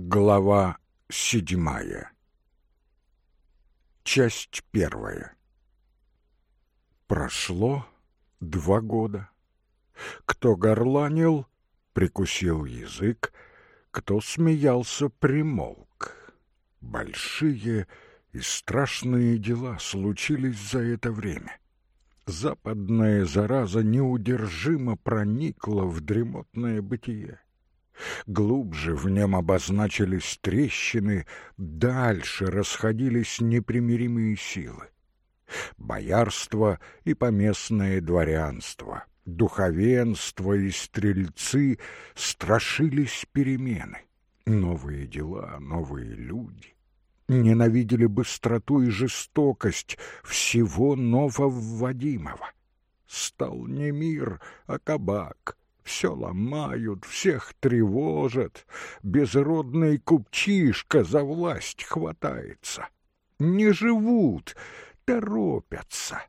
Глава седьмая. Часть первая. Прошло два года. Кто горланил, прикусил язык, кто смеялся, примолк. Большие и страшные дела случились за это время. Западная зараза неудержимо проникла в дремотное бытие. Глубже в нем обозначились трещины, дальше расходились непримиримые силы. Боярство и поместное дворянство, духовенство и стрельцы страшились перемены. Новые дела, новые люди. Ненавидели быстроту и жестокость всего нововводимого. Стал не мир, а кабак, все ломают, всех тревожат. Безродный купчишка за власть хватается. Не живут, торопятся.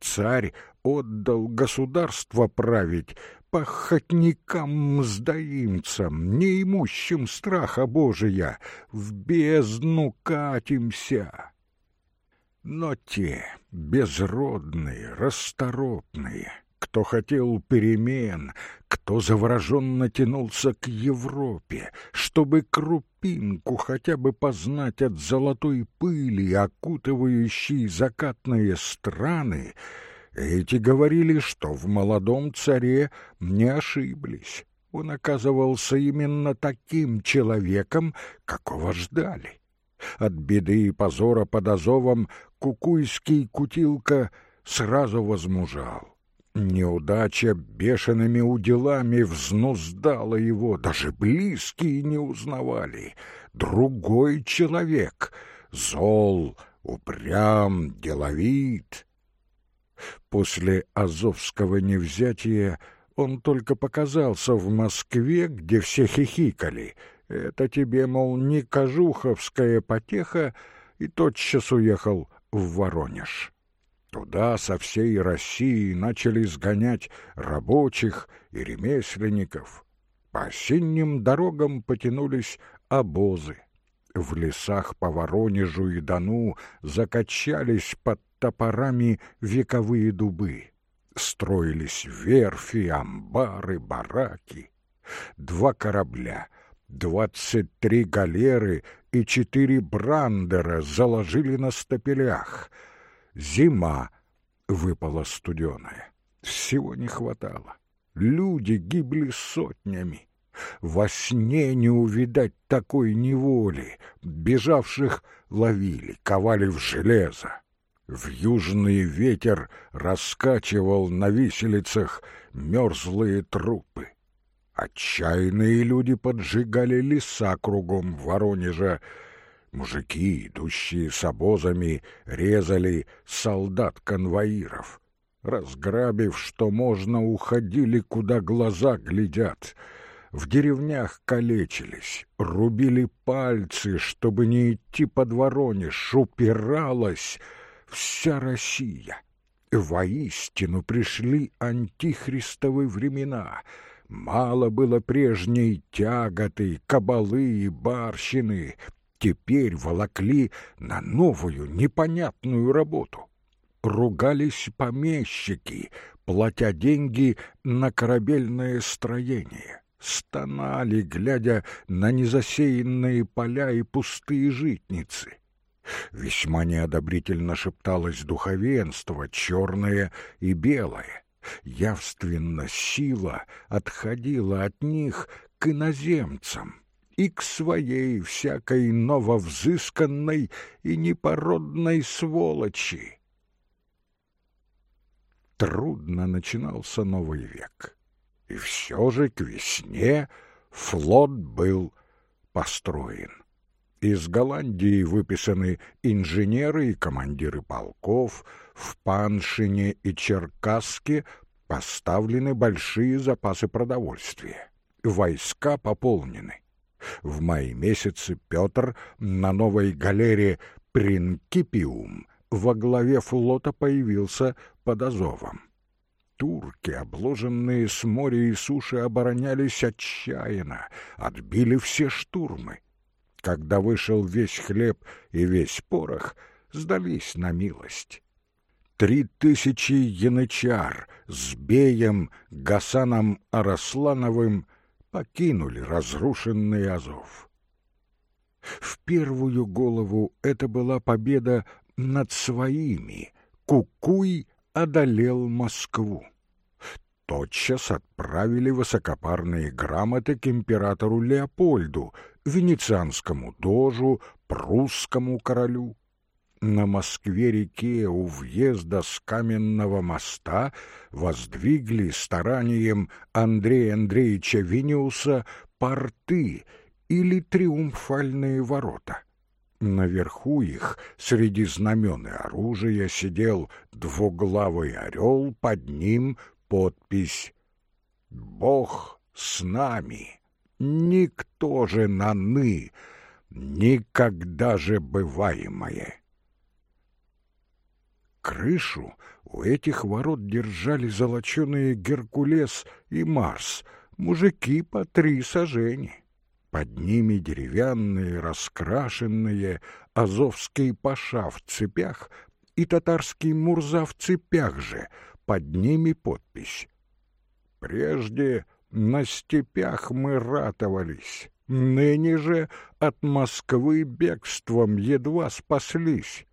Царь отдал государство править похотникам-мздоимцам, неимущим страха Божия, в бездну катимся. Но те, безродные, расторопные, кто хотел перемен, кто завороженно тянулся к Европе, чтобы крупинку хотя бы познать от золотой пыли, окутывающей закатные страны, эти говорили, что в молодом царе не ошиблись. Он оказывался именно таким человеком, какого ждали. От беды и позора под Азовом кукуйский кутилка сразу возмужал. Неудача бешеными уделами взнуздала его, даже близкие не узнавали. Другой человек, зол, упрям, деловит. После Азовского невзятия он только показался в Москве, где все хихикали. Это тебе, мол, не кожуховская потеха, и тотчас уехал в Воронеж. Туда со всей России начали сгонять рабочих и ремесленников. По осенним дорогам потянулись обозы. В лесах по Воронежу и Дону закачались под топорами вековые дубы. Строились верфи, амбары, бараки. Два корабля, двадцать три галеры и четыре брандера заложили на стапелях — Зима выпала студеная. Всего не хватало. Люди гибли сотнями. Во сне не увидать такой неволи. Бежавших ловили, ковали в железо. В южный ветер раскачивал на виселицах мерзлые трупы. Отчаянные люди поджигали леса кругом Воронежа, Мужики, идущие с обозами, резали солдат-конвоиров. Разграбив, что можно, уходили, куда глаза глядят. В деревнях калечились, рубили пальцы, чтобы не идти под Воронеж, упиралась вся Россия. Воистину пришли антихристовы времена — Мало было прежней тяготы, кабалы и барщины, теперь волокли на новую непонятную работу. Ругались помещики, платя деньги на корабельное строение. Стонали, глядя на незасеянные поля и пустые житницы. Весьма неодобрительно шепталось духовенство, черное и белое. Явственно сила отходила от них к иноземцам, и к своей всякой нововзысканной и непородной сволочи. Трудно начинался новый век, и все же к весне флот был построен. Из Голландии выписаны инженеры и командиры полков, в Паншине и Черкасске поставлены большие запасы продовольствия. Войска пополнены. В мае месяце Петр на новой галере Принкипиум во главе флота появился под Азовом. Турки, обложенные с моря и суши, оборонялись отчаянно, отбили все штурмы. когда вышел весь хлеб и весь порох, сдались на милость. Три тысячи янычар с Беем, Гасаном Араслановым покинули разрушенный Азов. В первую голову это была победа над своими. Кукуй одолел Москву. Тотчас отправили высокопарные грамоты к императору Леопольду, венецианскому дожу, прусскому королю. На Москве-реке у въезда с каменного моста воздвигли старанием Андрея Андреевича Виниуса порты или триумфальные ворота. Наверху их, среди знамен и оружия, сидел двуглавый орел, под ним подпись «Бог с нами». Никто же на «ны», никогда же бываемое. Крышу у этих ворот держали золоченые Геркулес и Марс, мужики по три сажени. Под ними деревянные, раскрашенные, азовский паша в цепях и татарский мурза в цепях же, под ними подпись. Прежде на степях мы ратовались, ныне же от Москвы бегством едва спаслись.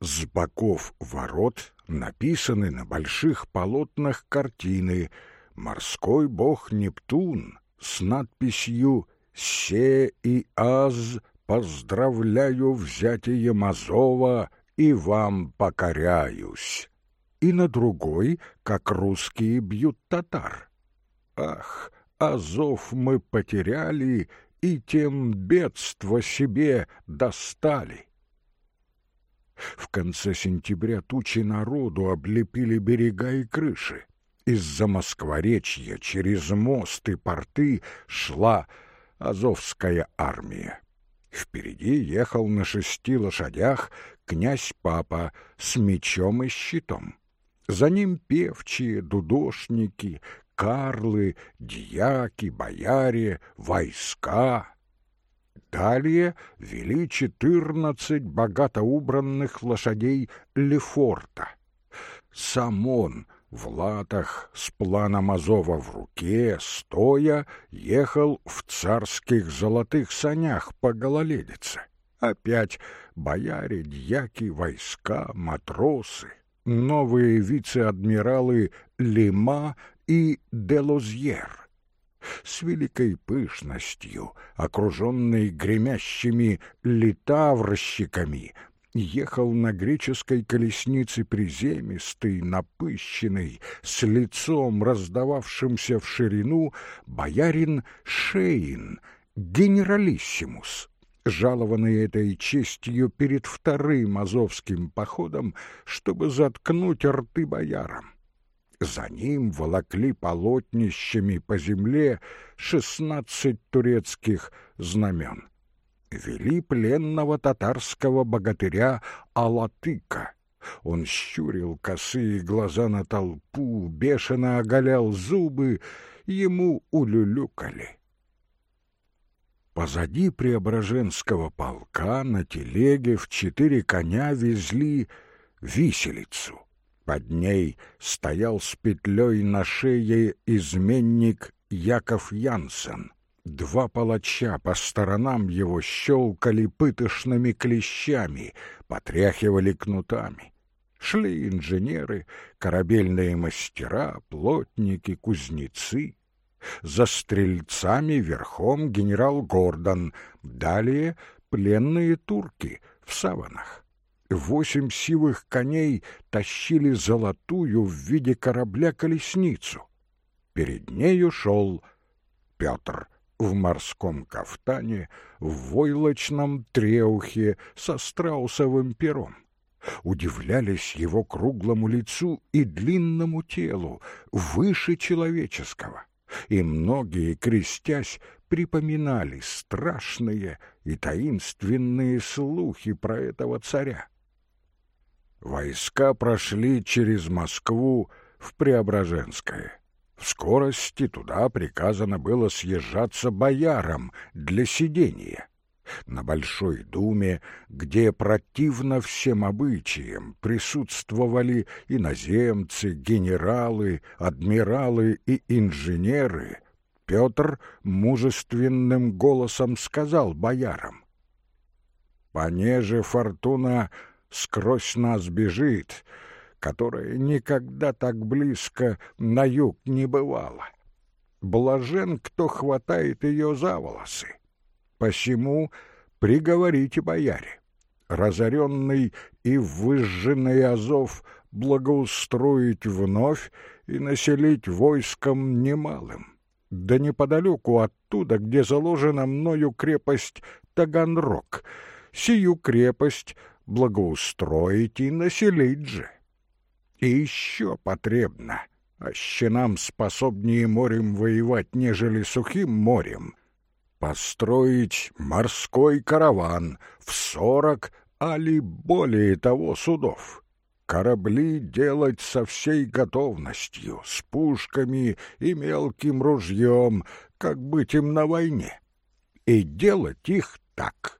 С боков ворот написаны на больших полотнах картины «Морской бог Нептун» с надписью «Се и Аз поздравляю взятие Мазова и вам покоряюсь», и на другой, как русские бьют татар. Ах, Азов мы потеряли, и тем бедство себе достали. В конце сентября тучи народу облепили берега и крыши. Из-за Москворечья через мост и порты шла Азовская армия. Впереди ехал на шести лошадях князь-папа с мечом и щитом. За ним певчие, дудошники, карлы, дьяки, бояре, войска. Далее вели четырнадцать богато убранных лошадей Лефорта. Сам он — в латах с планом Азова в руке, стоя, ехал в царских золотых санях по гололедице. Опять бояре, дьяки, войска, матросы, новые вице-адмиралы Лима и Делозьер. С великой пышностью, окруженный гремящими литаврщиками, ехал на греческой колеснице приземистый, напыщенный, с лицом, раздававшимся в ширину, боярин Шейн, генералиссимус, жалованный этой честью перед вторым азовским походом, чтобы заткнуть рты боярам. За ним волокли полотнищами по земле шестнадцать турецких знамен вели пленного татарского богатыря Алатыка. Он щурил косые глаза на толпу, бешено оголял зубы, ему улюлюкали. Позади Преображенского полка на телеге в четыре коня везли виселицу. Под ней стоял с петлей на шее изменник Яков Янсен — Два палача по сторонам его щелкали пытошными клещами, потряхивали кнутами. Шли инженеры, корабельные мастера, плотники, кузнецы. За стрельцами верхом генерал Гордон, далее пленные турки в саванах. Восемь сивых коней тащили золотую в виде корабля колесницу. Перед нею шел Петр в морском кафтане, в войлочном треухе со страусовым пером. Удивлялись его круглому лицу и длинному телу, выше человеческого. И многие, крестясь, припоминали страшные и таинственные слухи про этого царя. Войска прошли через Москву в Преображенское. В скорости туда приказано было съезжаться боярам для сидения. На Большой Думе, где противно всем обычаям присутствовали иноземцы, генералы, адмиралы и инженеры, Петр мужественным голосом сказал боярам, «Понеже фортуна скрозь нас бежит, которая никогда так близко на юг не бывала. Блажен, кто хватает ее за волосы. Посему приговорите, бояре, разоренный и выжженный Азов благоустроить вновь и населить войском немалым. Да неподалеку оттуда, где заложена мною крепость Таганрог, сию крепость благоустроить и населить же. И еще потребно, аще нам способнее морем воевать, нежели сухим морем, построить морской караван в сорок, али более того судов. Корабли делать со всей готовностью, с пушками и мелким ружьем, как быть им на войне. И делать их так.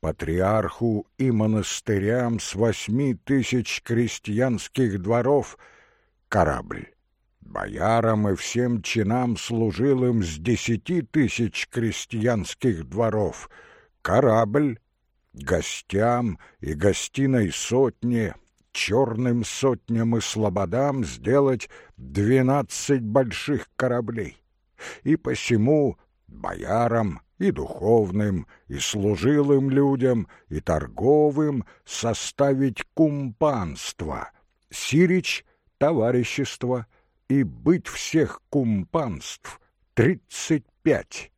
Патриарху и монастырям с восьми тысяч крестьянских дворов корабль боярам и всем чинам служилым с десяти тысяч крестьянских дворов, корабль, гостям и гостиной сотне, черным сотням и слободам сделать двенадцать больших кораблей. И посему боярам и духовным, и служилым людям, и торговым составить кумпанство, сирич — товарищество — и быть всех кумпанств тридцать пять.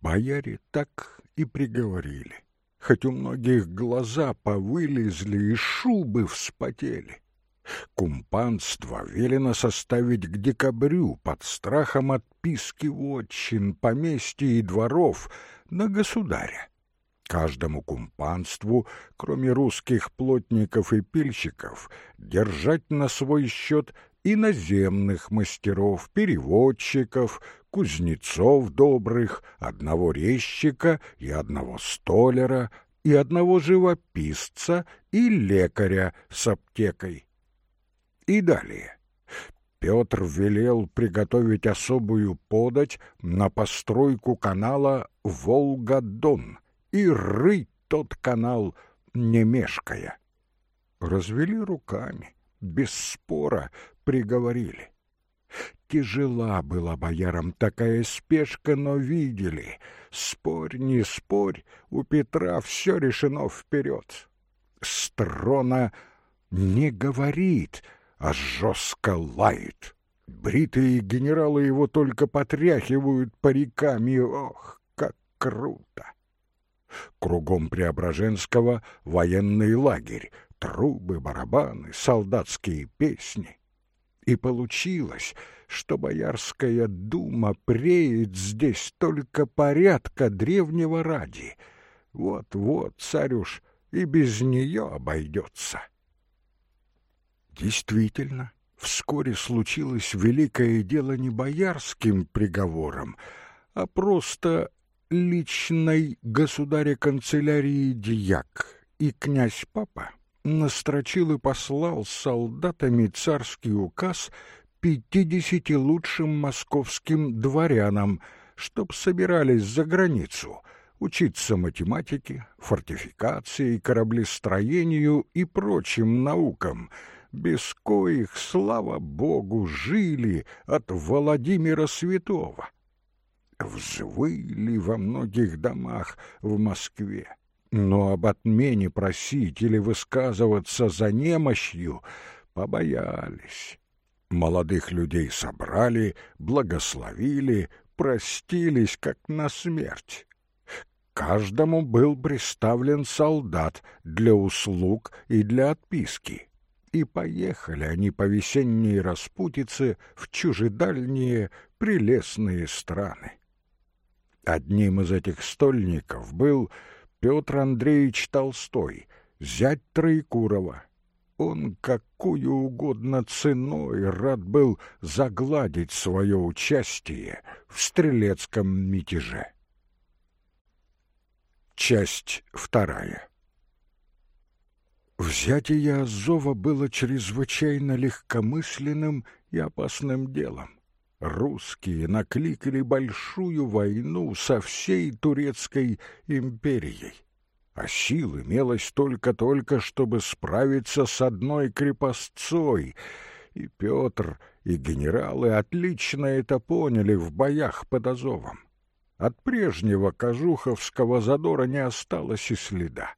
Бояре так и приговорили, хоть у многих глаза повылезли и шубы вспотели. Кумпанство велено составить к декабрю под страхом отписки вотчин, поместья и дворов на государя. Каждому кумпанству, кроме русских плотников и пильщиков, держать на свой счет иноземных мастеров, переводчиков, кузнецов добрых, одного резчика и одного столяра, и одного живописца и лекаря с аптекой. И далее. Петр велел приготовить особую подать на постройку канала Волга-Дон и рыть тот канал, не мешкая. Развели руками, без спора, приговорили. Тяжела была боярам такая спешка, но видели. Спорь, не спорь, у Петра все решено вперед. Строна не говорит, а жестко лает. Бритые генералы его только потряхивают париками. Ох, как круто! Кругом Преображенского военный лагерь, трубы, барабаны, солдатские песни. И получилось, что Боярская дума преет здесь только порядка древнего ради. Вот-вот царь уж и без нее обойдется. Действительно, вскоре случилось великое дело не боярским приговором, а просто личной государя канцелярии дьяк. И князь-папа настрочил и послал солдатами царский указ пятидесяти лучшим московским дворянам, чтоб собирались за границу учиться математике, фортификации, кораблестроению и прочим наукам, без коих, слава богу, жили от Владимира Святого. Взвыли во многих домах в Москве но об отмене просить или высказываться за немощью побоялись. Молодых людей собрали, благословили, простились, как на смерть. Каждому был представлен солдат для услуг и для отписки. И поехали они по весенней распутице в чужедальние прелестные страны. Одним из этих стольников был Петр Андреевич Толстой, зять Троекурова. он какую угодно ценой рад был загладить свое участие в стрелецком мятеже. Часть вторая Взятие Азова было чрезвычайно легкомысленным и опасным делом. Русские накликали большую войну со всей турецкой империей а сил имелось только-только, чтобы справиться с одной крепостцой, и Петр, и генералы отлично это поняли в боях под Азовом. От прежнего кожуховского задора не осталось и следа.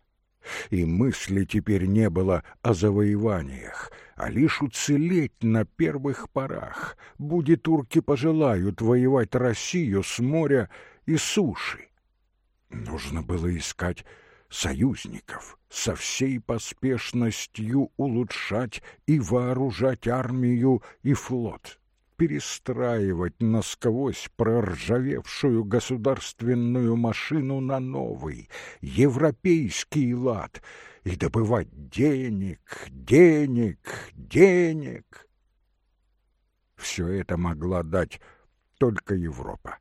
И мысли теперь не было о завоеваниях, а лишь уцелеть на первых порах, будет турки пожелают воевать Россию с моря и суши. Нужно было искать союзников, со всей поспешностью улучшать и вооружать армию и флот, перестраивать насквозь проржавевшую государственную машину на новый, европейский лад и добывать денег, денег, денег. Все это могла дать только Европа.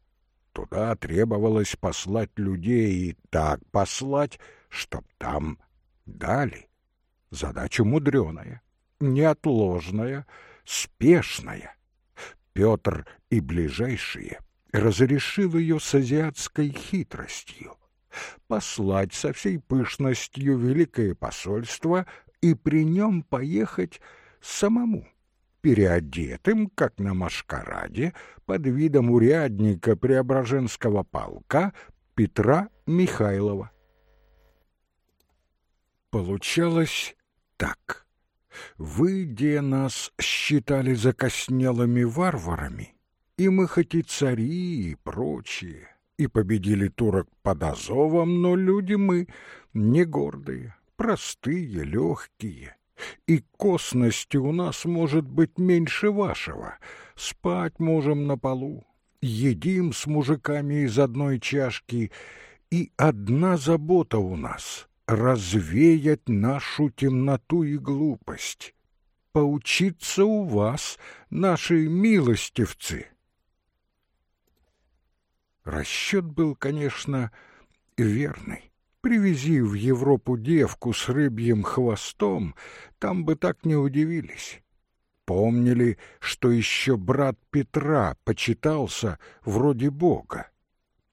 Туда требовалось послать людей и так послать, чтоб там дали. Задача мудреная, неотложная, спешная. Петр и ближайшие разрешил ее с азиатской хитростью послать со всей пышностью великое посольство и при нем поехать самому переодетым, как на машкараде, под видом урядника Преображенского полка Петра Михайлова. Получалось так. Вы, где нас считали закоснелыми варварами, и мы хоть и цари, и прочие, и победили турок под Азовом, но люди мы не гордые, простые, легкие, и косности у нас может быть меньше вашего. Спать можем на полу, едим с мужиками из одной чашки, и одна забота у нас — развеять нашу темноту и глупость, поучиться у вас, наши милостивцы. Расчет был, конечно, верный. Привези в Европу девку с рыбьим хвостом, там бы так не удивились. Помнили, что еще брат Петра почитался вроде бога,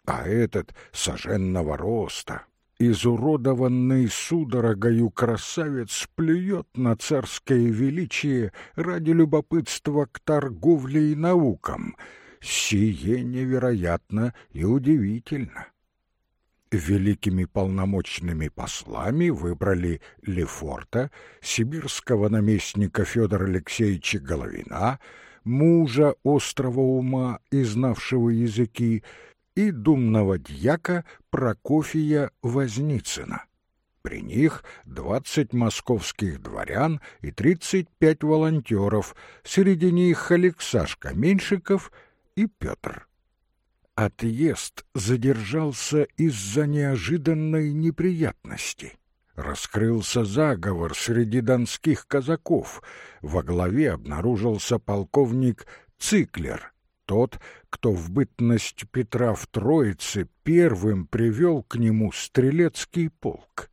а этот соженного роста, изуродованный судорогою красавец плюет на царское величие ради любопытства к торговле и наукам. Сие невероятно и удивительно великими полномочными послами выбрали Лефорта, сибирского наместника Федора Алексеевича Головина, мужа острого ума и знавшего языки, и думного дьяка Прокофия Возницына. При них двадцать московских дворян и тридцать пять волонтеров, среди них Алексашка Меньшиков и Петр. Отъезд задержался из-за неожиданной неприятности. Раскрылся заговор среди донских казаков. Во главе обнаружился полковник Циклер, тот, кто в бытность Петра в Троице первым привел к нему стрелецкий полк.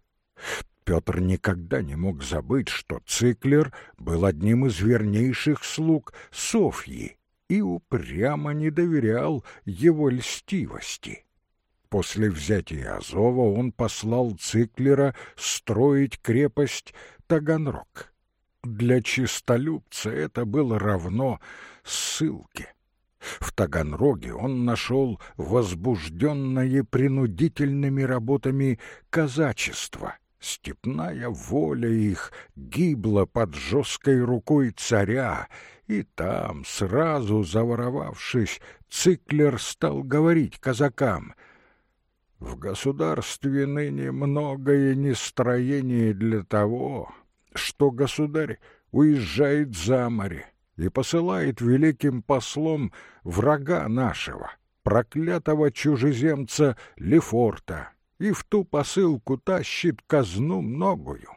Петр никогда не мог забыть, что Циклер был одним из вернейших слуг Софьи, и упрямо не доверял его льстивости. После взятия Азова он послал Циклера строить крепость Таганрог. Для чистолюбца это было равно ссылке. В Таганроге он нашел возбужденное принудительными работами казачество. Степная воля их гибла под жесткой рукой царя, и там, сразу заворовавшись, Циклер стал говорить казакам — в государстве ныне многое нестроение для того, что государь уезжает за море и посылает великим послом врага нашего, проклятого чужеземца Лефорта, и в ту посылку тащит казну многую.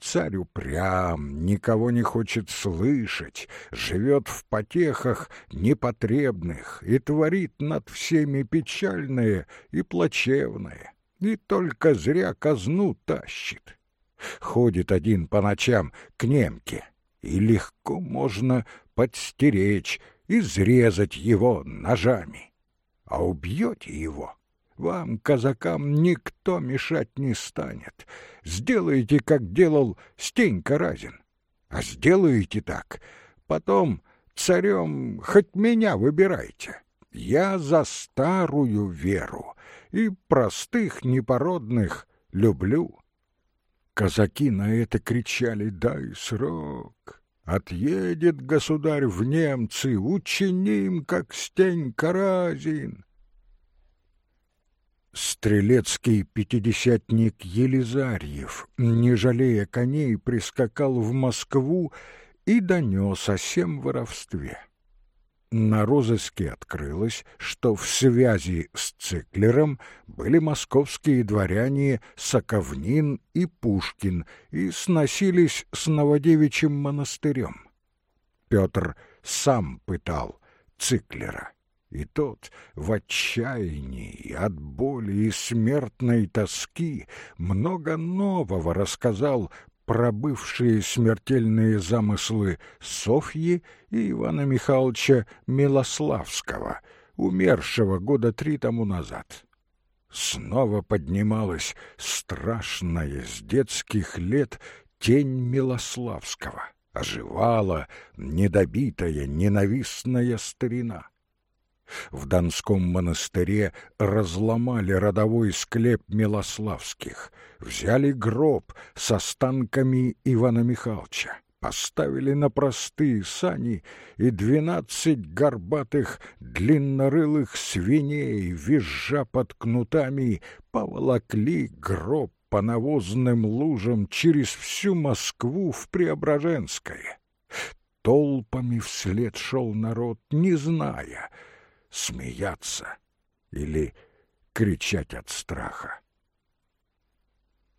Царь упрям, никого не хочет слышать, живет в потехах непотребных и творит над всеми печальное и плачевное, и только зря казну тащит. Ходит один по ночам к немке, и легко можно подстеречь, изрезать его ножами. А убьете его, вам, казакам, никто мешать не станет. Сделайте, как делал Стенька Разин. А сделаете так, потом царем хоть меня выбирайте. Я за старую веру и простых непородных люблю. Казаки на это кричали «Дай срок!» Отъедет государь в немцы, учиним, как Стенька Разин. Стрелецкий пятидесятник Елизарьев, не жалея коней, прискакал в Москву и донес о сем воровстве. На розыске открылось, что в связи с Циклером были московские дворяне Соковнин и Пушкин и сносились с Новодевичьим монастырем. Петр сам пытал Циклера, и тот в отчаянии от боли и смертной тоски много нового рассказал про бывшие смертельные замыслы Софьи и Ивана Михайловича Милославского, умершего года три тому назад. Снова поднималась страшная с детских лет тень Милославского, оживала недобитая, ненавистная старина. В Донском монастыре разломали родовой склеп Милославских, взяли гроб с останками Ивана Михайловича, поставили на простые сани и двенадцать горбатых длиннорылых свиней, визжа под кнутами, поволокли гроб по навозным лужам через всю Москву в Преображенское. Толпами вслед шел народ, не зная — смеяться или кричать от страха.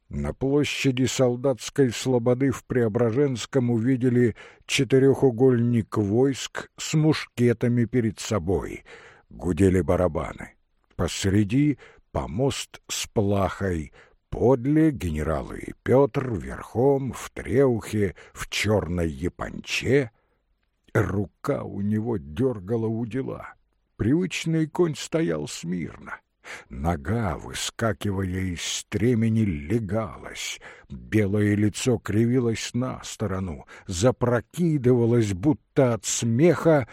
На площади солдатской слободы в Преображенском увидели четырехугольник войск с мушкетами перед собой. Гудели барабаны. Посреди помост с плахой, подле генералы Петр верхом, в треухе, в черной японче. Рука у него дергала у дела. Привычный конь стоял смирно. Нога, выскакивая из стремени, легалась. Белое лицо кривилось на сторону, запрокидывалось, будто от смеха,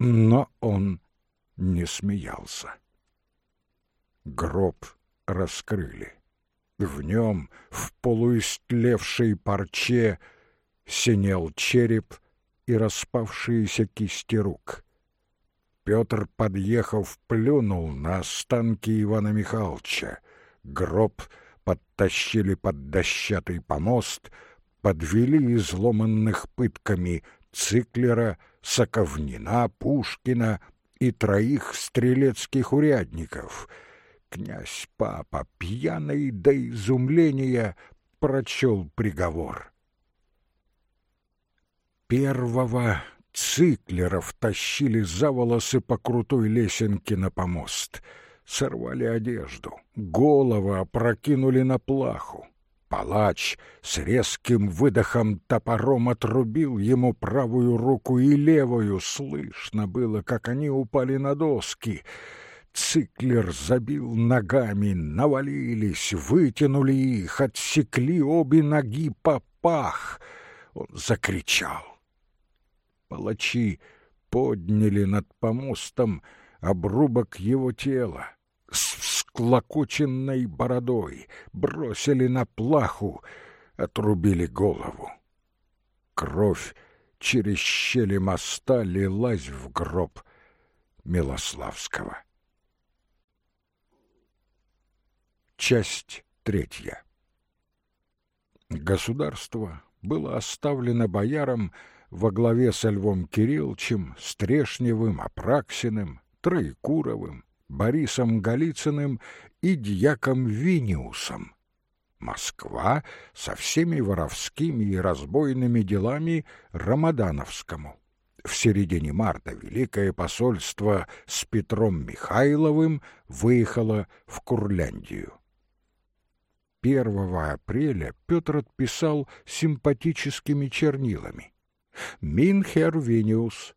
но он не смеялся. Гроб раскрыли. В нем, в полуистлевшей парче, синел череп и распавшиеся кисти рук. Петр, подъехав, плюнул на останки Ивана Михайловича. Гроб подтащили под дощатый помост, подвели изломанных пытками Циклера, Соковнина, Пушкина и троих стрелецких урядников. Князь папа, пьяный до изумления, прочел приговор. Первого Циклеров тащили за волосы по крутой лесенке на помост. Сорвали одежду, головы опрокинули на плаху. Палач с резким выдохом топором отрубил ему правую руку и левую. Слышно было, как они упали на доски. Циклер забил ногами, навалились, вытянули их, отсекли обе ноги по пах. Он закричал Палачи подняли над помостом обрубок его тела с всклокоченной бородой, бросили на плаху, отрубили голову. Кровь через щели моста лилась в гроб Милославского. Часть третья. Государство было оставлено боярам во главе со Львом Кирилловичем, Стрешневым, Апраксиным, Троекуровым, Борисом Голицыным и дьяком Виниусом. Москва со всеми воровскими и разбойными делами Рамадановскому. В середине марта Великое посольство с Петром Михайловым выехало в Курляндию. 1 апреля Петр отписал симпатическими чернилами. «Минхер Виниус.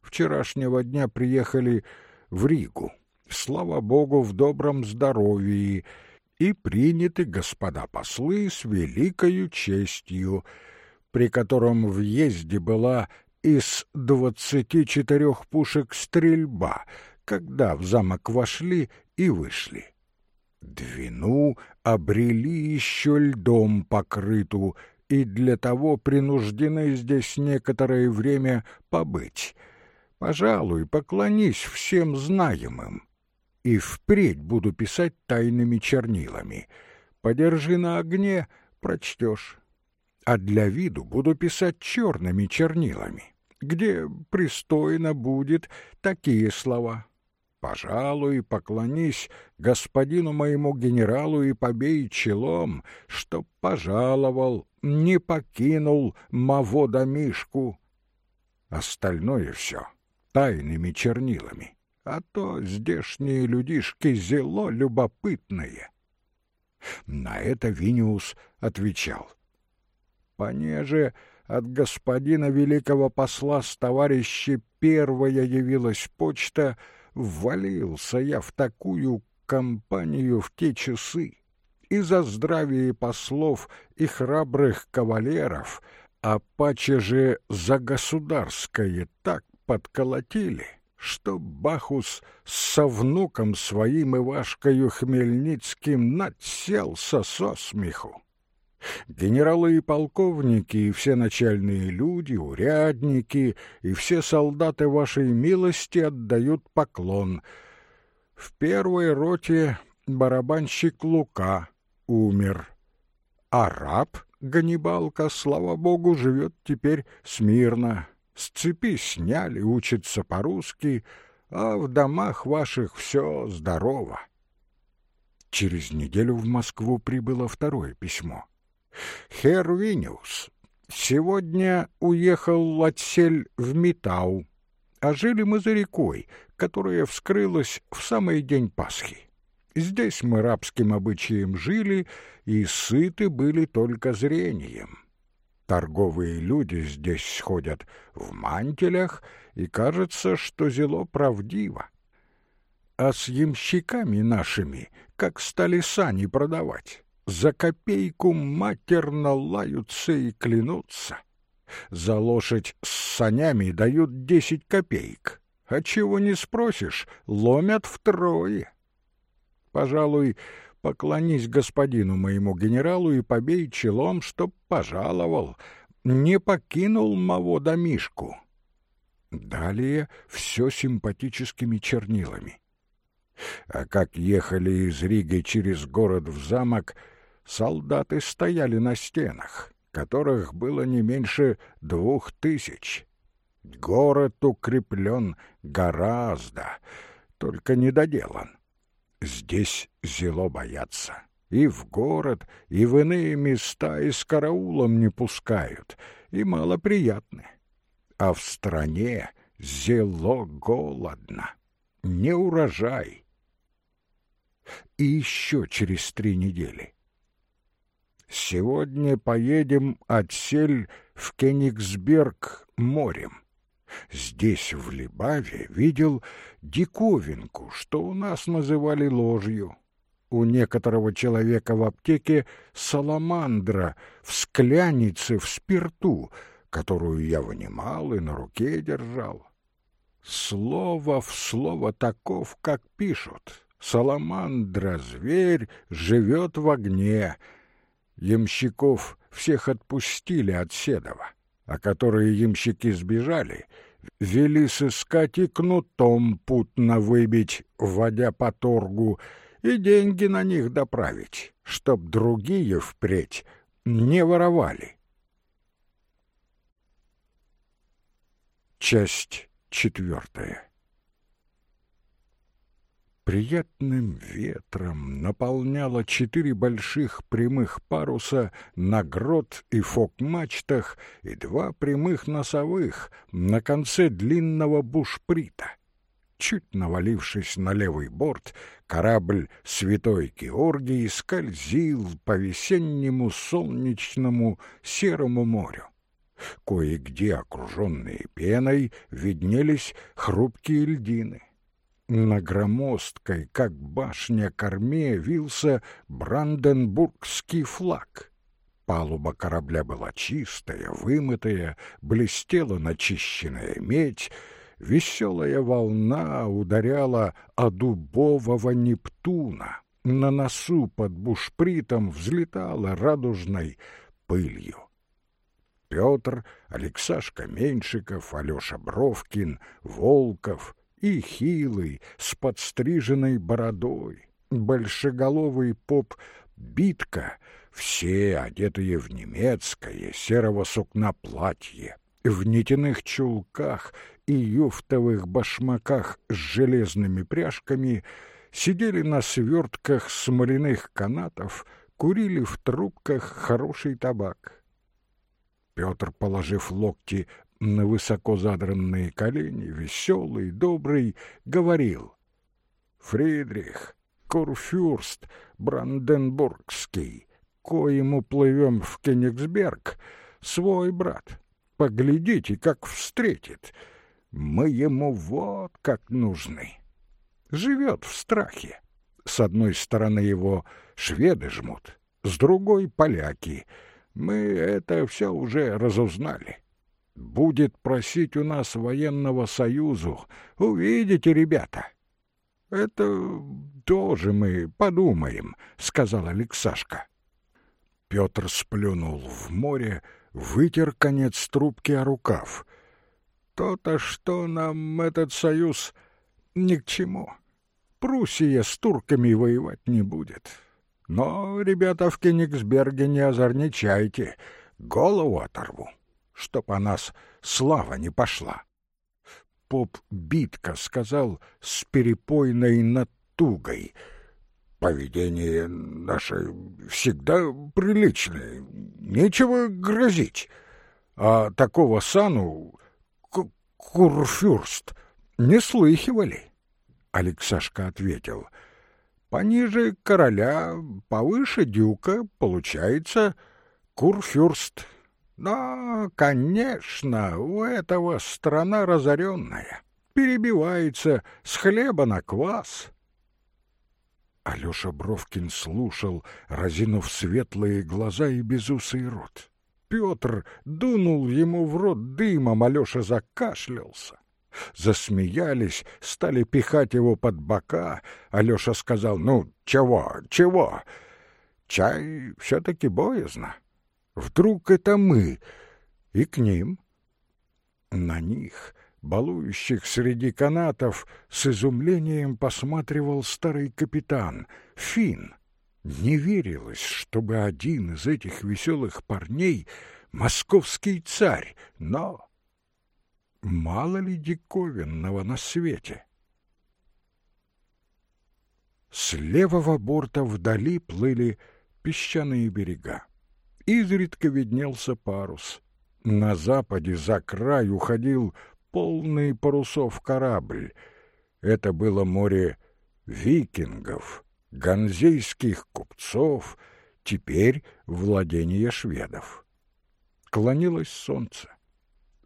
Вчерашнего дня приехали в Ригу. Слава Богу, в добром здоровье, и приняты господа послы с великою честью, при котором в езде была из двадцати четырех пушек стрельба, когда в замок вошли и вышли. Двину обрели еще льдом покрыту, и для того принуждены здесь некоторое время побыть. Пожалуй, поклонись всем знаемым и впредь буду писать тайными чернилами. Подержи на огне, прочтешь. А для виду буду писать черными чернилами, где пристойно будет такие слова. Пожалуй, поклонись господину моему генералу и побей челом, чтоб пожаловал, не покинул маво домишку. Остальное все тайными чернилами а то здешние людишки зело любопытные. На это Виниус отвечал. Понеже от господина великого посла с товарища первая явилась почта, ввалился я в такую компанию в те часы, и за здравие послов и храбрых кавалеров, а паче же за государское так подколотили, что Бахус со внуком своим Ивашкою Хмельницким надселся со смеху. Генералы и полковники, и все начальные люди, урядники, и все солдаты вашей милости отдают поклон. В первой роте барабанщик Лука умер, а раб Ганнибалка, слава богу, живет теперь смирно, с цепи сняли, учатся по-русски, а в домах ваших все здорово. Через неделю в Москву прибыло второе письмо. «Хер Виниус, сегодня уехал отсель в Метау, а жили мы за рекой, которая вскрылась в самый день Пасхи. Здесь мы рабским обычаем жили и сыты были только зрением. Торговые люди здесь сходят в мантелях, и кажется, что зело правдиво. А с ямщиками нашими, как стали сани продавать, за копейку матерно лаются и клянутся. За лошадь с санями дают десять копеек, а чего не спросишь, ломят втрое. Пожалуй, поклонись господину моему генералу и побей челом, чтоб пожаловал, не покинул маво домишку. Далее все симпатическими чернилами. А как ехали из Риги через город в замок, солдаты стояли на стенах, которых было не меньше двух тысяч. Город укреплен гораздо, только недоделан. Здесь зело боятся. И в город, и в иные места и с караулом не пускают, и малоприятны. А в стране зело голодно, не урожай. И еще через три недели. Сегодня поедем от Сель в Кенигсберг морем. Здесь, в Либаве, видел диковинку, что у нас называли ложью. У некоторого человека в аптеке саламандра в склянице в спирту, которую я вынимал и на руке держал. Слово в слово таков, как пишут. Саламандра, зверь, живет в огне. Ямщиков всех отпустили от Седова а которые ямщики сбежали, вели сыскать и кнутом путно выбить, вводя по торгу, и деньги на них доправить, чтоб другие впредь не воровали. Часть четвертая приятным ветром наполняла четыре больших прямых паруса на грот и фок-мачтах и два прямых носовых на конце длинного бушприта. Чуть навалившись на левый борт, корабль «Святой Георгий» скользил по весеннему солнечному серому морю. Кое-где, окруженные пеной, виднелись хрупкие льдины. На громоздкой, как башня, корме вился бранденбургский флаг. Палуба корабля была чистая, вымытая, блестела начищенная медь, веселая волна ударяла о дубового Нептуна. На носу под бушпритом взлетала радужной пылью. Петр, Алексашка Меньшиков, Алеша Бровкин, Волков и хилый, с подстриженной бородой, большеголовый поп Битка, все одетые в немецкое серого сукна платье, в нитяных чулках и юфтовых башмаках с железными пряжками, сидели на свертках смоляных канатов, курили в трубках хороший табак. Петр, положив локти на высоко задранные колени, веселый, добрый, говорил «Фридрих, Курфюрст, Бранденбургский, коему плывем в Кенигсберг, свой брат, поглядите, как встретит, мы ему вот как нужны. Живет в страхе. С одной стороны его шведы жмут, с другой — поляки. Мы это все уже разузнали будет просить у нас военного союзу. Увидите, ребята. Это тоже мы подумаем, сказал Алексашка. Петр сплюнул в море, вытер конец трубки о рукав. То-то, что нам этот союз ни к чему. Пруссия с турками воевать не будет. Но, ребята, в Кенигсберге не озорничайте, голову оторву чтоб о нас слава не пошла. Поп Битка сказал с перепойной натугой. Поведение наше всегда приличное, нечего грозить. А такого сану Курфюрст не слыхивали. Алексашка ответил. Пониже короля, повыше дюка, получается Курфюрст да, конечно, у этого страна разоренная, перебивается с хлеба на квас. Алёша Бровкин слушал, разинув светлые глаза и безусый рот. Петр дунул ему в рот дымом, Алёша закашлялся. Засмеялись, стали пихать его под бока. Алёша сказал, ну, чего, чего? Чай все-таки боязно. Вдруг это мы и к ним? На них, балующих среди канатов, с изумлением посматривал старый капитан, Фин. Не верилось, чтобы один из этих веселых парней — московский царь, но... Мало ли диковинного на свете? С левого борта вдали плыли песчаные берега изредка виднелся парус. На западе за край уходил полный парусов корабль. Это было море викингов, ганзейских купцов, теперь владение шведов. Клонилось солнце.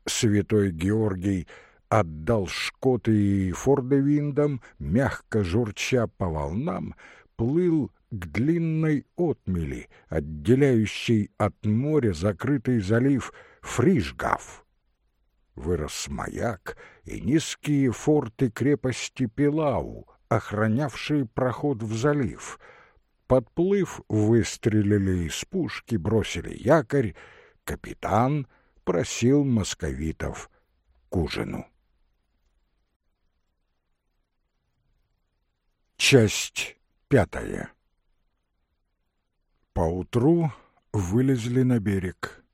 Святой Георгий отдал шкоты и фордевиндам, мягко журча по волнам, плыл к длинной отмели, отделяющей от моря закрытый залив Фришгав. Вырос маяк и низкие форты крепости Пилау, охранявшие проход в залив. Подплыв, выстрелили из пушки, бросили якорь. Капитан просил московитов к ужину. Часть пятая Поутру вылезли на берег.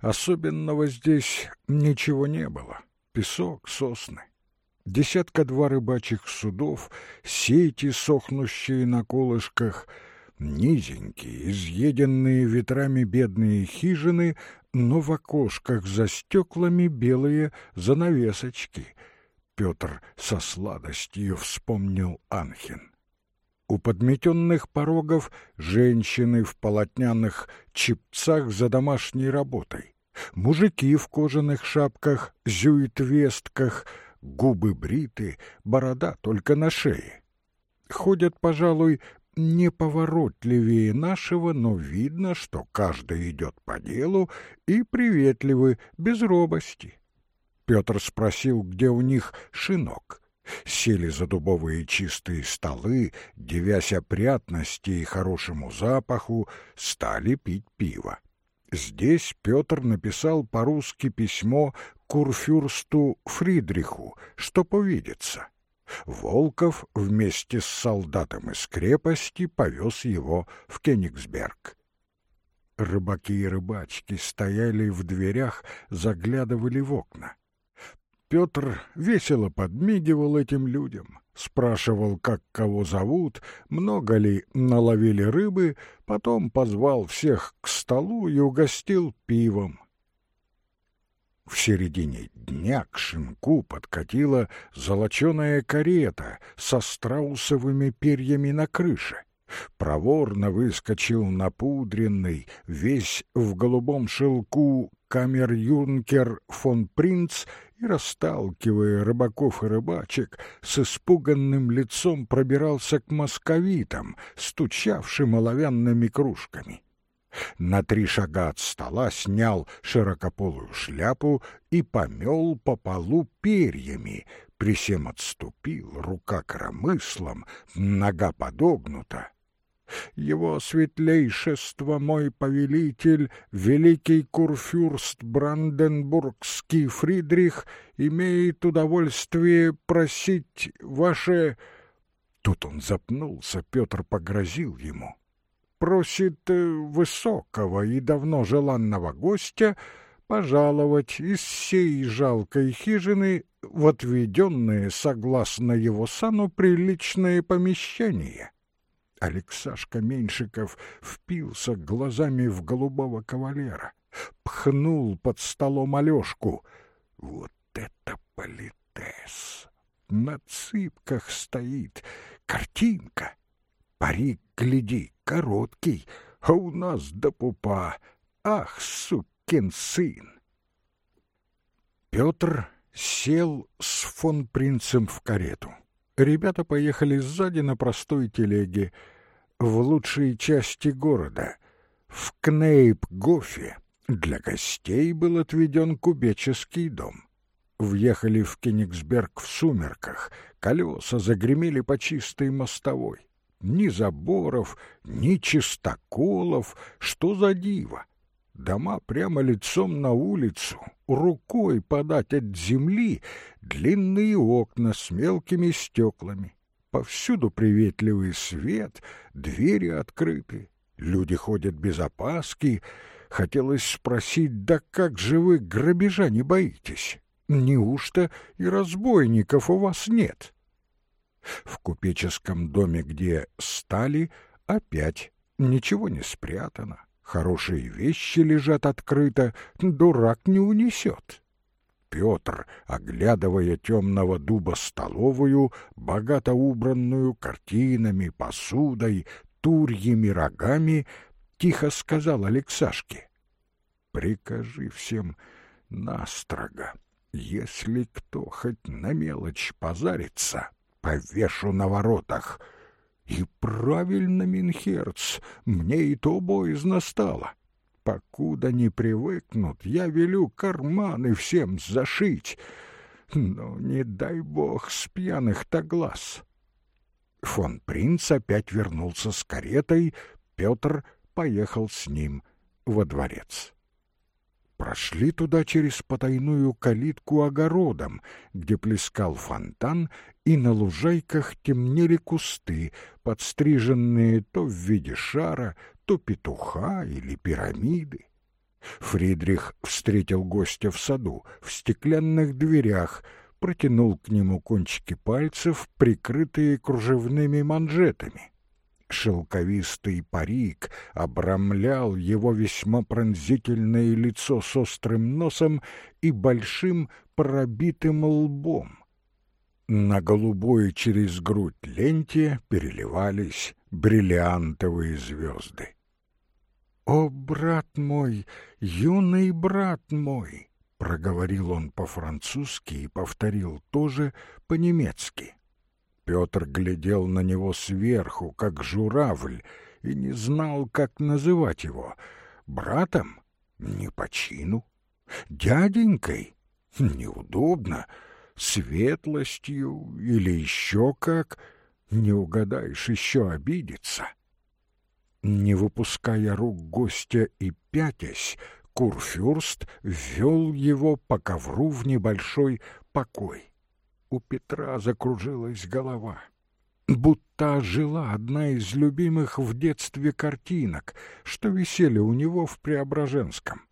Особенного здесь ничего не было. Песок, сосны. десятка-два рыбачьих судов, сети, сохнущие на колышках, низенькие, изъеденные ветрами бедные хижины, но в окошках за стеклами белые занавесочки. Петр со сладостью вспомнил Анхин. У подметенных порогов женщины в полотняных чепцах за домашней работой, мужики в кожаных шапках, зюитвестках, губы бриты, борода только на шее. Ходят, пожалуй, неповоротливее нашего, но видно, что каждый идет по делу и приветливы, без робости. Петр спросил, где у них шинок. Сели за дубовые чистые столы, девясь опрятности и хорошему запаху, стали пить пиво. Здесь Петр написал по-русски письмо курфюрсту Фридриху, что повидится. Волков вместе с солдатом из крепости повез его в Кенигсберг. Рыбаки и рыбачки стояли в дверях, заглядывали в окна. Петр весело подмигивал этим людям, спрашивал, как кого зовут, много ли наловили рыбы, потом позвал всех к столу и угостил пивом. В середине дня к шинку подкатила золоченая карета со страусовыми перьями на крыше. Проворно выскочил напудренный, весь в голубом шелку камер-юнкер фон Принц и, расталкивая рыбаков и рыбачек, с испуганным лицом пробирался к московитам, стучавшим оловянными кружками на три шага от стола снял широкополую шляпу и помел по полу перьями, присем отступил, рука коромыслом, нога подогнута. Его светлейшество мой повелитель, великий курфюрст Бранденбургский Фридрих, имеет удовольствие просить ваше... Тут он запнулся, Петр погрозил ему просит э, высокого и давно желанного гостя пожаловать из сей жалкой хижины в отведенное, согласно его сану, приличное помещение. Алексашка Меньшиков впился глазами в голубого кавалера, пхнул под столом Алешку. Вот это политес! На цыпках стоит картинка. Парик, гляди, короткий, а у нас до пупа. Ах, сукин сын! Петр сел с фон принцем в карету. Ребята поехали сзади на простой телеге в лучшие части города. В Кнейп-Гофе для гостей был отведен кубеческий дом. Въехали в Кенигсберг в сумерках, колеса загремели по чистой мостовой ни заборов, ни чистоколов, что за диво. Дома прямо лицом на улицу, рукой подать от земли, длинные окна с мелкими стеклами. Повсюду приветливый свет, двери открыты, люди ходят без опаски. Хотелось спросить, да как же вы грабежа не боитесь? Неужто и разбойников у вас нет?» В купеческом доме, где стали, опять ничего не спрятано. Хорошие вещи лежат открыто, дурак не унесет. Петр, оглядывая темного дуба столовую, богато убранную картинами, посудой, турьями рогами, тихо сказал Алексашке. «Прикажи всем настрого, если кто хоть на мелочь позарится, повешу на воротах. И правильно, Минхерц, мне и то боязно стало. Покуда не привыкнут, я велю карманы всем зашить. Но не дай бог с пьяных-то глаз. Фон Принц опять вернулся с каретой, Петр поехал с ним во дворец. Прошли туда через потайную калитку огородом, где плескал фонтан, и на лужайках темнели кусты, подстриженные то в виде шара, то петуха или пирамиды. Фридрих встретил гостя в саду, в стеклянных дверях, протянул к нему кончики пальцев, прикрытые кружевными манжетами. Шелковистый парик обрамлял его весьма пронзительное лицо с острым носом и большим пробитым лбом. На голубой через грудь ленте переливались бриллиантовые звезды. «О, брат мой, юный брат мой!» — проговорил он по-французски и повторил тоже по-немецки. Петр глядел на него сверху, как журавль, и не знал, как называть его. Братом? Не по чину. Дяденькой? Неудобно. Светлостью или еще как? Не угадаешь, еще обидится. Не выпуская рук гостя и пятясь, Курфюрст ввел его по ковру в небольшой покой. У Петра закружилась голова. Будто жила одна из любимых в детстве картинок, что висели у него в Преображенском.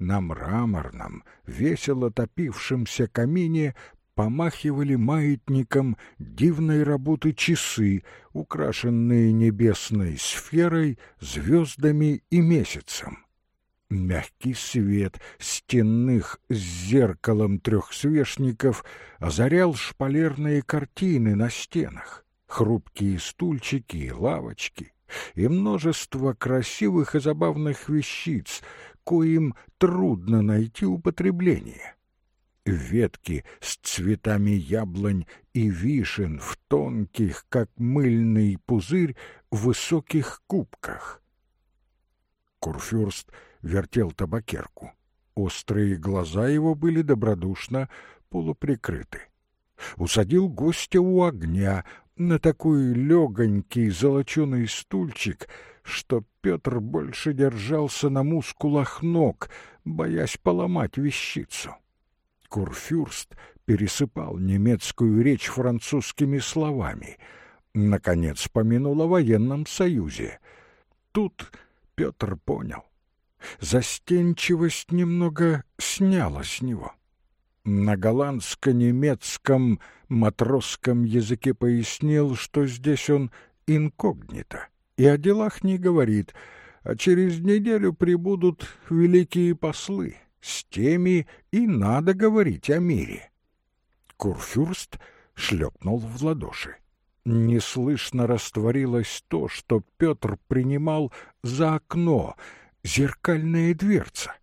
На мраморном, весело топившемся камине помахивали маятником дивной работы часы, украшенные небесной сферой, звездами и месяцем. Мягкий свет стенных с зеркалом трехсвечников озарял шпалерные картины на стенах, хрупкие стульчики и лавочки, и множество красивых и забавных вещиц, коим трудно найти употребление ветки с цветами яблонь и вишен в тонких, как мыльный пузырь, высоких кубках. Курфюрст вертел табакерку. Острые глаза его были добродушно полуприкрыты. Усадил гостя у огня на такой легонький золоченый стульчик, что Петр больше держался на мускулах ног, боясь поломать вещицу. Курфюрст пересыпал немецкую речь французскими словами. Наконец помянул о военном союзе. Тут Петр понял. Застенчивость немного сняла с него. На голландско-немецком матросском языке пояснил, что здесь он инкогнито и о делах не говорит, а через неделю прибудут великие послы — с теми и надо говорить о мире. Курфюрст шлепнул в ладоши. Неслышно растворилось то, что Петр принимал за окно, зеркальная дверца,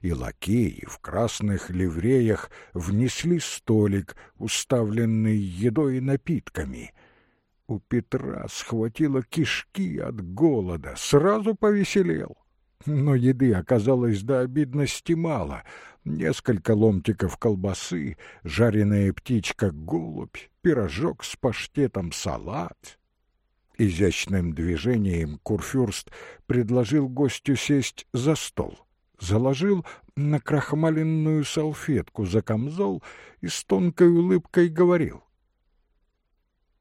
и лакеи в красных ливреях внесли столик, уставленный едой и напитками. У Петра схватило кишки от голода, сразу повеселел но еды оказалось до обидности мало. Несколько ломтиков колбасы, жареная птичка-голубь, пирожок с паштетом, салат. Изящным движением Курфюрст предложил гостю сесть за стол, заложил на крахмаленную салфетку за камзол и с тонкой улыбкой говорил.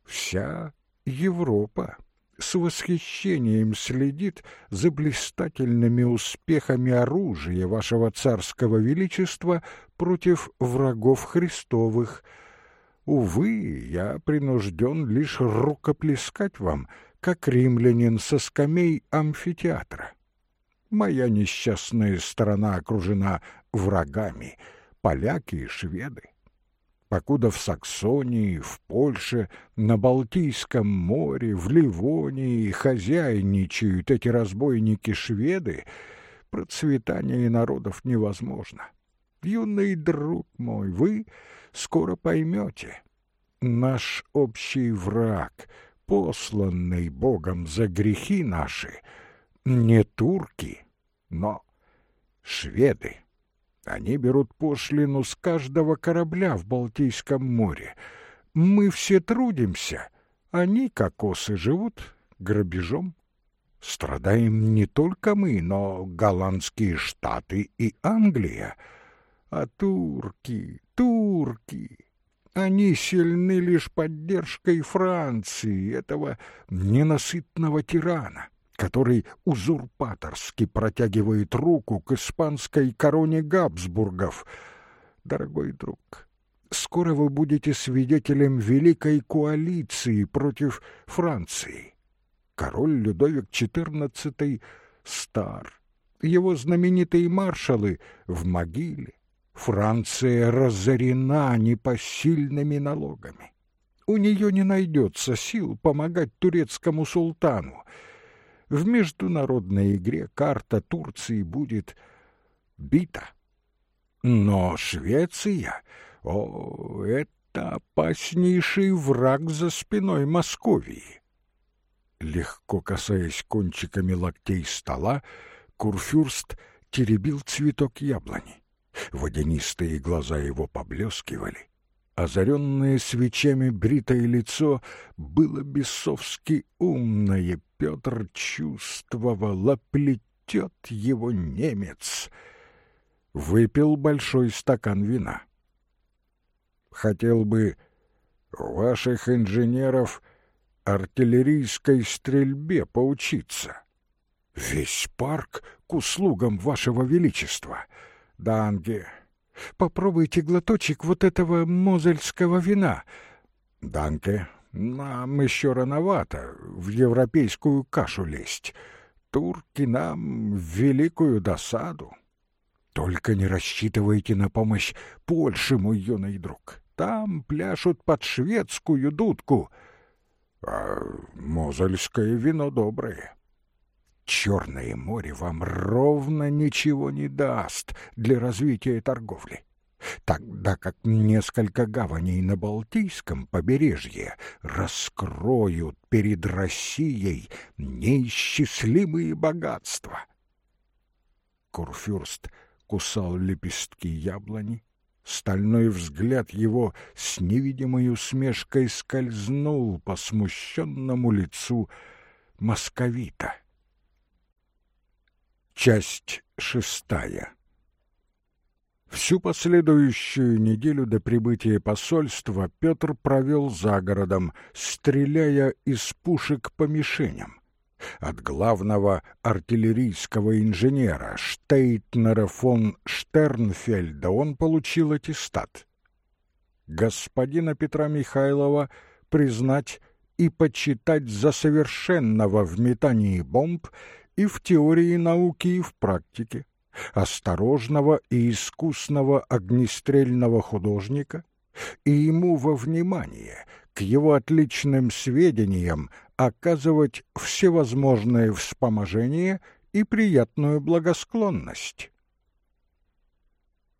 «Вся Европа с восхищением следит за блистательными успехами оружия вашего царского величества против врагов Христовых. Увы, я принужден лишь рукоплескать вам, как римлянин со скамей амфитеатра. Моя несчастная страна окружена врагами, поляки и шведы покуда в Саксонии, в Польше, на Балтийском море, в Ливонии хозяйничают эти разбойники-шведы, процветание народов невозможно. Юный друг мой, вы скоро поймете. Наш общий враг, посланный Богом за грехи наши, не турки, но шведы. Они берут пошлину с каждого корабля в Балтийском море. Мы все трудимся, они, кокосы, живут грабежом. Страдаем не только мы, но голландские штаты и Англия. А турки, турки, они сильны лишь поддержкой Франции, этого ненасытного тирана который узурпаторски протягивает руку к испанской короне Габсбургов. Дорогой друг, скоро вы будете свидетелем великой коалиции против Франции. Король Людовик XIV стар, его знаменитые маршалы в могиле. Франция разорена непосильными налогами. У нее не найдется сил помогать турецкому султану. В международной игре карта Турции будет бита. Но Швеция, о, это опаснейший враг за спиной Московии. Легко касаясь кончиками локтей стола, Курфюрст теребил цветок яблони. Водянистые глаза его поблескивали. Озаренное свечами бритое лицо было бесовски умное. Петр чувствовал, оплетет его немец. Выпил большой стакан вина. Хотел бы ваших инженеров артиллерийской стрельбе поучиться. Весь парк к услугам вашего величества. Данге, попробуйте глоточек вот этого мозельского вина. Данке, нам еще рановато в европейскую кашу лезть. Турки нам великую досаду. Только не рассчитывайте на помощь Польши, мой юный друг. Там пляшут под шведскую дудку. А мозельское вино доброе. Черное море вам ровно ничего не даст для развития торговли, тогда как несколько гаваней на Балтийском побережье раскроют перед Россией неисчислимые богатства. Курфюрст кусал лепестки яблони, стальной взгляд его с невидимой усмешкой скользнул по смущенному лицу московита. Часть шестая. Всю последующую неделю до прибытия посольства Петр провел за городом, стреляя из пушек по мишеням. От главного артиллерийского инженера Штейтнера фон Штернфельда он получил аттестат. Господина Петра Михайлова признать и почитать за совершенного в метании бомб и в теории науки, и в практике, осторожного и искусного огнестрельного художника, и ему во внимание к его отличным сведениям оказывать всевозможное вспоможение и приятную благосклонность.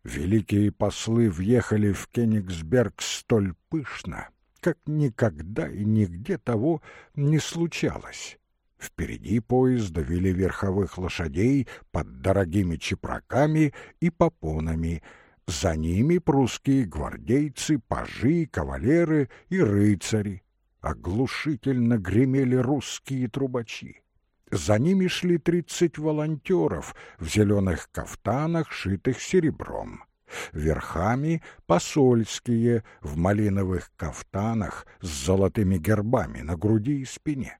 Великие послы въехали в Кенигсберг столь пышно, как никогда и нигде того не случалось. Впереди поезда вели верховых лошадей под дорогими чепраками и попонами. За ними прусские гвардейцы, пажи, кавалеры и рыцари. Оглушительно гремели русские трубачи. За ними шли тридцать волонтеров в зеленых кафтанах, шитых серебром. Верхами посольские в малиновых кафтанах с золотыми гербами на груди и спине.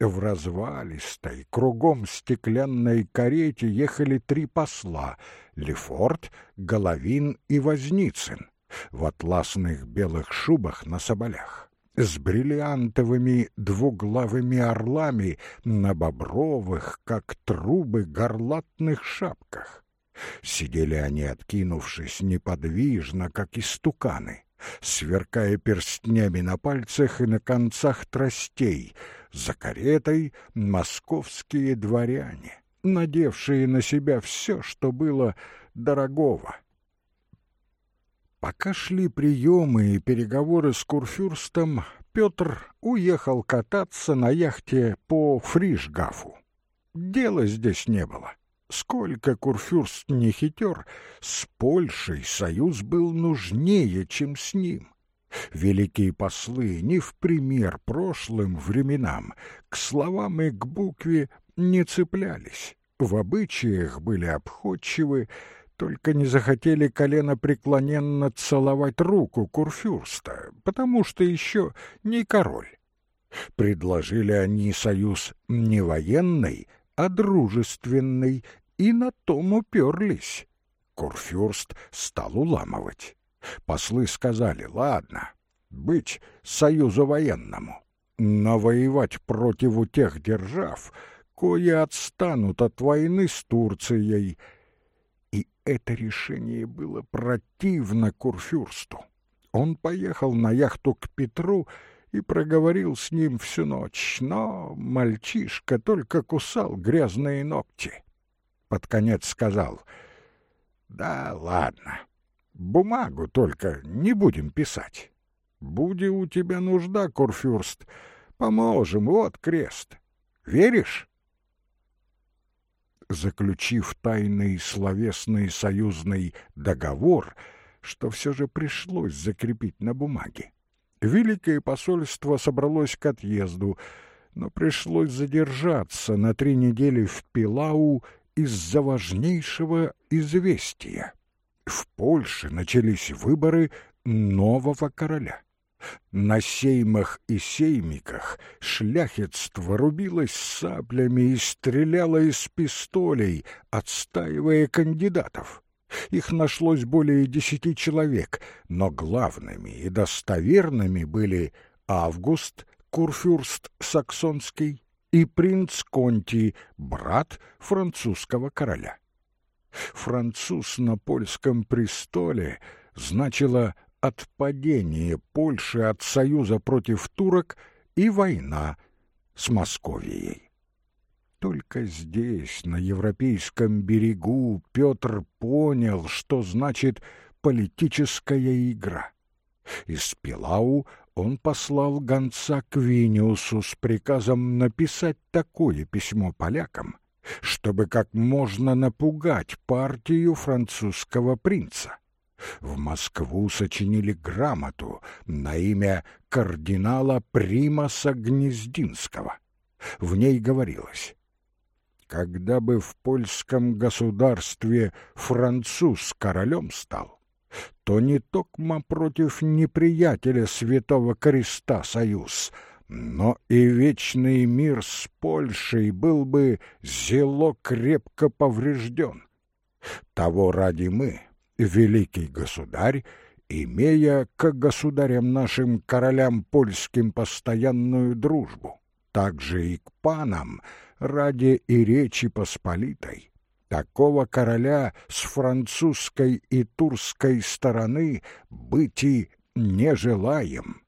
В развалистой, кругом стеклянной карете ехали три посла — Лефорт, Головин и Возницын — в атласных белых шубах на соболях, с бриллиантовыми двуглавыми орлами на бобровых, как трубы, горлатных шапках. Сидели они, откинувшись неподвижно, как истуканы, сверкая перстнями на пальцах и на концах тростей — за каретой московские дворяне, надевшие на себя все, что было дорогого. Пока шли приемы и переговоры с Курфюрстом, Петр уехал кататься на яхте по Фришгафу. Дела здесь не было. Сколько Курфюрст не хитер, с Польшей союз был нужнее, чем с ним. Великие послы не в пример прошлым временам к словам и к букве не цеплялись, в обычаях были обходчивы, только не захотели колено преклоненно целовать руку курфюрста, потому что еще не король. Предложили они союз не военный, а дружественный, и на том уперлись. Курфюрст стал уламывать. Послы сказали, ладно, быть союзу военному, но воевать против тех держав, кое отстанут от войны с Турцией. И это решение было противно Курфюрсту. Он поехал на яхту к Петру и проговорил с ним всю ночь, но мальчишка только кусал грязные ногти. Под конец сказал, «Да ладно, бумагу только не будем писать». Буди у тебя нужда, Курфюрст, поможем, вот крест. Веришь? Заключив тайный словесный союзный договор, что все же пришлось закрепить на бумаге, Великое посольство собралось к отъезду, но пришлось задержаться на три недели в Пилау из-за важнейшего известия. В Польше начались выборы нового короля. На сеймах и сеймиках шляхетство рубилось саблями и стреляло из пистолей, отстаивая кандидатов. Их нашлось более десяти человек, но главными и достоверными были Август, курфюрст саксонский, и принц Конти, брат французского короля. Француз на польском престоле значило отпадение Польши от союза против турок и война с Московией. Только здесь, на европейском берегу, Петр понял, что значит политическая игра. Из Пилау он послал гонца к Виниусу с приказом написать такое письмо полякам, чтобы как можно напугать партию французского принца в Москву сочинили грамоту на имя кардинала Примаса Гнездинского. В ней говорилось «Когда бы в польском государстве француз королем стал, то не токмо против неприятеля Святого Креста союз, но и вечный мир с Польшей был бы зело крепко поврежден. Того ради мы, великий государь, имея к государям нашим королям польским постоянную дружбу, также и к панам ради и Речи Посполитой, такого короля с французской и турской стороны быть и не желаем.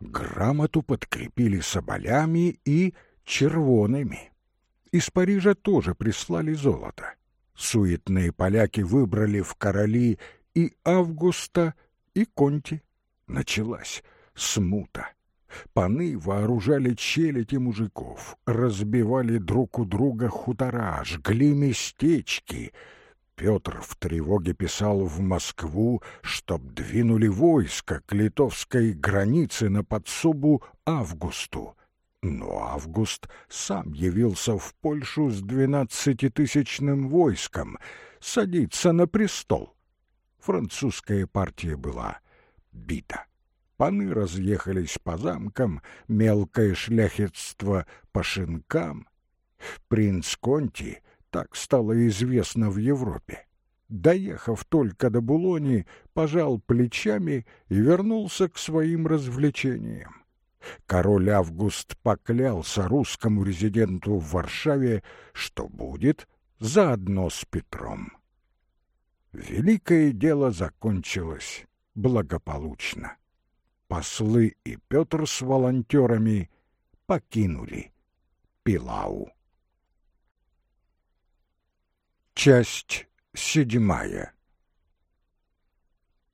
Грамоту подкрепили соболями и червонами. Из Парижа тоже прислали золото. Суетные поляки выбрали в короли и Августа, и Конти. Началась смута. Паны вооружали челядь мужиков, разбивали друг у друга хутора, жгли местечки. Петр в тревоге писал в Москву, чтоб двинули войско к литовской границе на подсобу Августу. Но Август сам явился в Польшу с двенадцатитысячным войском, садиться на престол. Французская партия была бита. Паны разъехались по замкам, мелкое шляхетство по шинкам. Принц Конти так стало известно в Европе. Доехав только до Булони, пожал плечами и вернулся к своим развлечениям. Король Август поклялся русскому резиденту в Варшаве, что будет заодно с Петром. Великое дело закончилось благополучно. Послы и Петр с волонтерами покинули Пилау. Часть седьмая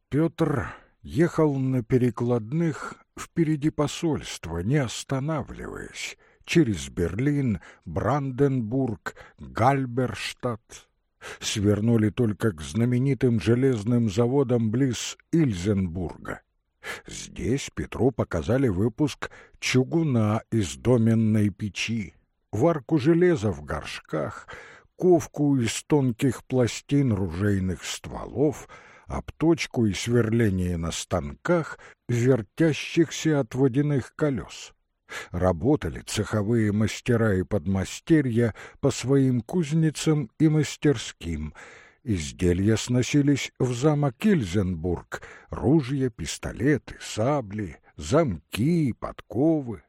Петр ехал на перекладных впереди посольства, не останавливаясь, через Берлин, Бранденбург, Гальберштадт. Свернули только к знаменитым железным заводам близ Ильзенбурга. Здесь Петру показали выпуск чугуна из доменной печи, варку железа в горшках, ковку из тонких пластин ружейных стволов — обточку и сверление на станках, вертящихся от водяных колес. Работали цеховые мастера и подмастерья по своим кузницам и мастерским, изделия сносились в замок Ильзенбург, ружья, пистолеты, сабли, замки, подковы.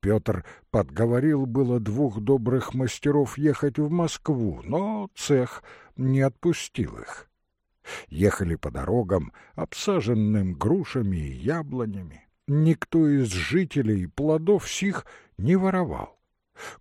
Петр подговорил было двух добрых мастеров ехать в Москву, но цех не отпустил их. Ехали по дорогам, обсаженным грушами и яблонями. Никто из жителей плодов сих не воровал.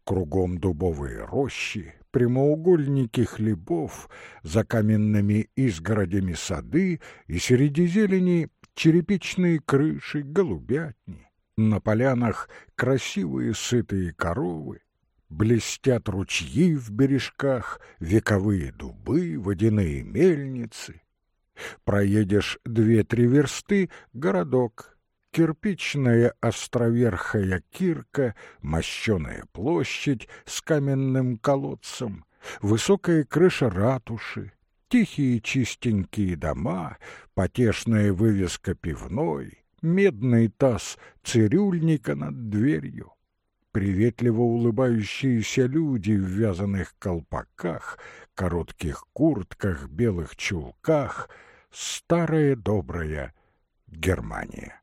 Кругом дубовые рощи, прямоугольники хлебов, за каменными изгородями сады и среди зелени черепичные крыши, голубятни. На полянах красивые сытые коровы, блестят ручьи в бережках, вековые дубы, водяные мельницы. Проедешь две-три версты — городок, кирпичная островерхая кирка, мощеная площадь с каменным колодцем, высокая крыша ратуши, тихие чистенькие дома, потешная вывеска пивной, медный таз цирюльника над дверью, приветливо улыбающиеся люди в вязаных колпаках, коротких куртках, белых чулках, старая добрая Германия.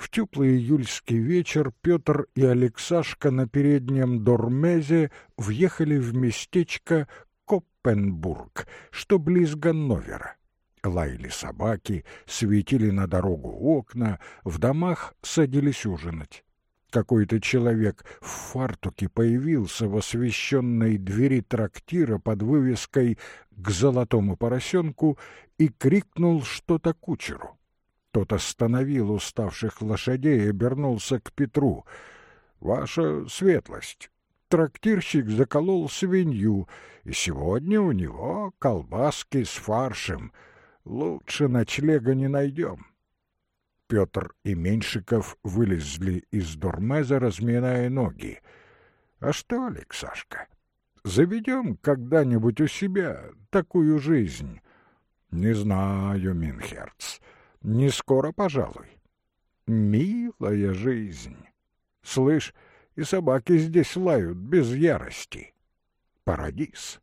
В теплый июльский вечер Петр и Алексашка на переднем Дормезе въехали в местечко Коппенбург, что близ Ганновера. Лаяли собаки, светили на дорогу окна, в домах садились ужинать. Какой-то человек в фартуке появился в освещенной двери трактира под вывеской «К золотому поросенку» и крикнул что-то кучеру. Тот остановил уставших лошадей и обернулся к Петру. «Ваша светлость, трактирщик заколол свинью, и сегодня у него колбаски с фаршем». Лучше ночлега не найдем. Петр и Меньшиков вылезли из дормеза, разминая ноги. А что, Алексашка, заведем когда-нибудь у себя такую жизнь? Не знаю, Минхерц, не скоро, пожалуй. Милая жизнь. Слышь, и собаки здесь лают без ярости. Парадис.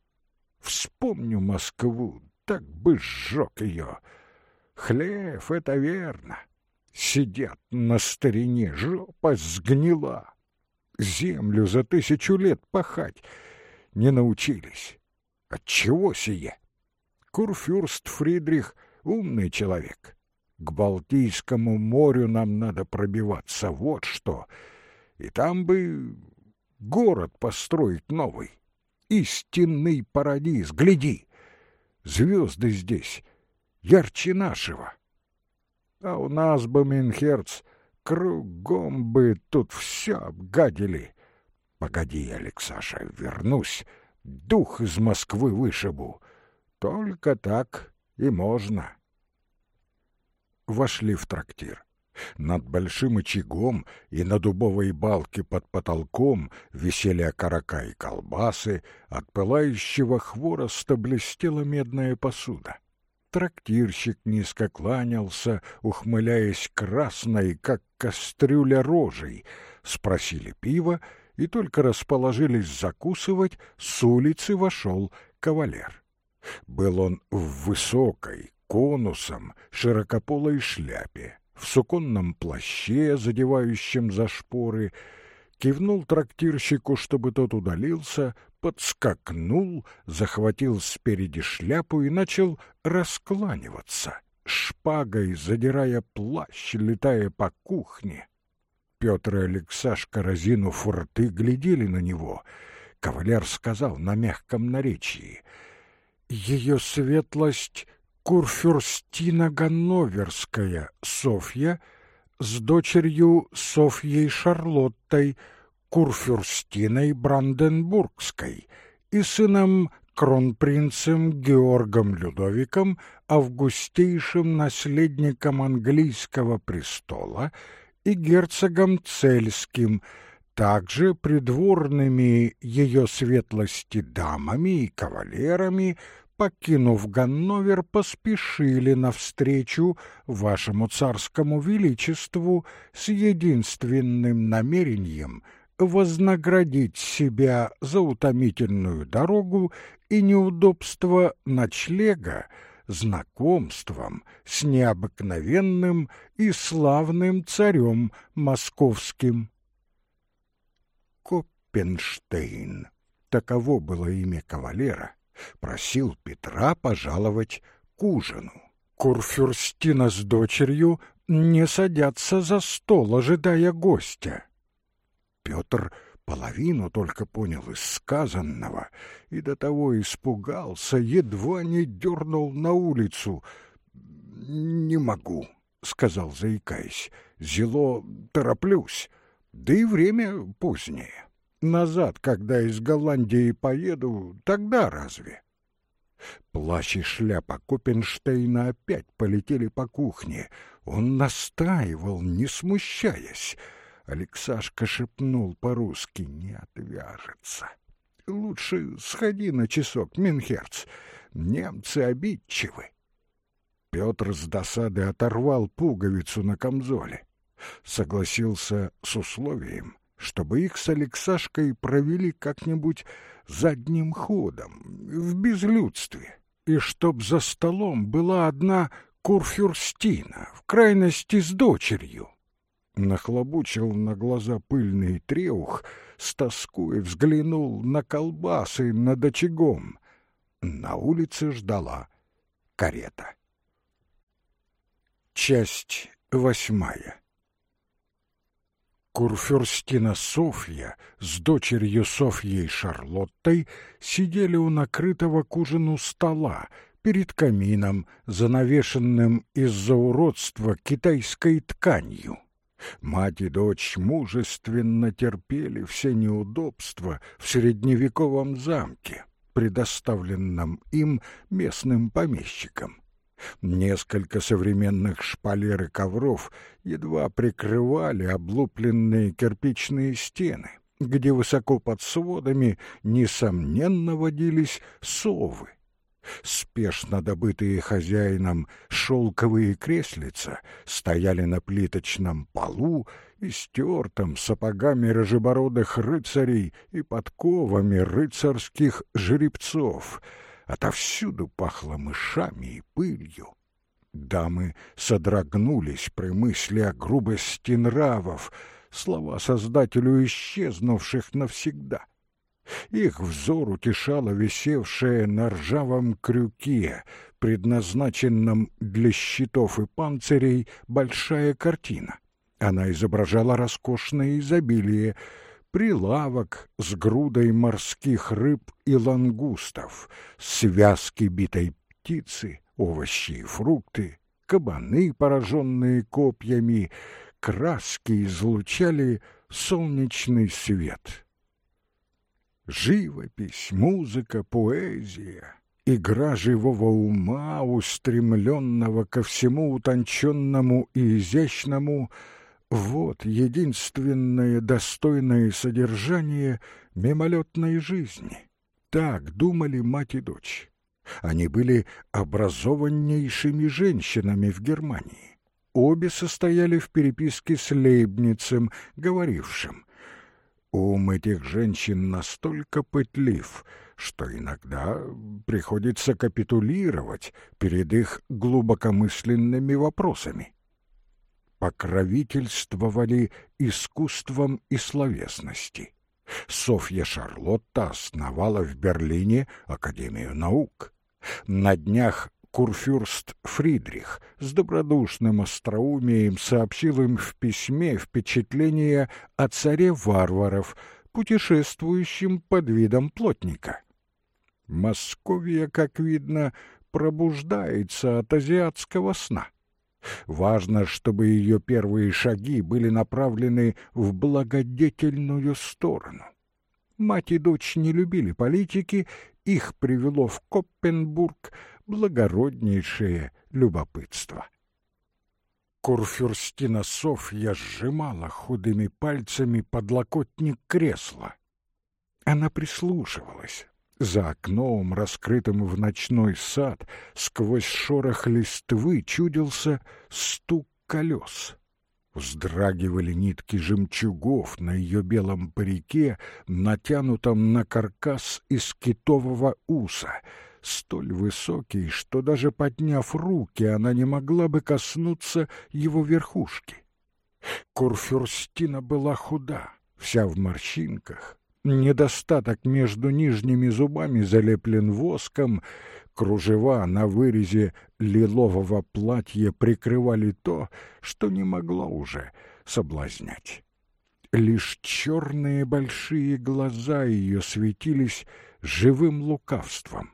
Вспомню Москву, так бы сжег ее. Хлев — это верно. Сидят на старине, жопа сгнила. Землю за тысячу лет пахать не научились. Отчего сие? Курфюрст Фридрих — умный человек. К Балтийскому морю нам надо пробиваться, вот что. И там бы город построить новый. Истинный парадиз, гляди! Звезды здесь ярче нашего. А у нас бы, Минхерц, кругом бы тут все обгадили. Погоди, Алексаша, вернусь, дух из Москвы вышибу. Только так и можно. Вошли в трактир. Над большим очагом и на дубовой балке под потолком висели окорока и колбасы, от пылающего хвороста блестела медная посуда. Трактирщик низко кланялся, ухмыляясь красной, как кастрюля рожей. Спросили пива, и только расположились закусывать, с улицы вошел кавалер. Был он в высокой, конусом, широкополой шляпе, в суконном плаще, задевающем за шпоры, кивнул трактирщику, чтобы тот удалился, подскакнул, захватил спереди шляпу и начал раскланиваться, шпагой задирая плащ, летая по кухне. Петр и Алексашка, разинув рты, глядели на него. Кавалер сказал на мягком наречии, «Ее светлость Курфюрстина Ганноверская Софья с дочерью Софьей Шарлоттой, Курфюрстиной Бранденбургской и сыном кронпринцем Георгом Людовиком, августейшим наследником английского престола и герцогом Цельским, также придворными ее светлости дамами и кавалерами, покинув Ганновер, поспешили навстречу вашему царскому величеству с единственным намерением вознаградить себя за утомительную дорогу и неудобство ночлега знакомством с необыкновенным и славным царем московским. Коппенштейн, таково было имя кавалера, просил Петра пожаловать к ужину. Курфюрстина с дочерью не садятся за стол, ожидая гостя. Петр половину только понял из сказанного и до того испугался, едва не дернул на улицу. «Не могу», — сказал, заикаясь, — «зело тороплюсь, да и время позднее. Назад, когда из Голландии поеду, тогда разве?» Плащ и шляпа Копенштейна опять полетели по кухне. Он настаивал, не смущаясь. Алексашка шепнул по-русски «Не отвяжется». «Лучше сходи на часок, Минхерц. Немцы обидчивы». Петр с досады оторвал пуговицу на камзоле. Согласился с условием, чтобы их с Алексашкой провели как-нибудь задним ходом, в безлюдстве, и чтоб за столом была одна Курфюрстина, в крайности с дочерью нахлобучил на глаза пыльный треух, с тоской взглянул на колбасы над очагом. На улице ждала карета. Часть восьмая Курфюрстина Софья с дочерью Софьей Шарлоттой сидели у накрытого к ужину стола перед камином, занавешенным из-за уродства китайской тканью. Мать и дочь мужественно терпели все неудобства в средневековом замке, предоставленном им местным помещикам. Несколько современных шпалер и ковров едва прикрывали облупленные кирпичные стены, где высоко под сводами, несомненно, водились совы. Спешно добытые хозяином шелковые креслица стояли на плиточном полу и стертом сапогами рыжебородых рыцарей и подковами рыцарских жеребцов. Отовсюду пахло мышами и пылью. Дамы содрогнулись при мысли о грубости нравов, слова создателю исчезнувших навсегда — их взор утешала висевшая на ржавом крюке, предназначенном для щитов и панцирей, большая картина. Она изображала роскошное изобилие, прилавок с грудой морских рыб и лангустов, связки битой птицы, овощи и фрукты, кабаны, пораженные копьями, краски излучали солнечный свет. Живопись, музыка, поэзия, игра живого ума, устремленного ко всему утонченному и изящному — вот единственное достойное содержание мимолетной жизни. Так думали мать и дочь. Они были образованнейшими женщинами в Германии. Обе состояли в переписке с Лейбницем, говорившим Ум этих женщин настолько пытлив, что иногда приходится капитулировать перед их глубокомысленными вопросами. Покровительствовали искусством и словесности. Софья Шарлотта основала в Берлине Академию наук. На днях Курфюрст Фридрих с добродушным остроумием сообщил им в письме впечатление о царе варваров, путешествующем под видом плотника. Московия, как видно, пробуждается от азиатского сна. Важно, чтобы ее первые шаги были направлены в благодетельную сторону. Мать и дочь не любили политики, их привело в Коппенбург благороднейшее любопытство. Курфюрстина Софья сжимала худыми пальцами подлокотник кресла. Она прислушивалась. За окном, раскрытым в ночной сад, сквозь шорох листвы чудился стук колес. Вздрагивали нитки жемчугов на ее белом парике, натянутом на каркас из китового уса, столь высокий, что даже подняв руки, она не могла бы коснуться его верхушки. Курфюрстина была худа, вся в морщинках, недостаток между нижними зубами залеплен воском, кружева на вырезе лилового платья прикрывали то, что не могло уже соблазнять. Лишь черные большие глаза ее светились живым лукавством.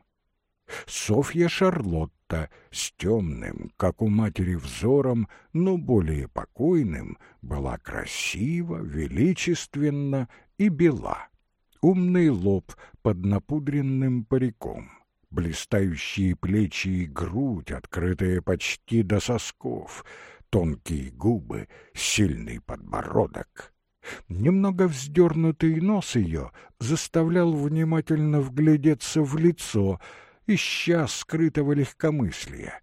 Софья Шарлотта с темным, как у матери, взором, но более покойным, была красива, величественна и бела умный лоб под напудренным париком, блистающие плечи и грудь, открытые почти до сосков, тонкие губы, сильный подбородок. Немного вздернутый нос ее заставлял внимательно вглядеться в лицо, ища скрытого легкомыслия.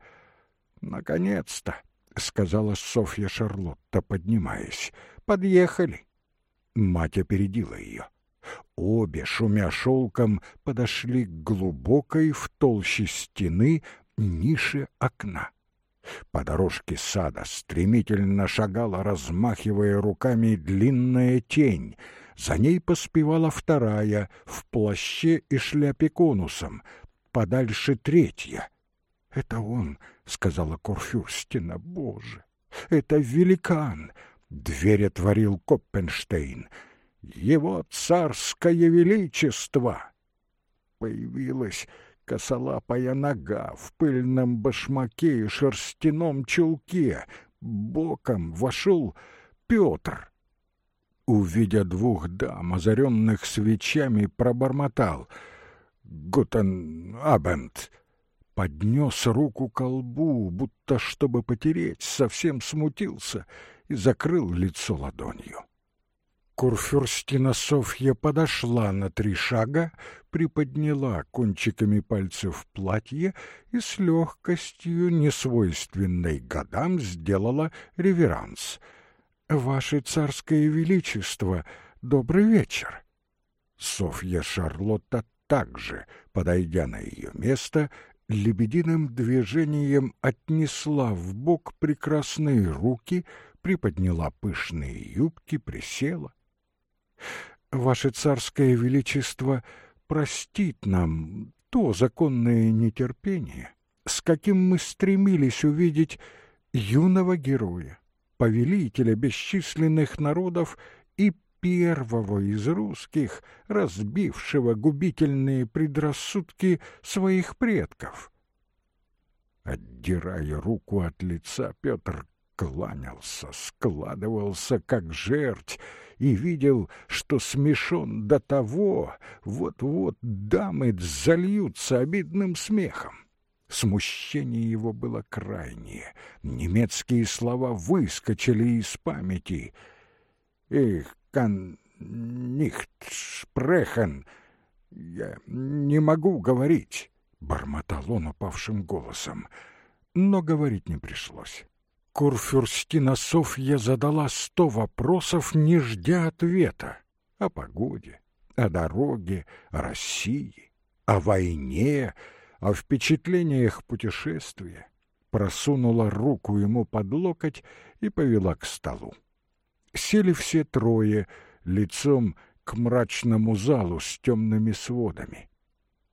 «Наконец-то!» — сказала Софья Шарлотта, поднимаясь. «Подъехали!» Мать опередила ее. Обе, шумя шелком, подошли к глубокой в толще стены нише окна. По дорожке сада стремительно шагала, размахивая руками, длинная тень. За ней поспевала вторая, в плаще и шляпе конусом, подальше третья. — Это он, — сказала Корфюрстина, — боже, это великан! Дверь отворил Коппенштейн — его царское величество. Появилась косолапая нога в пыльном башмаке и шерстяном чулке. Боком вошел Петр. Увидя двух дам, озаренных свечами, пробормотал «Гутен Абент!» Поднес руку к колбу, будто чтобы потереть, совсем смутился и закрыл лицо ладонью. Курфюрстина Софья подошла на три шага, приподняла кончиками пальцев платье и с легкостью, несвойственной годам, сделала реверанс. «Ваше царское величество, добрый вечер!» Софья Шарлотта также, подойдя на ее место, лебединым движением отнесла в бок прекрасные руки, приподняла пышные юбки, присела. Ваше царское величество простит нам то законное нетерпение, с каким мы стремились увидеть юного героя, повелителя бесчисленных народов и первого из русских, разбившего губительные предрассудки своих предков. Отдирая руку от лица, Петр кланялся, складывался, как жерть, и видел, что смешон до того, вот-вот дамы зальются обидным смехом. Смущение его было крайнее. Немецкие слова выскочили из памяти. «Их кан нихт шпрехен» «Я не могу говорить», — бормотал он упавшим голосом. Но говорить не пришлось. Курфюрстина Софья задала сто вопросов, не ждя ответа. О погоде, о дороге, о России, о войне, о впечатлениях путешествия. Просунула руку ему под локоть и повела к столу. Сели все трое, лицом к мрачному залу с темными сводами.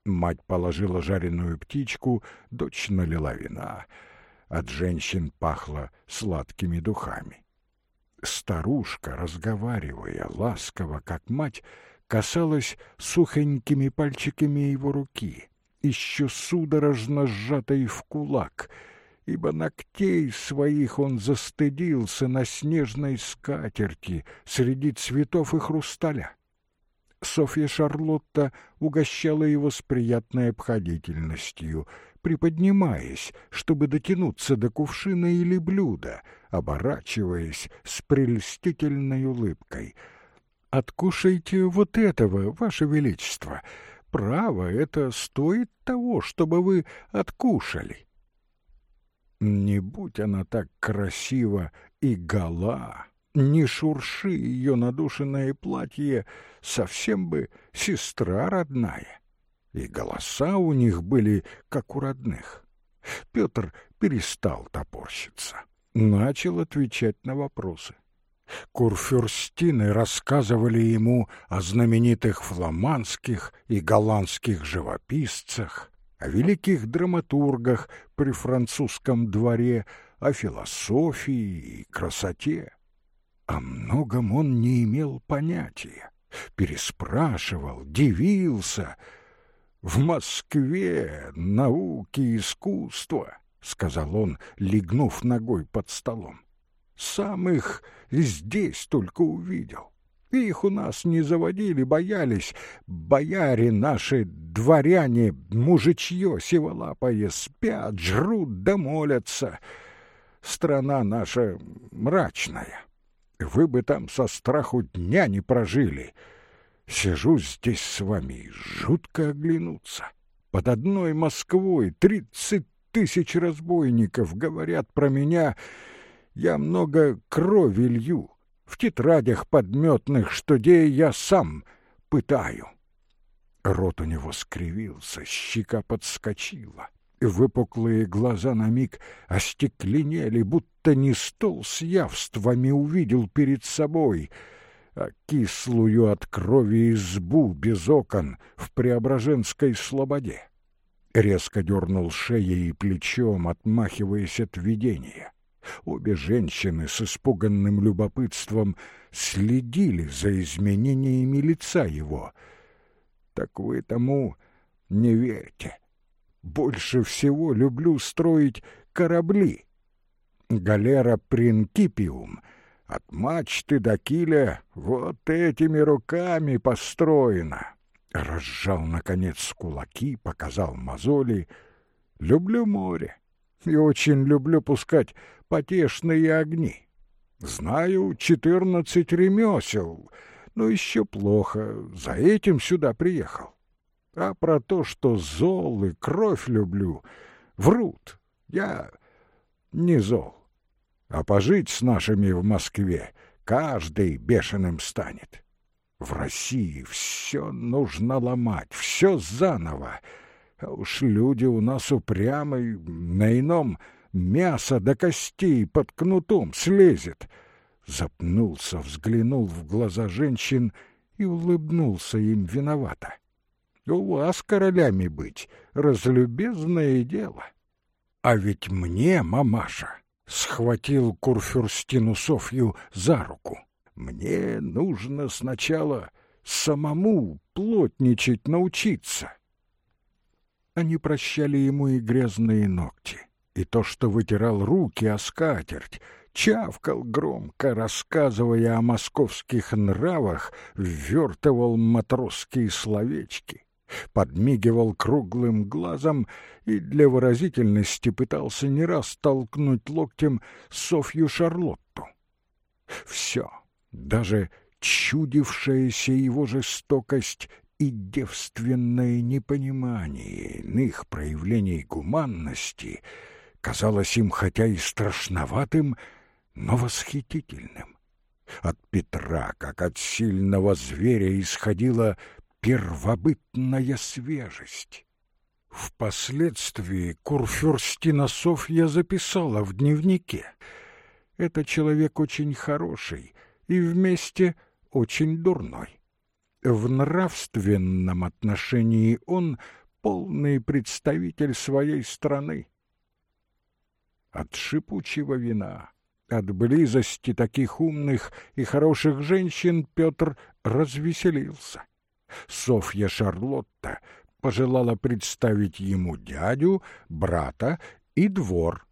Мать положила жареную птичку, дочь налила вина — от женщин пахло сладкими духами. Старушка, разговаривая ласково, как мать, касалась сухонькими пальчиками его руки, еще судорожно сжатой в кулак, ибо ногтей своих он застыдился на снежной скатерти среди цветов и хрусталя. Софья Шарлотта угощала его с приятной обходительностью — приподнимаясь, чтобы дотянуться до кувшина или блюда, оборачиваясь с прельстительной улыбкой. «Откушайте вот этого, Ваше Величество. Право, это стоит того, чтобы вы откушали». Не будь она так красива и гола, не шурши ее надушенное платье, совсем бы сестра родная. И голоса у них были, как у родных. Петр перестал топорщиться, начал отвечать на вопросы. Курфюрстины рассказывали ему о знаменитых фламандских и голландских живописцах, о великих драматургах при французском дворе, о философии и красоте. О многом он не имел понятия, переспрашивал, дивился. «В Москве науки искусства», — сказал он, легнув ногой под столом. «Сам их здесь только увидел. Их у нас не заводили, боялись. Бояре наши, дворяне, мужичье сиволапое, спят, жрут да молятся. Страна наша мрачная. Вы бы там со страху дня не прожили. Сижу здесь с вами, жутко оглянуться. Под одной Москвой тридцать тысяч разбойников говорят про меня. Я много крови лью. В тетрадях подметных, что де я сам пытаю. Рот у него скривился, щека подскочила. Выпуклые глаза на миг остекленели, будто не стол с явствами увидел перед собой, а кислую от крови избу без окон в Преображенской слободе. Резко дернул шеей и плечом, отмахиваясь от видения. Обе женщины с испуганным любопытством следили за изменениями лица его. «Так вы тому не верьте. Больше всего люблю строить корабли. Галера Принкипиум от мачты до киля вот этими руками построена». Разжал, наконец, кулаки, показал мозоли. «Люблю море и очень люблю пускать потешные огни. Знаю четырнадцать ремесел, но еще плохо, за этим сюда приехал. А про то, что зол и кровь люблю, врут. Я не зол. А пожить с нашими в Москве каждый бешеным станет. В России все нужно ломать, все заново. А уж люди у нас упрямые, на ином мясо до костей под кнутом слезет. Запнулся, взглянул в глаза женщин и улыбнулся им виновато. У вас королями быть — разлюбезное дело. А ведь мне, мамаша, схватил Курфюрстину Софью за руку. Мне нужно сначала самому плотничать научиться. Они прощали ему и грязные ногти, и то, что вытирал руки о скатерть, чавкал громко, рассказывая о московских нравах, ввертывал матросские словечки, подмигивал круглым глазом и для выразительности пытался не раз толкнуть локтем Софью Шарлотту. Все, даже чудившаяся его жестокость и девственное непонимание иных проявлений гуманности казалось им хотя и страшноватым, но восхитительным. От Петра, как от сильного зверя, исходила первобытная свежесть. Впоследствии Курфюрстина Софья записала в дневнике. Это человек очень хороший и вместе очень дурной. В нравственном отношении он полный представитель своей страны. От шипучего вина, от близости таких умных и хороших женщин Петр развеселился. Софья Шарлотта пожелала представить ему дядю, брата и двор.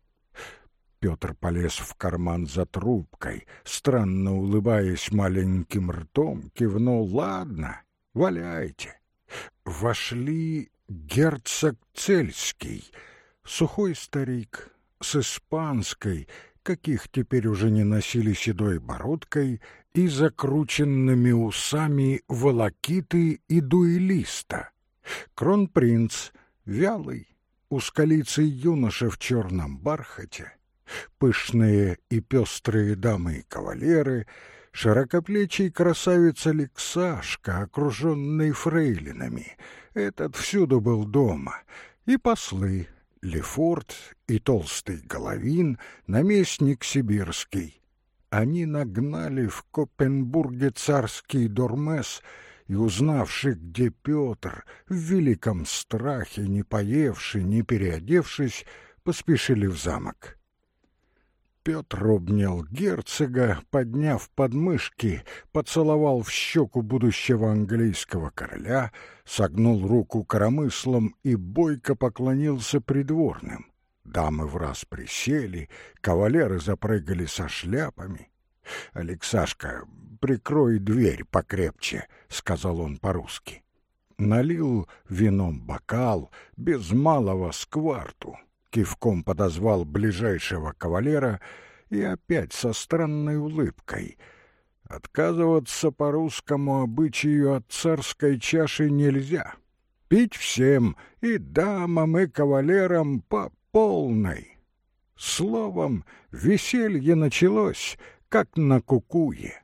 Петр полез в карман за трубкой, странно улыбаясь маленьким ртом, кивнул «Ладно, валяйте». Вошли герцог Цельский, сухой старик, с испанской, каких теперь уже не носили седой бородкой, и закрученными усами волокиты и дуэлиста. Кронпринц, вялый, ускалицый юноша в черном бархате, Пышные и пестрые дамы и кавалеры, широкоплечий красавец Алексашка, окруженный фрейлинами, этот всюду был дома, и послы, Лефорт и толстый Головин, наместник сибирский. Они нагнали в Копенбурге царский дормес и, узнавши, где Петр, в великом страхе, не поевший, не переодевшись, поспешили в замок. Петр обнял герцога, подняв подмышки, поцеловал в щеку будущего английского короля, согнул руку коромыслом и бойко поклонился придворным. Дамы в раз присели, кавалеры запрыгали со шляпами. «Алексашка, прикрой дверь покрепче», — сказал он по-русски. Налил вином бокал, без малого скварту, кивком подозвал ближайшего кавалера и опять со странной улыбкой. Отказываться по русскому обычаю от царской чаши нельзя. Пить всем, и дамам, и кавалерам по полной. Словом, веселье началось, как на кукуе.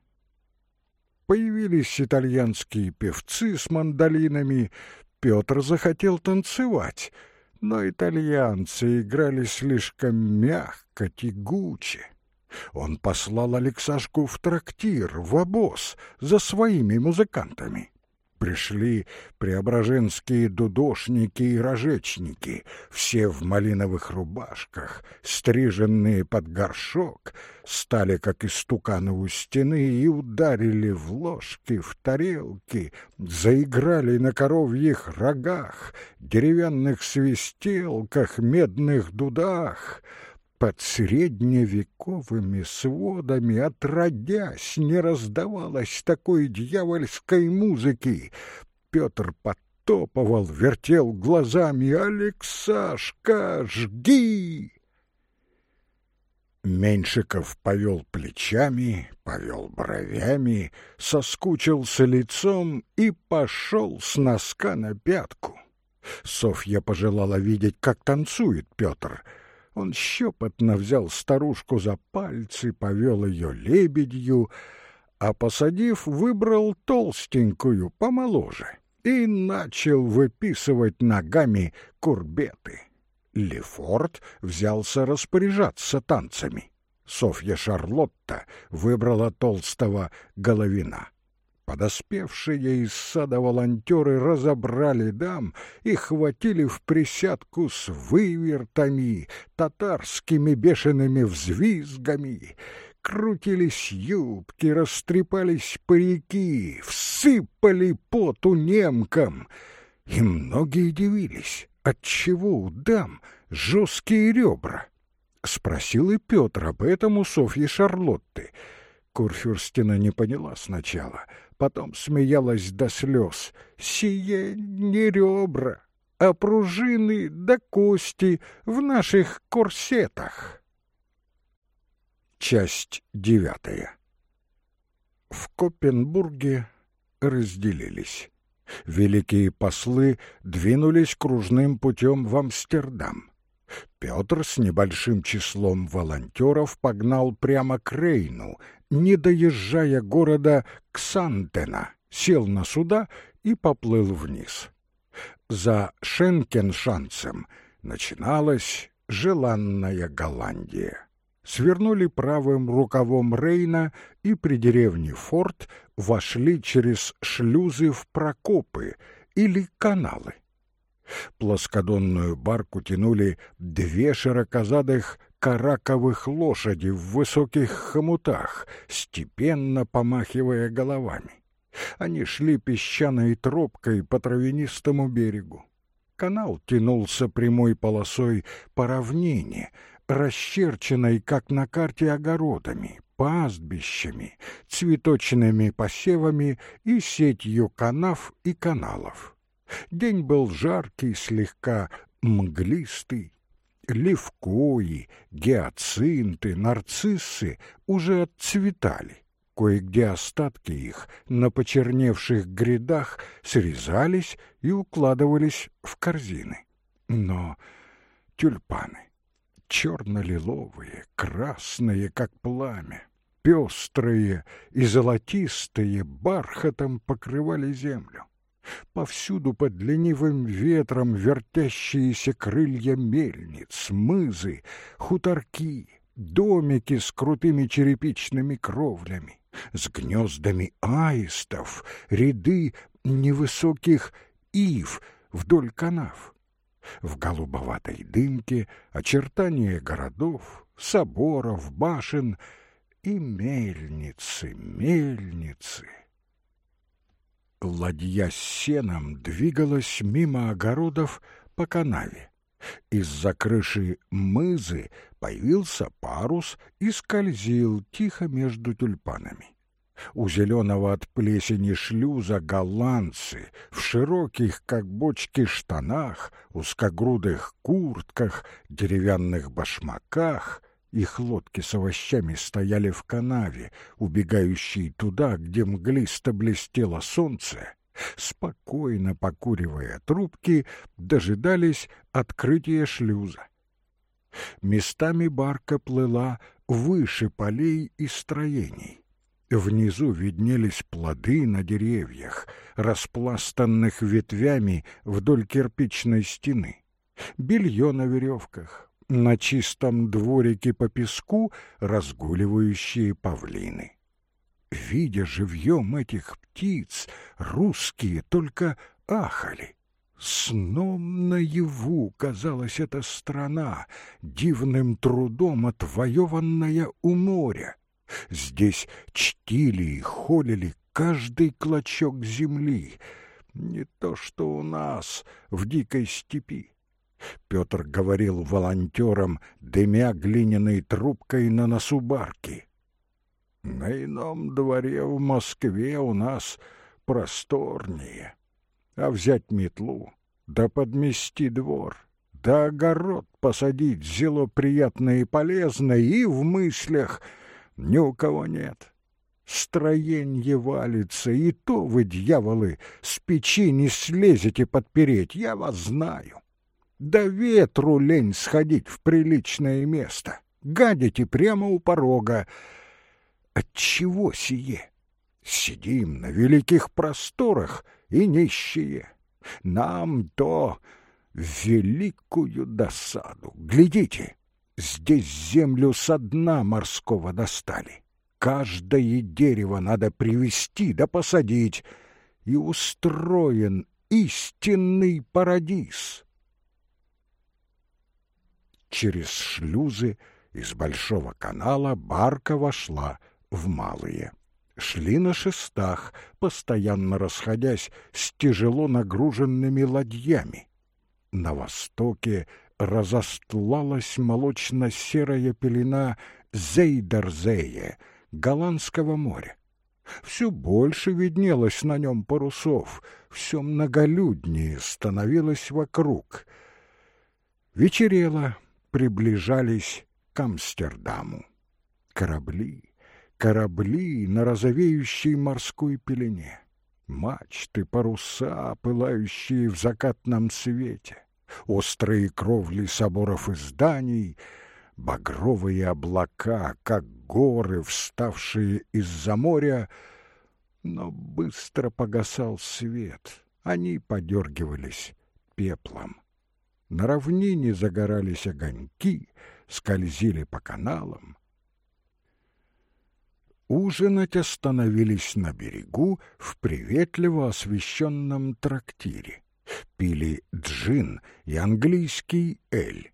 Появились итальянские певцы с мандолинами. Петр захотел танцевать — но итальянцы играли слишком мягко, тягуче. Он послал Алексашку в трактир, в обоз, за своими музыкантами пришли преображенские дудошники и рожечники, все в малиновых рубашках, стриженные под горшок, стали, как истуканы у стены, и ударили в ложки, в тарелки, заиграли на коровьих рогах, деревянных свистелках, медных дудах — под средневековыми сводами отродясь не раздавалось такой дьявольской музыки. Петр подтопывал, вертел глазами «Алексашка, жги!» Меньшиков повел плечами, повел бровями, соскучился лицом и пошел с носка на пятку. Софья пожелала видеть, как танцует Петр — он щепотно взял старушку за пальцы, повел ее лебедью, а, посадив, выбрал толстенькую, помоложе, и начал выписывать ногами курбеты. Лефорт взялся распоряжаться танцами. Софья Шарлотта выбрала толстого головина. Подоспевшие из сада волонтеры разобрали дам и хватили в присядку с вывертами, татарскими бешеными взвизгами. Крутились юбки, растрепались парики, всыпали поту немкам. И многие дивились, отчего у дам жесткие ребра. Спросил и Петр об этом у Софьи Шарлотты. Курфюрстина не поняла сначала — потом смеялась до слез. «Сие не ребра, а пружины да кости в наших корсетах». Часть девятая. В Копенбурге разделились. Великие послы двинулись кружным путем в Амстердам. Петр с небольшим числом волонтеров погнал прямо к Рейну, не доезжая города Ксантена, сел на суда и поплыл вниз. За Шенкеншанцем начиналась желанная Голландия. Свернули правым рукавом Рейна и при деревне Форт вошли через шлюзы в Прокопы или каналы. Плоскодонную барку тянули две широкозадых караковых лошади в высоких хомутах, степенно помахивая головами. Они шли песчаной тропкой по травянистому берегу. Канал тянулся прямой полосой по равнине, расчерченной, как на карте, огородами, пастбищами, цветочными посевами и сетью канав и каналов. День был жаркий, слегка мглистый. Левкои, гиацинты, нарциссы уже отцветали. Кое-где остатки их на почерневших грядах срезались и укладывались в корзины. Но тюльпаны, черно-лиловые, красные, как пламя, пестрые и золотистые бархатом покрывали землю. Повсюду под ленивым ветром вертящиеся крылья мельниц, мызы, хуторки, домики с крутыми черепичными кровлями, с гнездами аистов, ряды невысоких ив вдоль канав. В голубоватой дымке очертания городов, соборов, башен и мельницы, мельницы. Ладья с сеном двигалась мимо огородов по канаве. Из-за крыши мызы появился парус и скользил тихо между тюльпанами. У зеленого от плесени шлюза голландцы в широких, как бочки, штанах, узкогрудых куртках, деревянных башмаках. Их лодки с овощами стояли в канаве, убегающей туда, где мглисто блестело солнце, спокойно покуривая трубки, дожидались открытия шлюза. Местами барка плыла выше полей и строений. Внизу виднелись плоды на деревьях, распластанных ветвями вдоль кирпичной стены. Белье на веревках, на чистом дворике по песку разгуливающие павлины. Видя живьем этих птиц, русские только ахали. Сном наяву казалась эта страна, дивным трудом отвоеванная у моря. Здесь чтили и холили каждый клочок земли, не то что у нас в дикой степи. Петр говорил волонтерам, дымя глиняной трубкой на носу барки. На ином дворе в Москве у нас просторнее. А взять метлу, да подмести двор, да огород посадить зело приятное и полезное, и в мыслях — ни у кого нет. Строенье валится, и то вы, дьяволы, с печи не слезете подпереть, я вас знаю. Да ветру лень сходить в приличное место. Гадите прямо у порога. Отчего сие? Сидим на великих просторах и нищие. Нам то великую досаду. Глядите, Здесь землю со дна морского достали. Каждое дерево надо привести да посадить, и устроен истинный парадиз. Через шлюзы из большого канала барка вошла в малые. Шли на шестах, постоянно расходясь с тяжело нагруженными ладьями. На востоке разостлалась молочно-серая пелена Зейдерзее, Голландского моря. Все больше виднелось на нем парусов, все многолюднее становилось вокруг. Вечерело, приближались к Амстердаму. Корабли, корабли на розовеющей морской пелене, мачты, паруса, пылающие в закатном свете — острые кровли соборов и зданий, багровые облака, как горы, вставшие из-за моря, но быстро погасал свет, они подергивались пеплом. На равнине загорались огоньки, скользили по каналам. Ужинать остановились на берегу в приветливо освещенном трактире пили джин и английский эль.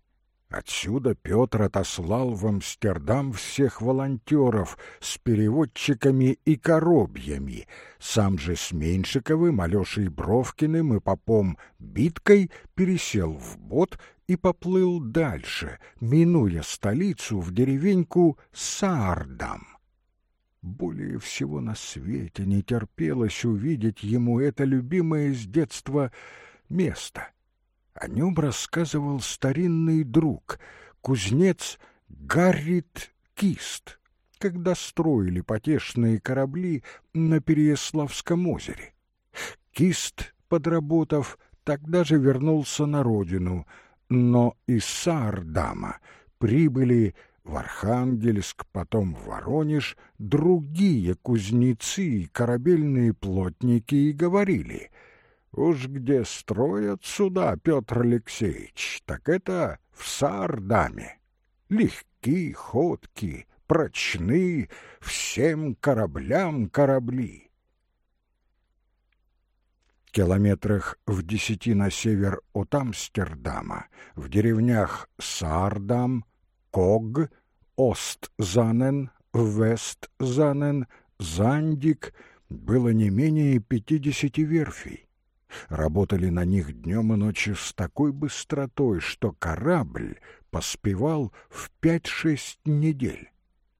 Отсюда Петр отослал в Амстердам всех волонтеров с переводчиками и коробьями, сам же с Меньшиковым, Алешей Бровкиным и попом Биткой пересел в бот и поплыл дальше, минуя столицу в деревеньку Саардам. Более всего на свете не терпелось увидеть ему это любимое с детства место. О нем рассказывал старинный друг, кузнец Гаррит Кист, когда строили потешные корабли на Переяславском озере. Кист, подработав, тогда же вернулся на родину, но из Саардама прибыли в Архангельск, потом в Воронеж, другие кузнецы и корабельные плотники и говорили, «Уж где строят суда, Петр Алексеевич, так это в Сардаме. Легки, ходки, прочны, всем кораблям корабли». Километрах в десяти на север от Амстердама, в деревнях Сардам, Ког, Остзанен, Вестзанен, Зандик было не менее пятидесяти верфей. Работали на них днем и ночью с такой быстротой, что корабль поспевал в пять-шесть недель.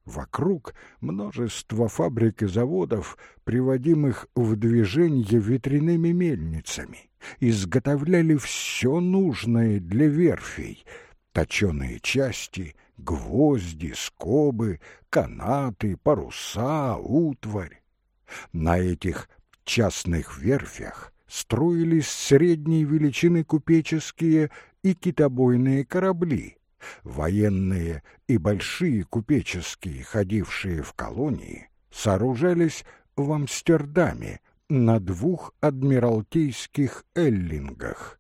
Вокруг множество фабрик и заводов, приводимых в движение ветряными мельницами, изготовляли все нужное для верфей — точеные части, гвозди, скобы, канаты, паруса, утварь. На этих частных верфях строились средней величины купеческие и китобойные корабли, военные и большие купеческие, ходившие в колонии, сооружались в Амстердаме на двух адмиралтейских эллингах.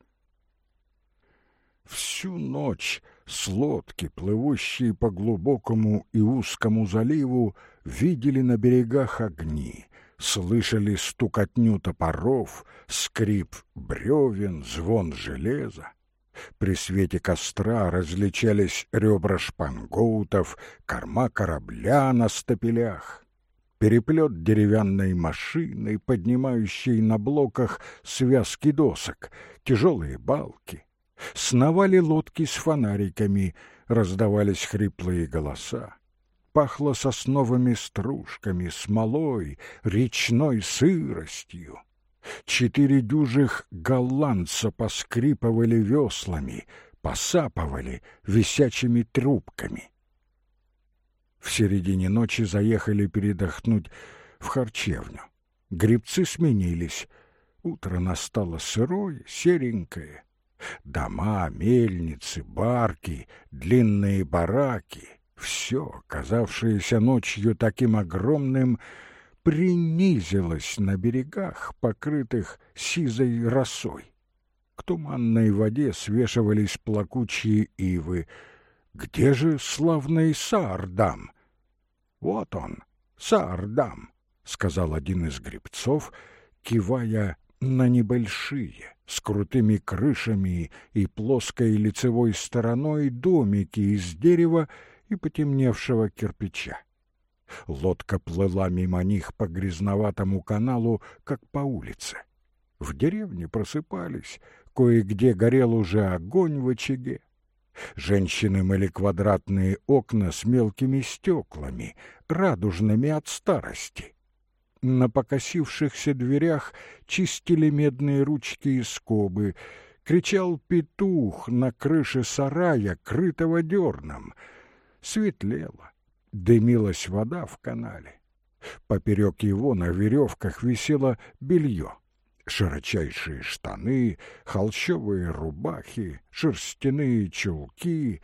Всю ночь с лодки, плывущие по глубокому и узкому заливу, видели на берегах огни, слышали стукотню топоров, скрип бревен, звон железа. При свете костра различались ребра шпангоутов, корма корабля на стапелях, переплет деревянной машины, поднимающей на блоках связки досок, тяжелые балки, Сновали лодки с фонариками, раздавались хриплые голоса. Пахло сосновыми стружками, смолой, речной сыростью. Четыре дюжих голландца поскрипывали веслами, посапывали висячими трубками. В середине ночи заехали передохнуть в харчевню. Грибцы сменились. Утро настало сырое, серенькое. Дома, мельницы, барки, длинные бараки — все, казавшееся ночью таким огромным, принизилось на берегах, покрытых сизой росой. К туманной воде свешивались плакучие ивы. Где же славный Саардам? Вот он, Саардам, — сказал один из гребцов, кивая на небольшие, с крутыми крышами и плоской лицевой стороной домики из дерева и потемневшего кирпича. Лодка плыла мимо них по грязноватому каналу, как по улице. В деревне просыпались, кое-где горел уже огонь в очаге. Женщины мыли квадратные окна с мелкими стеклами, радужными от старости на покосившихся дверях чистили медные ручки и скобы. Кричал петух на крыше сарая, крытого дерном. Светлело, дымилась вода в канале. Поперек его на веревках висело белье. Широчайшие штаны, холщовые рубахи, шерстяные чулки.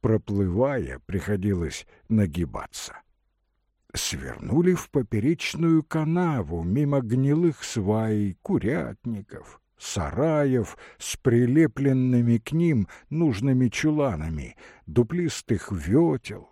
Проплывая, приходилось нагибаться свернули в поперечную канаву мимо гнилых свай, курятников, сараев с прилепленными к ним нужными чуланами, дуплистых ветел.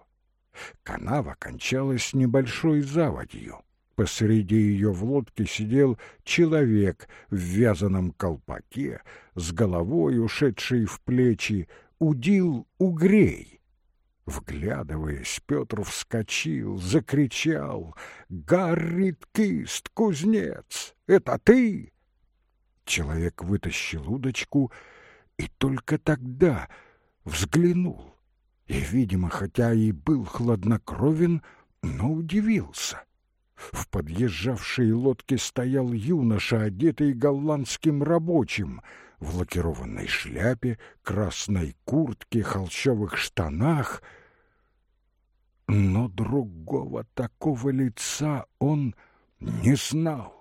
Канава кончалась небольшой заводью. Посреди ее в лодке сидел человек в вязаном колпаке, с головой ушедшей в плечи, удил угрей. Вглядываясь, Петр вскочил, закричал «Гаррит Кист, кузнец, это ты?» Человек вытащил удочку и только тогда взглянул. И, видимо, хотя и был хладнокровен, но удивился. В подъезжавшей лодке стоял юноша, одетый голландским рабочим, в лакированной шляпе, красной куртке, холщовых штанах. Но другого такого лица он не знал.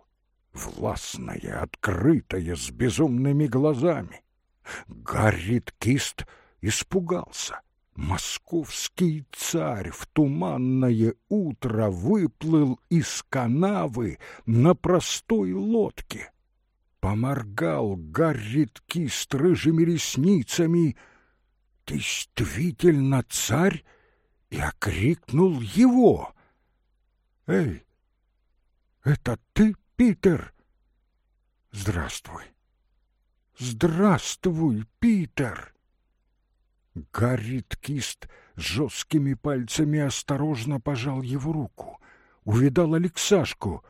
Властное, открытое, с безумными глазами. Гаррит Кист испугался. Московский царь в туманное утро выплыл из канавы на простой лодке. Поморгал Гаррит Кист рыжими ресницами. Действительно царь? И окрикнул его. «Эй, это ты, Питер?» «Здравствуй». «Здравствуй, Питер!» Гаррит Кист жесткими пальцами осторожно пожал его руку. Увидал Алексашку.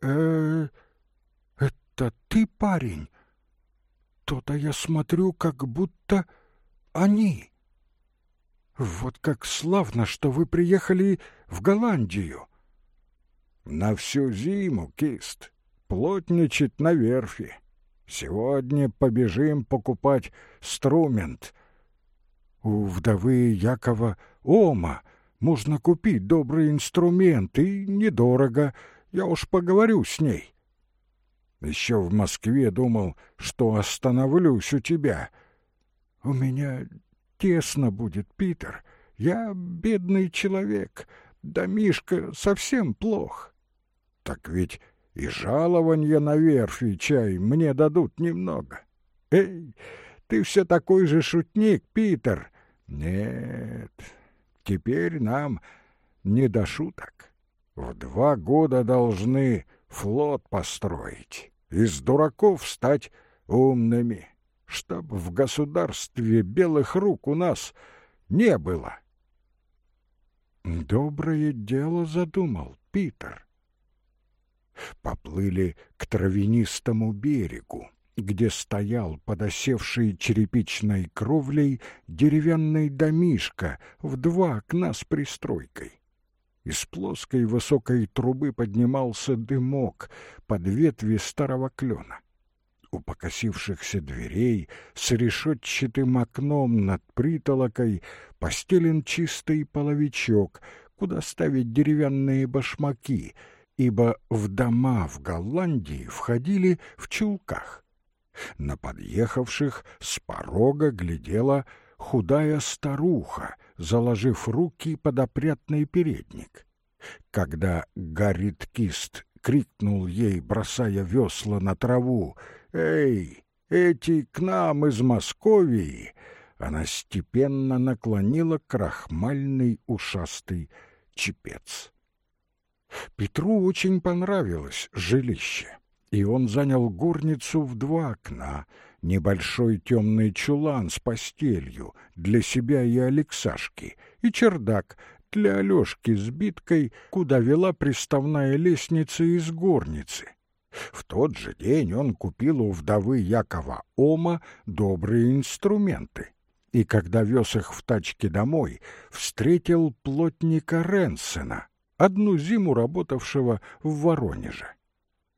э это ты, парень? То-то я смотрю, как будто они. Вот как славно, что вы приехали в Голландию. На всю зиму, Кист, плотничать на верфи. Сегодня побежим покупать струмент — у вдовы Якова Ома можно купить добрый инструмент, и недорого. Я уж поговорю с ней. Еще в Москве думал, что остановлюсь у тебя. У меня тесно будет, Питер. Я бедный человек. Да Мишка совсем плох. Так ведь и жалования на верфи чай мне дадут немного. Эй, ты все такой же шутник, Питер. Нет, теперь нам не до шуток. В два года должны флот построить, из дураков стать умными, чтоб в государстве белых рук у нас не было. Доброе дело задумал Питер. Поплыли к травянистому берегу где стоял подосевший черепичной кровлей деревянный домишка в два окна с пристройкой. Из плоской высокой трубы поднимался дымок под ветви старого клена. У покосившихся дверей с решетчатым окном над притолокой постелен чистый половичок, куда ставить деревянные башмаки, ибо в дома в Голландии входили в чулках. На подъехавших с порога глядела худая старуха, заложив руки под опрятный передник. Когда Кист крикнул ей, бросая весла на траву, «Эй, эти к нам из Московии!» Она степенно наклонила крахмальный ушастый чепец. Петру очень понравилось жилище и он занял горницу в два окна, небольшой темный чулан с постелью для себя и Алексашки, и чердак для Алешки с биткой, куда вела приставная лестница из горницы. В тот же день он купил у вдовы Якова Ома добрые инструменты, и когда вез их в тачке домой, встретил плотника Ренсена, одну зиму работавшего в Воронеже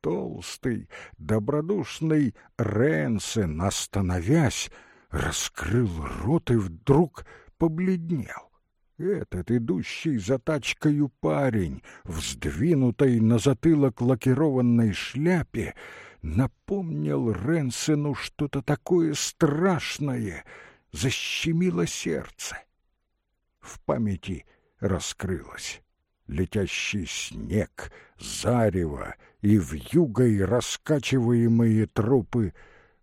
толстый, добродушный Ренсен, остановясь, раскрыл рот и вдруг побледнел. Этот идущий за тачкою парень, вздвинутой на затылок лакированной шляпе, напомнил Ренсену что-то такое страшное, защемило сердце. В памяти раскрылось летящий снег, зарево и вьюгой раскачиваемые трупы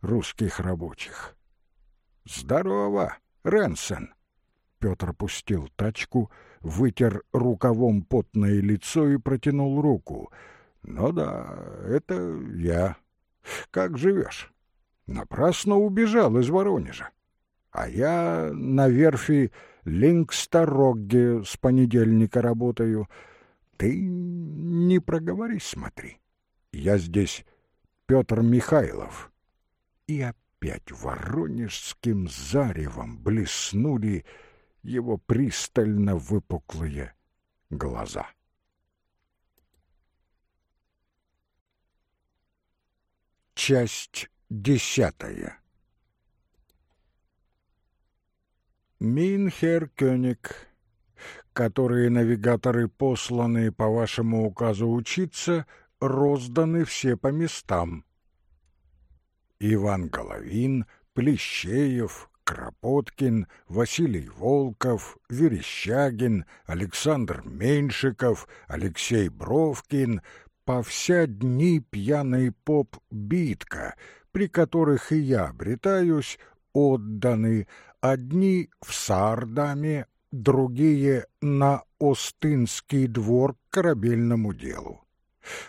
русских рабочих. «Здорово, Ренсен!» Петр пустил тачку, вытер рукавом потное лицо и протянул руку. «Ну да, это я. Как живешь?» «Напрасно убежал из Воронежа. А я на верфи Лингсторогге с понедельника работаю. Ты не проговорись, смотри. Я здесь Петр Михайлов. И опять воронежским заревом блеснули его пристально выпуклые глаза. Часть десятая Минхер Кёник, которые навигаторы, посланные по вашему указу учиться, розданы все по местам. Иван Головин, Плещеев, Кропоткин, Василий Волков, Верещагин, Александр Меньшиков, Алексей Бровкин, по вся дни пьяный поп Битка, при которых и я обретаюсь, отданы, одни в Сардаме, другие на Остынский двор к корабельному делу.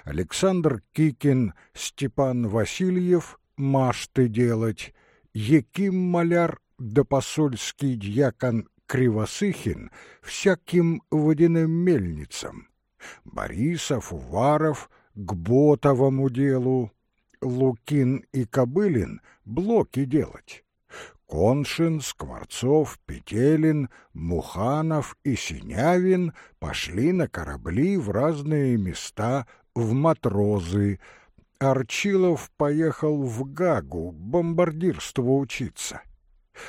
Александр Кикин, Степан Васильев машты делать, Яким Маляр да посольский дьякон Кривосыхин всяким водяным мельницам, Борисов, Уваров к ботовому делу, Лукин и Кобылин блоки делать. Коншин, Скворцов, Петелин, Муханов и Синявин пошли на корабли в разные места, в матрозы. Арчилов поехал в Гагу бомбардирству учиться.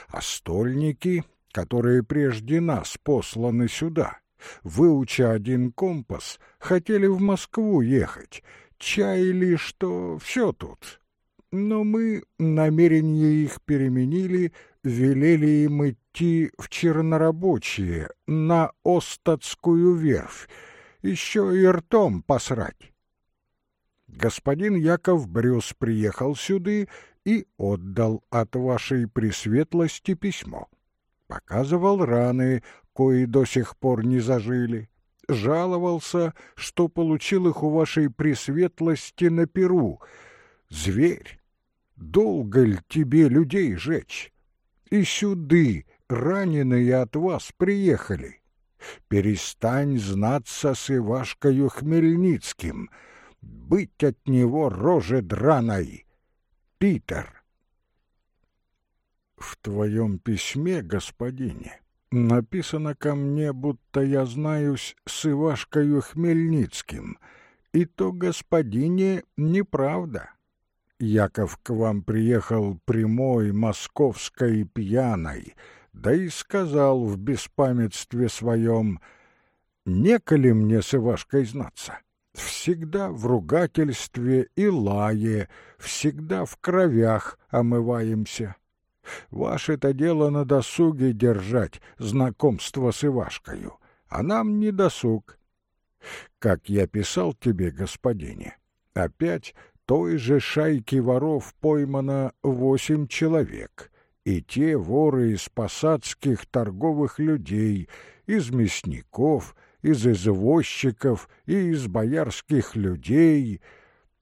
А стольники, которые прежде нас посланы сюда, выуча один компас, хотели в Москву ехать, чаяли, что все тут, но мы намерение их переменили, велели им идти в чернорабочие, на Остатскую верфь, еще и ртом посрать. Господин Яков Брюс приехал сюда и отдал от вашей пресветлости письмо. Показывал раны, кои до сих пор не зажили. Жаловался, что получил их у вашей пресветлости на Перу. Зверь, долго ли тебе людей жечь? И сюды раненые от вас приехали. Перестань знаться с Ивашкою Хмельницким, быть от него роже драной. Питер. В твоем письме, господине, написано ко мне, будто я знаюсь с Ивашкою Хмельницким, и то, господине, неправда. Яков к вам приехал прямой, московской, пьяной, да и сказал в беспамятстве своем, «Неколи мне с Ивашкой знаться, всегда в ругательстве и лае, всегда в кровях омываемся. Ваше-то дело на досуге держать знакомство с Ивашкою, а нам не досуг. Как я писал тебе, господине, опять той же шайки воров поймано восемь человек, и те воры из посадских торговых людей, из мясников, из извозчиков и из боярских людей,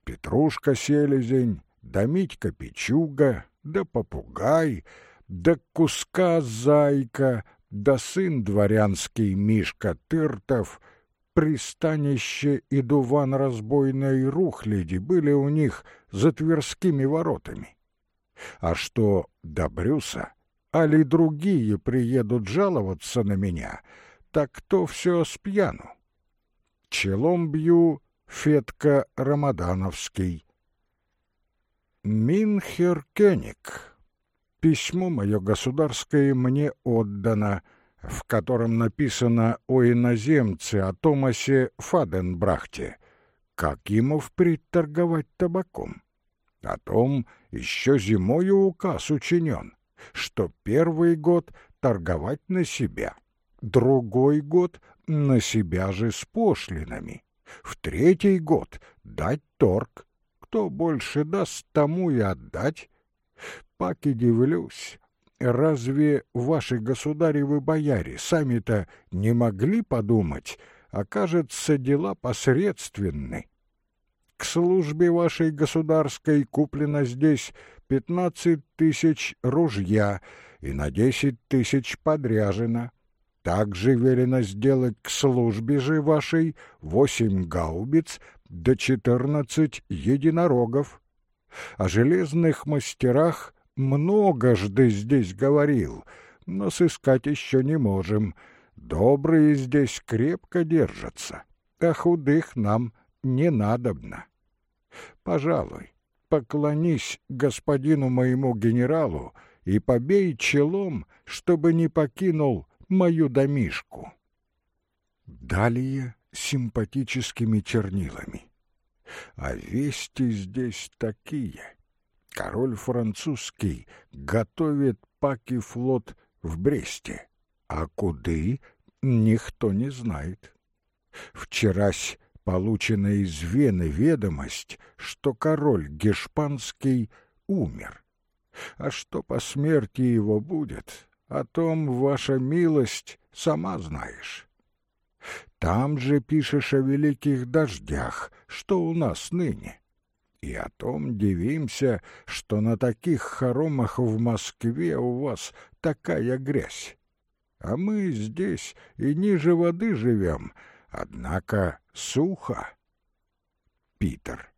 Петрушка Селезень, да Митька Печуга, да Попугай, да Куска Зайка, да сын дворянский Мишка Тыртов — пристанище и дуван разбойной рухляди были у них за Тверскими воротами. А что до Брюса, али другие приедут жаловаться на меня, так кто все спьяну? Челом бью Фетка Рамадановский. Минхер Кеник. Письмо мое государское мне отдано — в котором написано о иноземце, о Томасе Фаденбрахте, как ему впредь торговать табаком. О том еще зимою указ учинен, что первый год торговать на себя, другой год на себя же с пошлинами, в третий год дать торг, кто больше даст, тому и отдать. Паки дивлюсь, разве ваши государевы бояре сами-то не могли подумать, окажется, дела посредственны? К службе вашей государской куплено здесь пятнадцать тысяч ружья и на десять тысяч подряжено. Также велено сделать к службе же вашей восемь гаубиц до четырнадцать единорогов. О железных мастерах многожды здесь говорил, но сыскать еще не можем. Добрые здесь крепко держатся, а худых нам не надобно. Пожалуй, поклонись господину моему генералу и побей челом, чтобы не покинул мою домишку. Далее симпатическими чернилами. А вести здесь такие — Король французский готовит паки флот в Бресте, а куды никто не знает. Вчерась получена из Вены ведомость, что король Гешпанский умер. А что по смерти его будет, о том, ваша милость, сама знаешь. Там же пишешь о великих дождях, что у нас ныне. И о том дивимся, что на таких хоромах в Москве у вас такая грязь. А мы здесь и ниже воды живем, однако сухо. Питер.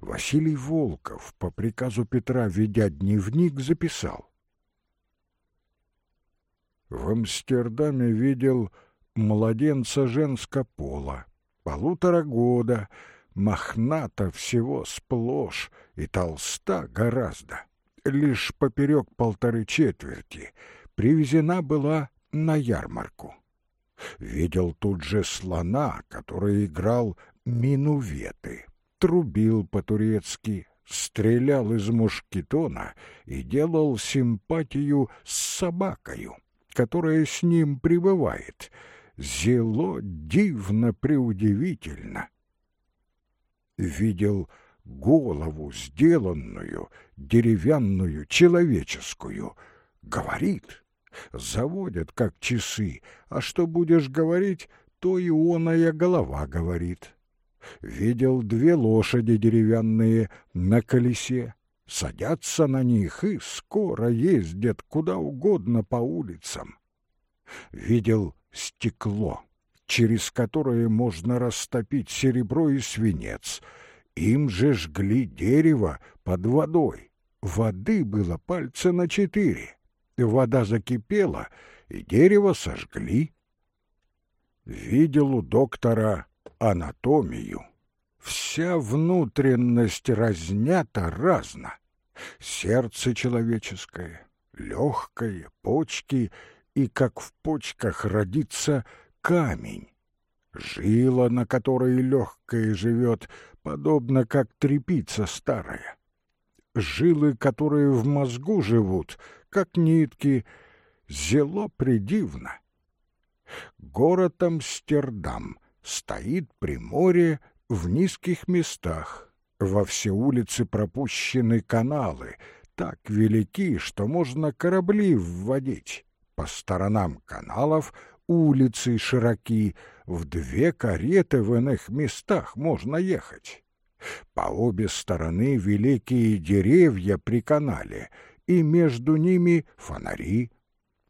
Василий Волков по приказу Петра, ведя дневник, записал. В Амстердаме видел младенца женского пола, полутора года, мохната всего сплошь и толста гораздо, лишь поперек полторы четверти, привезена была на ярмарку. Видел тут же слона, который играл минуветы, трубил по-турецки, стрелял из мушкетона и делал симпатию с собакою, которая с ним пребывает. Зело дивно преудивительно. Видел голову, сделанную, деревянную, человеческую. Говорит, заводят, как часы, а что будешь говорить, то и оная голова говорит. Видел две лошади деревянные на колесе, садятся на них и скоро ездят куда угодно по улицам. Видел стекло, через которое можно растопить серебро и свинец. Им же жгли дерево под водой. Воды было пальца на четыре. Вода закипела, и дерево сожгли. Видел у доктора анатомию. Вся внутренность разнята разно. Сердце человеческое, легкое, почки, и как в почках родится камень. Жила, на которой легкое живет, подобно как трепица старая. Жилы, которые в мозгу живут, как нитки, зело придивно. Город Амстердам стоит при море в низких местах. Во все улицы пропущены каналы, так велики, что можно корабли вводить. По сторонам каналов улицы широки, в две кареты в иных местах можно ехать. По обе стороны великие деревья при канале, и между ними фонари.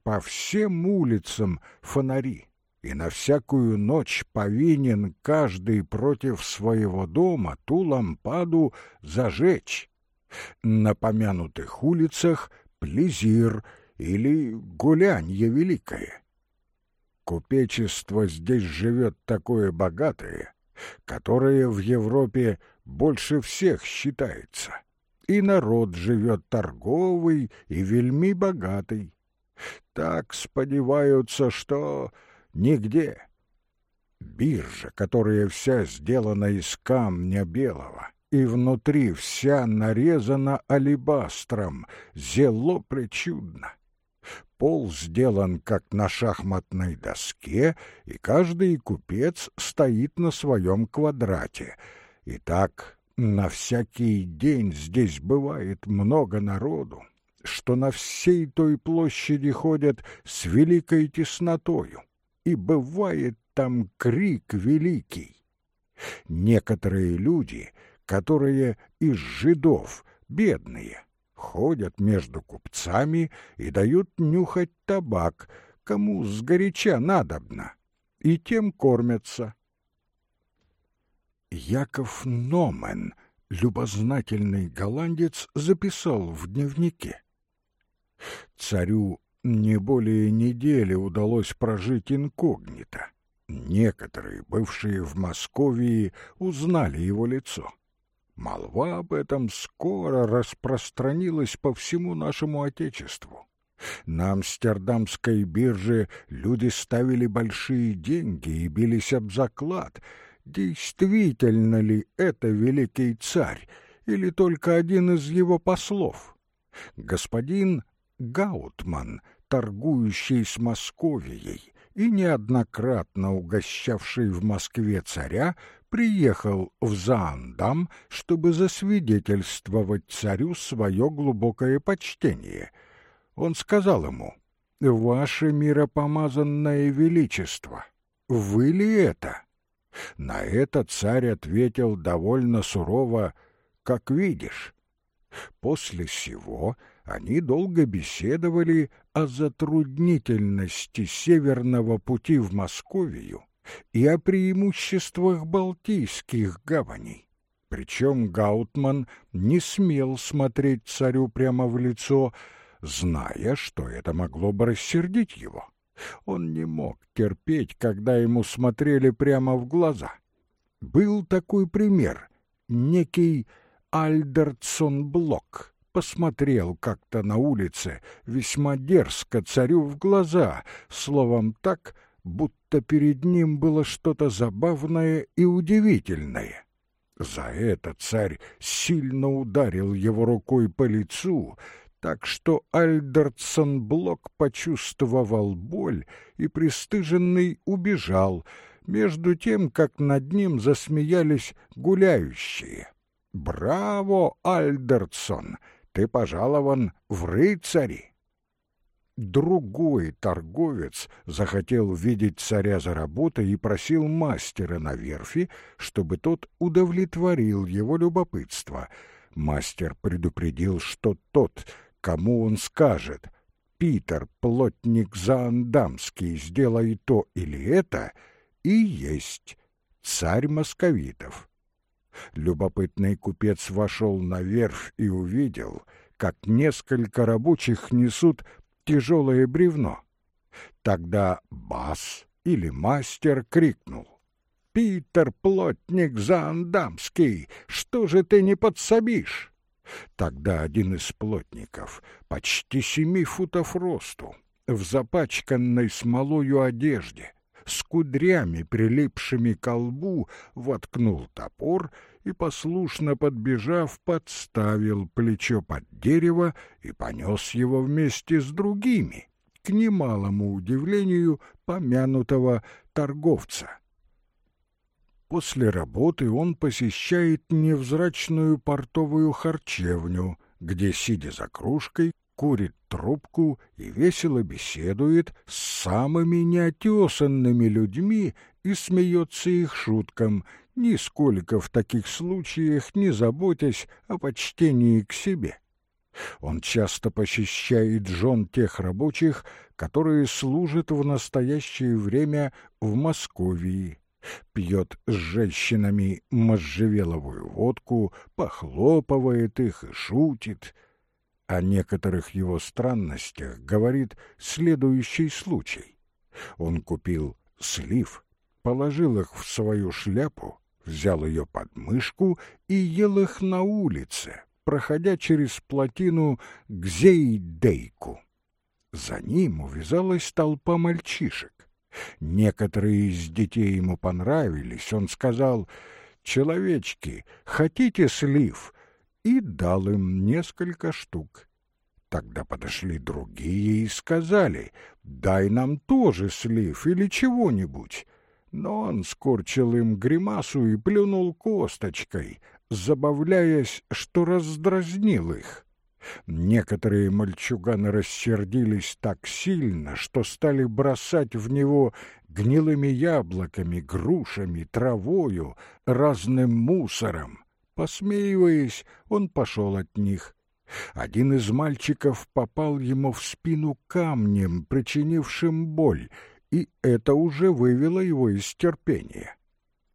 По всем улицам фонари и на всякую ночь повинен каждый против своего дома ту лампаду зажечь. На помянутых улицах плезир или гулянье великое. Купечество здесь живет такое богатое, которое в Европе больше всех считается, и народ живет торговый и вельми богатый. Так сподеваются, что Нигде. Биржа, которая вся сделана из камня белого, и внутри вся нарезана алебастром, зело причудно. Пол сделан, как на шахматной доске, и каждый купец стоит на своем квадрате. И так на всякий день здесь бывает много народу, что на всей той площади ходят с великой теснотою и бывает там крик великий. Некоторые люди, которые из жидов, бедные, ходят между купцами и дают нюхать табак, кому сгоряча надобно, и тем кормятся. Яков Номен, любознательный голландец, записал в дневнике. Царю не более недели удалось прожить инкогнито. Некоторые, бывшие в Москве, узнали его лицо. Молва об этом скоро распространилась по всему нашему Отечеству. На Амстердамской бирже люди ставили большие деньги и бились об заклад. Действительно ли это великий царь, или только один из его послов? Господин Гаутман, торгующий с Московией и неоднократно угощавший в Москве царя, приехал в Заандам, чтобы засвидетельствовать царю свое глубокое почтение. Он сказал ему, «Ваше миропомазанное величество, вы ли это?» На это царь ответил довольно сурово, «Как видишь». После сего они долго беседовали о затруднительности северного пути в Московию и о преимуществах Балтийских гаваней. Причем Гаутман не смел смотреть царю прямо в лицо, зная, что это могло бы рассердить его. Он не мог терпеть, когда ему смотрели прямо в глаза. Был такой пример. Некий Альдертсон Блок посмотрел как-то на улице весьма дерзко царю в глаза, словом так, будто перед ним было что-то забавное и удивительное. За это царь сильно ударил его рукой по лицу, так что Альдертсон Блок почувствовал боль и пристыженный убежал, между тем, как над ним засмеялись гуляющие. «Браво, Альдертсон! Ты пожалован в рыцари!» Другой торговец захотел видеть царя за работой и просил мастера на верфи, чтобы тот удовлетворил его любопытство. Мастер предупредил, что тот, кому он скажет «Питер, плотник Заандамский, сделай то или это», и есть царь московитов. Любопытный купец вошел на верфь и увидел, как несколько рабочих несут тяжелое бревно. Тогда бас или мастер крикнул. «Питер, плотник Заандамский, что же ты не подсобишь?» Тогда один из плотников, почти семи футов росту, в запачканной смолою одежде, с кудрями, прилипшими к лбу, воткнул топор и, послушно подбежав, подставил плечо под дерево и понес его вместе с другими, к немалому удивлению помянутого торговца. После работы он посещает невзрачную портовую харчевню, где, сидя за кружкой, курит трубку и весело беседует с самыми неотесанными людьми и смеется их шуткам, нисколько в таких случаях не заботясь о почтении к себе. Он часто посещает жен тех рабочих, которые служат в настоящее время в Московии, пьет с женщинами можжевеловую водку, похлопывает их и шутит. О некоторых его странностях говорит следующий случай. Он купил слив, положил их в свою шляпу, взял ее под мышку и ел их на улице, проходя через плотину к Зейдейку. За ним увязалась толпа мальчишек. Некоторые из детей ему понравились. Он сказал, «Человечки, хотите слив?» и дал им несколько штук. Тогда подошли другие и сказали, «Дай нам тоже слив или чего-нибудь». Но он скорчил им гримасу и плюнул косточкой, забавляясь, что раздразнил их. Некоторые мальчуганы рассердились так сильно, что стали бросать в него гнилыми яблоками, грушами, травою, разным мусором. Посмеиваясь, он пошел от них. Один из мальчиков попал ему в спину камнем, причинившим боль, и это уже вывело его из терпения.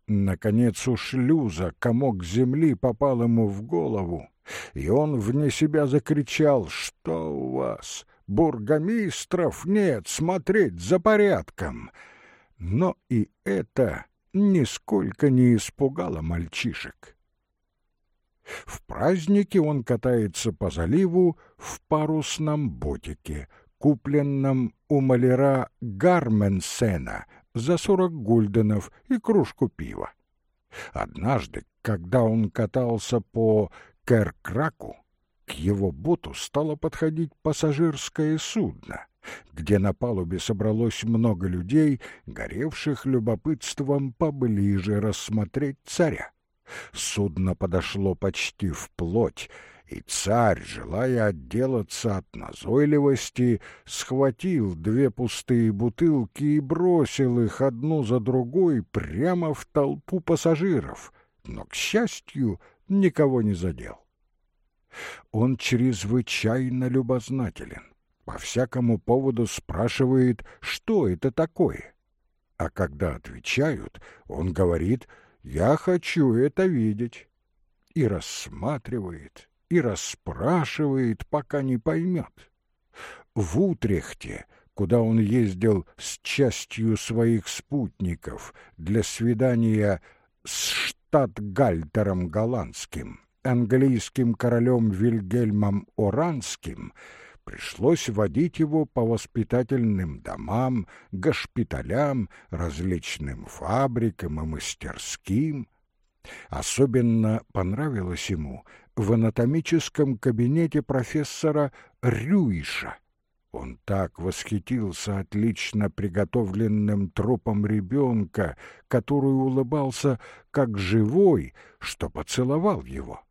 Наконец у шлюза комок земли попал ему в голову, и он вне себя закричал «Что у вас? Бургомистров нет, смотреть за порядком!» Но и это нисколько не испугало мальчишек. В празднике он катается по заливу в парусном ботике, купленном у маляра Гарменсена за сорок гульденов и кружку пива. Однажды, когда он катался по Керкраку к его боту стало подходить пассажирское судно, где на палубе собралось много людей, горевших любопытством поближе рассмотреть царя. Судно подошло почти вплоть, и царь, желая отделаться от назойливости, схватил две пустые бутылки и бросил их одну за другой прямо в толпу пассажиров, но, к счастью, никого не задел. Он чрезвычайно любознателен, по всякому поводу спрашивает, что это такое. А когда отвечают, он говорит «Я хочу это видеть» и рассматривает, и расспрашивает, пока не поймет. В Утрехте, куда он ездил с частью своих спутников для свидания с штатгальтером голландским, английским королем Вильгельмом Оранским, пришлось водить его по воспитательным домам, госпиталям, различным фабрикам и мастерским. Особенно понравилось ему в анатомическом кабинете профессора Рюиша. Он так восхитился отлично приготовленным трупом ребенка, который улыбался как живой, что поцеловал его.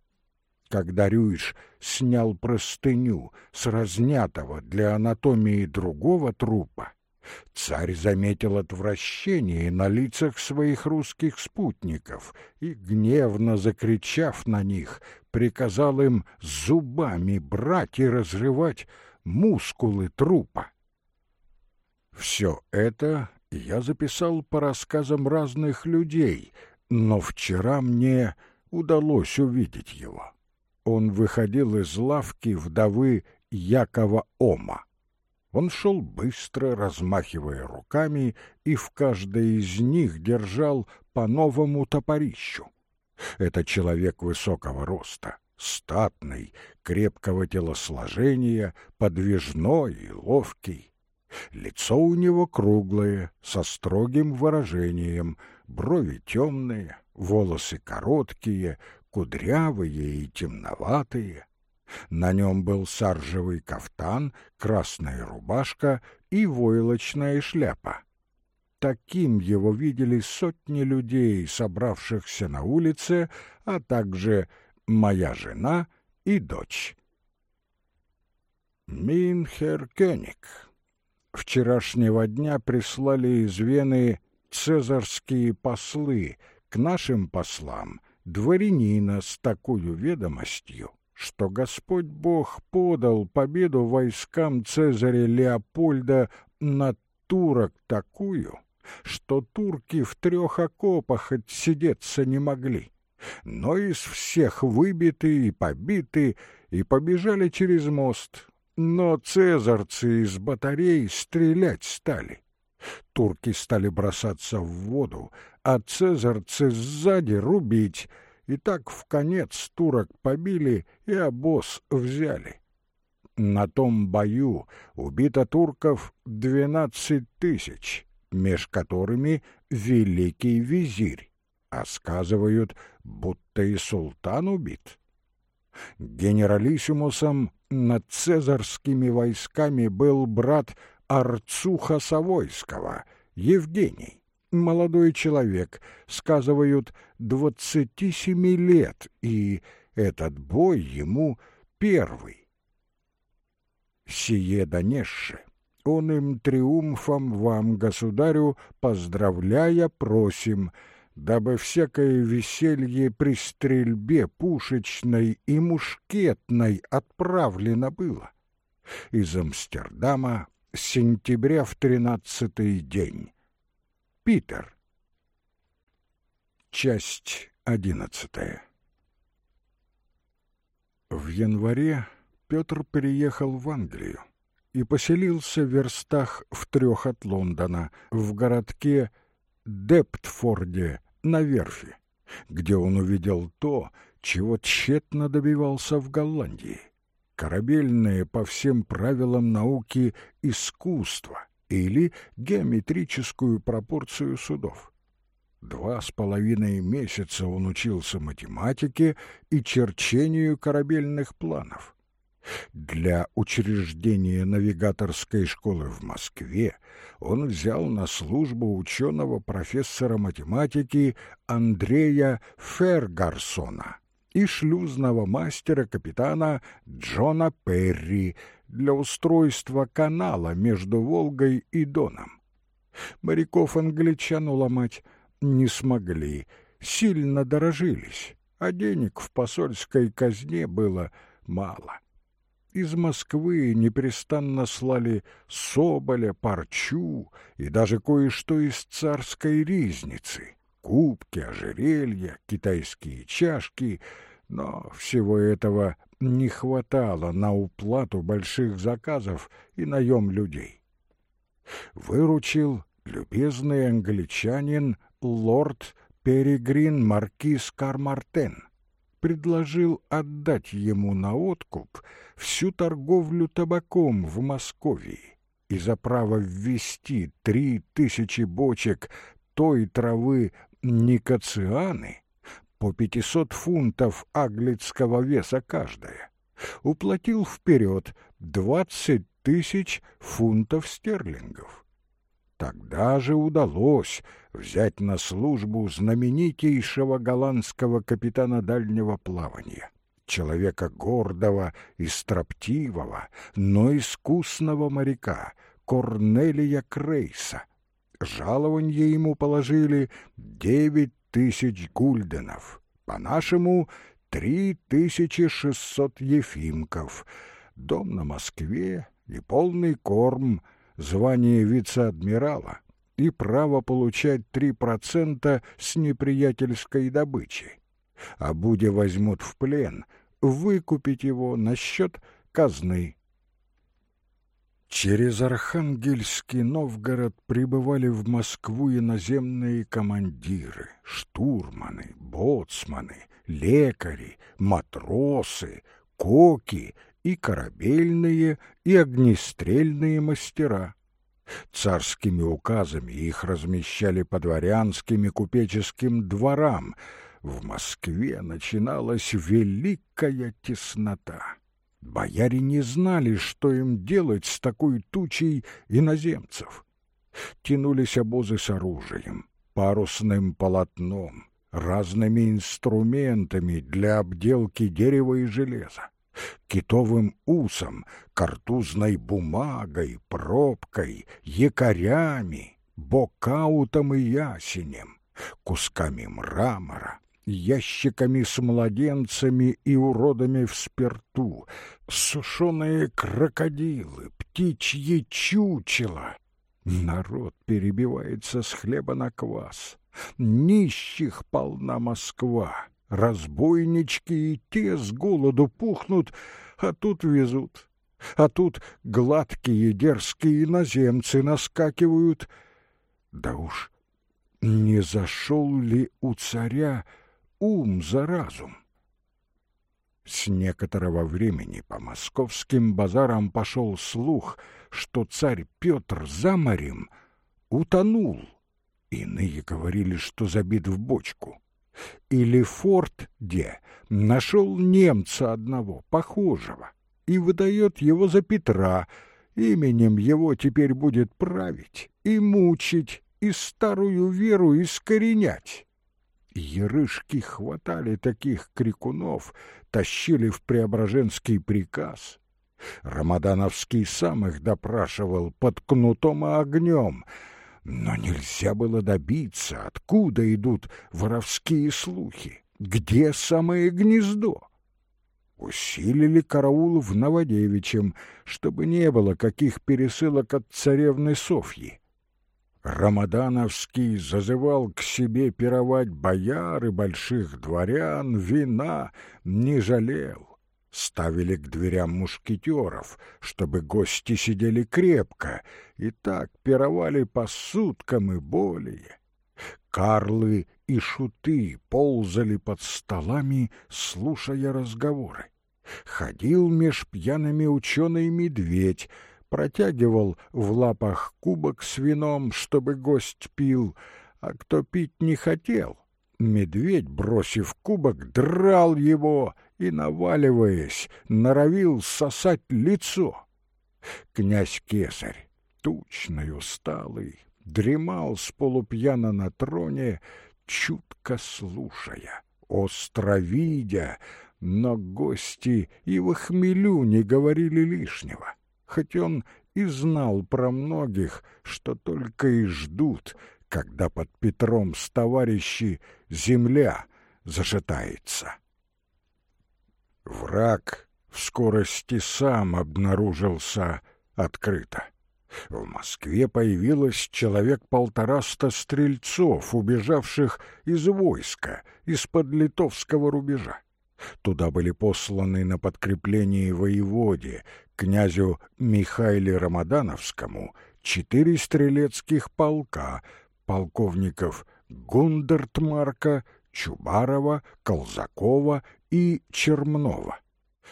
Когда Рюиш снял простыню с разнятого для анатомии другого трупа, Царь заметил отвращение на лицах своих русских спутников и, гневно закричав на них, приказал им зубами брать и разрывать мускулы трупа. Все это я записал по рассказам разных людей, но вчера мне удалось увидеть его. Он выходил из лавки вдовы Якова Ома. Он шел быстро, размахивая руками, и в каждой из них держал по новому топорищу. Это человек высокого роста, статный, крепкого телосложения, подвижной и ловкий. Лицо у него круглое, со строгим выражением, брови темные, волосы короткие, кудрявые и темноватые. На нем был саржевый кафтан, красная рубашка и войлочная шляпа. Таким его видели сотни людей, собравшихся на улице, а также моя жена и дочь. Минхер Кёник. Вчерашнего дня прислали из Вены цезарские послы к нашим послам дворянина с такой ведомостью, что Господь Бог подал победу войскам Цезаря Леопольда над турок такую, что турки в трех окопах отсидеться не могли, но из всех выбиты и побиты и побежали через мост, но цезарцы из батарей стрелять стали. Турки стали бросаться в воду, а цезарцы сзади рубить — и так в конец турок побили и обоз взяли. На том бою убито турков двенадцать тысяч, меж которыми великий визирь, а сказывают, будто и султан убит. Генералиссимусом над цезарскими войсками был брат Арцуха Савойского, Евгений молодой человек, сказывают, двадцати семи лет, и этот бой ему первый. Сие донесши, он им триумфом вам, государю, поздравляя, просим, дабы всякое веселье при стрельбе пушечной и мушкетной отправлено было. Из Амстердама сентября в тринадцатый день. Питер. Часть одиннадцатая. В январе Петр переехал в Англию и поселился в верстах в трех от Лондона, в городке Дептфорде на верфи, где он увидел то, чего тщетно добивался в Голландии. Корабельное по всем правилам науки искусство — или геометрическую пропорцию судов. Два с половиной месяца он учился математике и черчению корабельных планов. Для учреждения навигаторской школы в Москве он взял на службу ученого профессора математики Андрея Фергарсона и шлюзного мастера капитана Джона Перри для устройства канала между Волгой и Доном. Моряков-англичан уломать не смогли, сильно дорожились, а денег в посольской казне было мало. Из Москвы непрестанно слали соболя, парчу и даже кое-что из царской ризницы, кубки, ожерелья, китайские чашки, но всего этого не хватало на уплату больших заказов и наем людей. Выручил любезный англичанин лорд Перегрин Маркиз Кармартен предложил отдать ему на откуп всю торговлю табаком в Москве и за право ввести три тысячи бочек той травы никоцианы по пятисот фунтов аглицкого веса каждая, уплатил вперед двадцать тысяч фунтов стерлингов. Тогда же удалось взять на службу знаменитейшего голландского капитана дальнего плавания, человека гордого и строптивого, но искусного моряка Корнелия Крейса. Жалование ему положили девять тысяч гульденов, по-нашему три тысячи шестьсот ефимков, дом на Москве и полный корм — звание вице-адмирала и право получать 3% с неприятельской добычи. А будя возьмут в плен, выкупить его на счет казны. Через Архангельский Новгород прибывали в Москву иноземные командиры, штурманы, боцманы, лекари, матросы, коки и корабельные, и огнестрельные мастера. Царскими указами их размещали по дворянским и купеческим дворам. В Москве начиналась великая теснота. Бояре не знали, что им делать с такой тучей иноземцев. Тянулись обозы с оружием, парусным полотном, разными инструментами для обделки дерева и железа китовым усом, картузной бумагой, пробкой, якорями, бокаутом и ясенем, кусками мрамора, ящиками с младенцами и уродами в спирту, сушеные крокодилы, птичьи чучела. Народ перебивается с хлеба на квас. Нищих полна Москва разбойнички и те с голоду пухнут, а тут везут. А тут гладкие дерзкие иноземцы наскакивают. Да уж, не зашел ли у царя ум за разум? С некоторого времени по московским базарам пошел слух, что царь Петр за морем утонул. Иные говорили, что забит в бочку или форт где нашел немца одного, похожего, и выдает его за Петра, именем его теперь будет править и мучить, и старую веру искоренять. Ерышки хватали таких крикунов, тащили в Преображенский приказ. Рамадановский сам их допрашивал под кнутом и огнем — но нельзя было добиться, откуда идут воровские слухи, где самое гнездо. Усилили караул в Новодевичьем, чтобы не было каких пересылок от царевны Софьи. Рамадановский зазывал к себе пировать бояр и больших дворян, вина не жалел ставили к дверям мушкетеров, чтобы гости сидели крепко, и так пировали по суткам и более. Карлы и шуты ползали под столами, слушая разговоры. Ходил меж пьяными ученый медведь, протягивал в лапах кубок с вином, чтобы гость пил, а кто пить не хотел, медведь, бросив кубок, драл его и, наваливаясь, норовил сосать лицо. Князь-кесарь, тучный, усталый, дремал с полупьяна на троне, чутко слушая, остро видя, но гости и в хмелю не говорили лишнего, хоть он и знал про многих, что только и ждут, когда под Петром с товарищи земля зашатается. Враг в скорости сам обнаружился открыто. В Москве появилось человек полтораста стрельцов, убежавших из войска, из-под литовского рубежа. Туда были посланы на подкрепление воеводе, князю Михаиле Рамадановскому, четыре стрелецких полка, полковников Гундертмарка, Чубарова, Колзакова и Чермнова.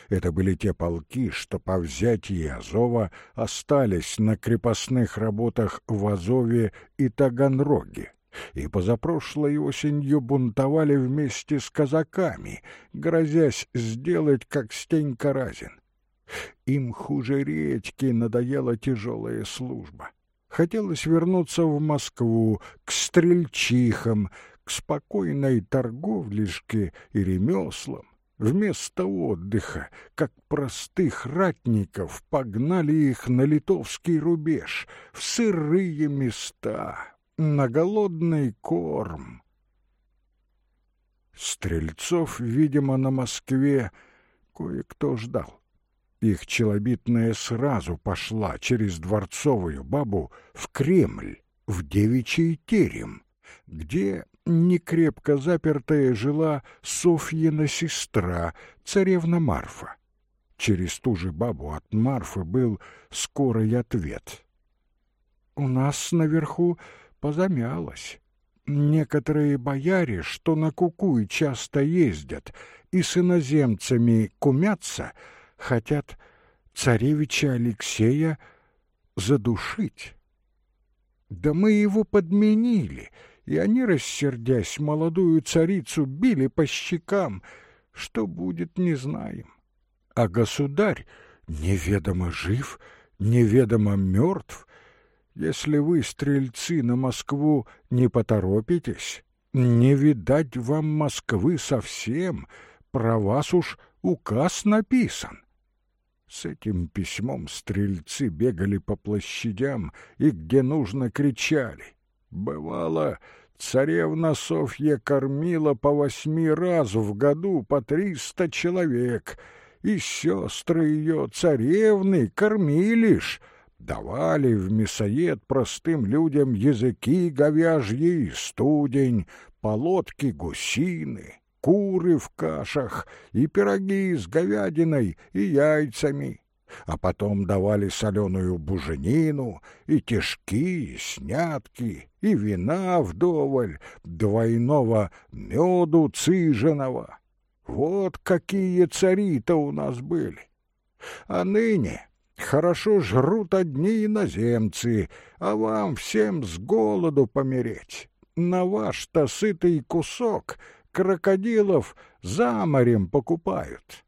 Это были те полки, что по взятии Азова остались на крепостных работах в Азове и Таганроге и позапрошлой осенью бунтовали вместе с казаками, грозясь сделать, как Стенька Разин. Им хуже редьки надоела тяжелая служба. Хотелось вернуться в Москву, к стрельчихам, к спокойной торговлишке и ремеслам. Вместо отдыха, как простых ратников, погнали их на литовский рубеж, в сырые места, на голодный корм. Стрельцов, видимо, на Москве кое-кто ждал. Их челобитная сразу пошла через дворцовую бабу в Кремль, в девичий терем, где некрепко запертая жила Софьина сестра, царевна Марфа. Через ту же бабу от Марфы был скорый ответ. «У нас наверху позамялось. Некоторые бояре, что на Кукуй часто ездят и с иноземцами кумятся, хотят царевича Алексея задушить. Да мы его подменили, и они, рассердясь, молодую царицу били по щекам. Что будет, не знаем. А государь неведомо жив, неведомо мертв, если вы, стрельцы, на Москву не поторопитесь, не видать вам Москвы совсем, про вас уж указ написан. С этим письмом стрельцы бегали по площадям и где нужно кричали. Бывало, царевна Софья кормила по восьми раз в году по триста человек, и сестры ее царевны кормили ж, давали в мясоед простым людям языки говяжьи, студень, полотки гусины, куры в кашах и пироги с говядиной и яйцами, а потом давали соленую буженину и тишки, и снятки, и вина вдоволь, двойного меду цыженого. Вот какие цари-то у нас были. А ныне Хорошо жрут одни иноземцы, а вам всем с голоду помереть. На ваш-то сытый кусок крокодилов за морем покупают.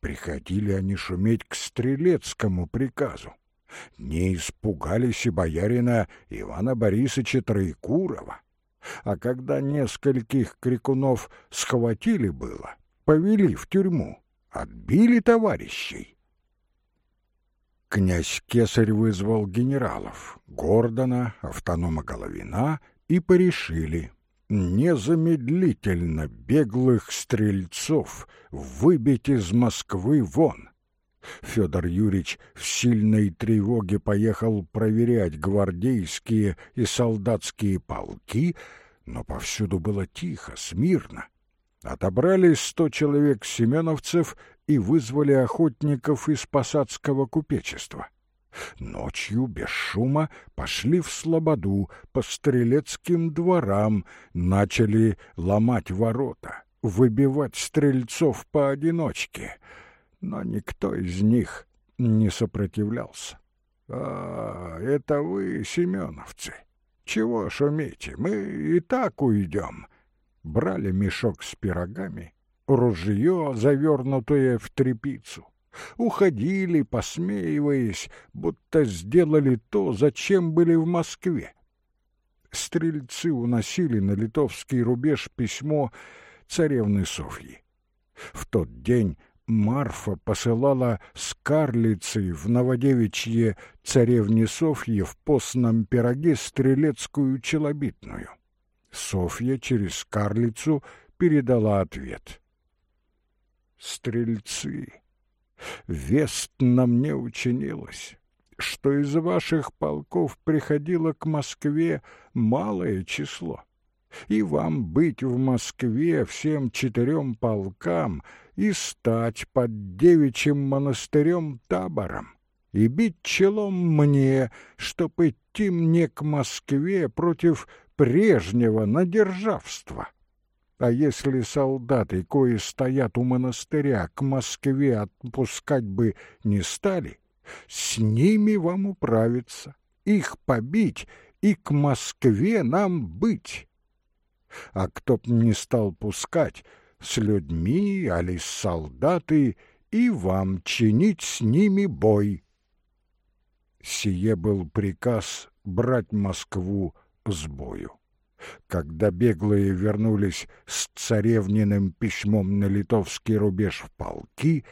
Приходили они шуметь к стрелецкому приказу. Не испугались и боярина Ивана Борисовича Троекурова. А когда нескольких крикунов схватили было, повели в тюрьму, отбили товарищей, Князь Кесарь вызвал генералов Гордона, автонома Головина и порешили незамедлительно беглых стрельцов выбить из Москвы вон. Федор Юрьевич в сильной тревоге поехал проверять гвардейские и солдатские полки, но повсюду было тихо, смирно. Отобрали сто человек семеновцев и вызвали охотников из посадского купечества. Ночью, без шума, пошли в слободу по стрелецким дворам, начали ломать ворота, выбивать стрельцов поодиночке, но никто из них не сопротивлялся. «А, это вы, семеновцы! Чего шумите, мы и так уйдем. Брали мешок с пирогами, ружье, завернутое в тряпицу. Уходили, посмеиваясь, будто сделали то, зачем были в Москве. Стрельцы уносили на литовский рубеж письмо царевны Софьи. В тот день Марфа посылала с карлицей в Новодевичье царевне Софье в постном пироге стрелецкую челобитную. Софья через карлицу передала ответ. «Стрельцы, вест на мне учинилось, что из ваших полков приходило к Москве малое число, и вам быть в Москве всем четырем полкам — и стать под девичьим монастырем табором, и бить челом мне, чтоб идти мне к Москве против прежнего надержавства. А если солдаты, кои стоят у монастыря, к Москве отпускать бы не стали, с ними вам управиться, их побить и к Москве нам быть. А кто б не стал пускать, с людьми, али с солдаты, и вам чинить с ними бой. Сие был приказ брать Москву с бою. Когда беглые вернулись с царевниным письмом на литовский рубеж в полки,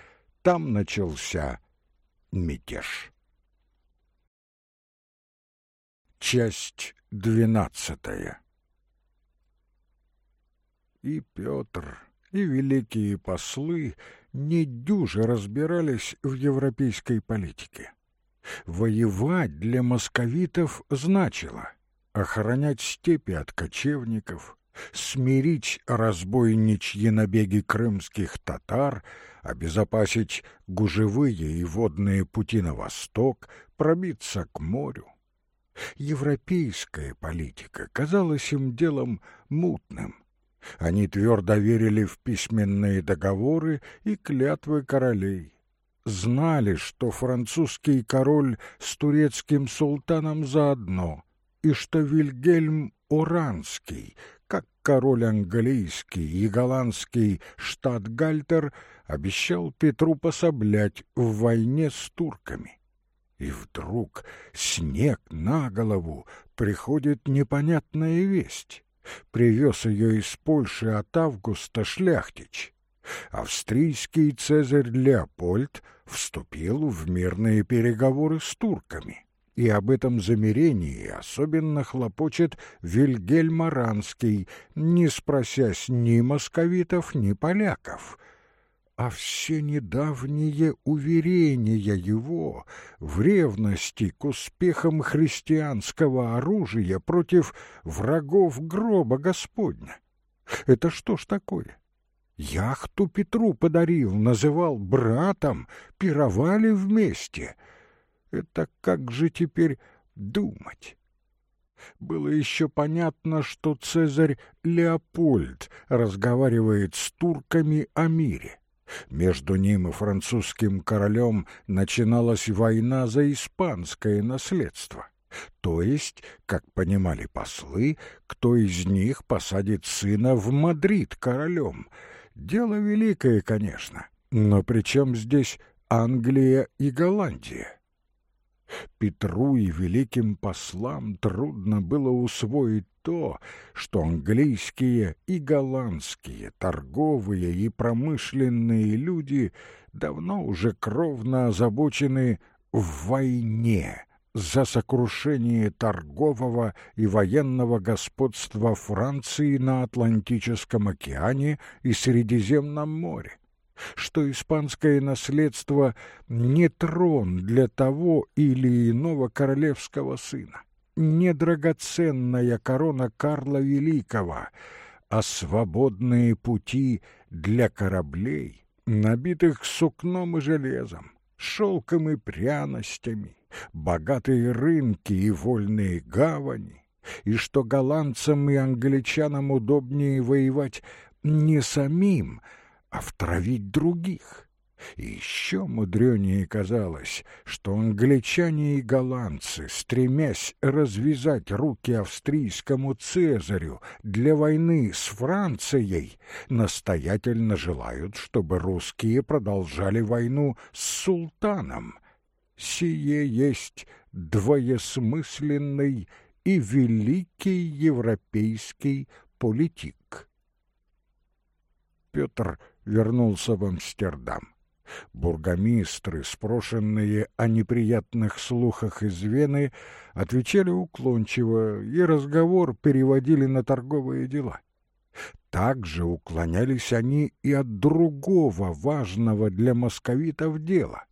там начался мятеж. Часть двенадцатая И Петр и великие послы недюже разбирались в европейской политике. Воевать для московитов значило охранять степи от кочевников, смирить разбойничьи набеги крымских татар, обезопасить гужевые и водные пути на восток, пробиться к морю. Европейская политика казалась им делом мутным, они твердо верили в письменные договоры и клятвы королей. Знали, что французский король с турецким султаном заодно, и что Вильгельм Оранский, как король английский и голландский штатгальтер, обещал Петру пособлять в войне с турками. И вдруг снег на голову приходит непонятная весть привез ее из Польши от Августа Шляхтич. Австрийский цезарь Леопольд вступил в мирные переговоры с турками, и об этом замирении особенно хлопочет Вильгельм Аранский, не спросясь ни московитов, ни поляков — а все недавние уверения его в ревности к успехам христианского оружия против врагов гроба Господня. Это что ж такое? Яхту Петру подарил, называл братом, пировали вместе. Это как же теперь думать? Было еще понятно, что Цезарь Леопольд разговаривает с турками о мире. Между ним и французским королем начиналась война за испанское наследство. То есть, как понимали послы, кто из них посадит сына в Мадрид королем. Дело великое, конечно, но при чем здесь Англия и Голландия? Петру и великим послам трудно было усвоить то, что английские и голландские торговые и промышленные люди давно уже кровно озабочены в войне за сокрушение торгового и военного господства Франции на Атлантическом океане и Средиземном море что испанское наследство не трон для того или иного королевского сына, не драгоценная корона Карла Великого, а свободные пути для кораблей, набитых сукном и железом, шелком и пряностями, богатые рынки и вольные гавани, и что голландцам и англичанам удобнее воевать не самим, а втравить других, И еще мудренее казалось, что англичане и голландцы, стремясь развязать руки австрийскому Цезарю для войны с Францией, настоятельно желают, чтобы русские продолжали войну с султаном. Сие есть двоесмысленный и великий европейский политик. Петр вернулся в Амстердам. Бургомистры, спрошенные о неприятных слухах из Вены, отвечали уклончиво, и разговор переводили на торговые дела. Также уклонялись они и от другого важного для московитов дела.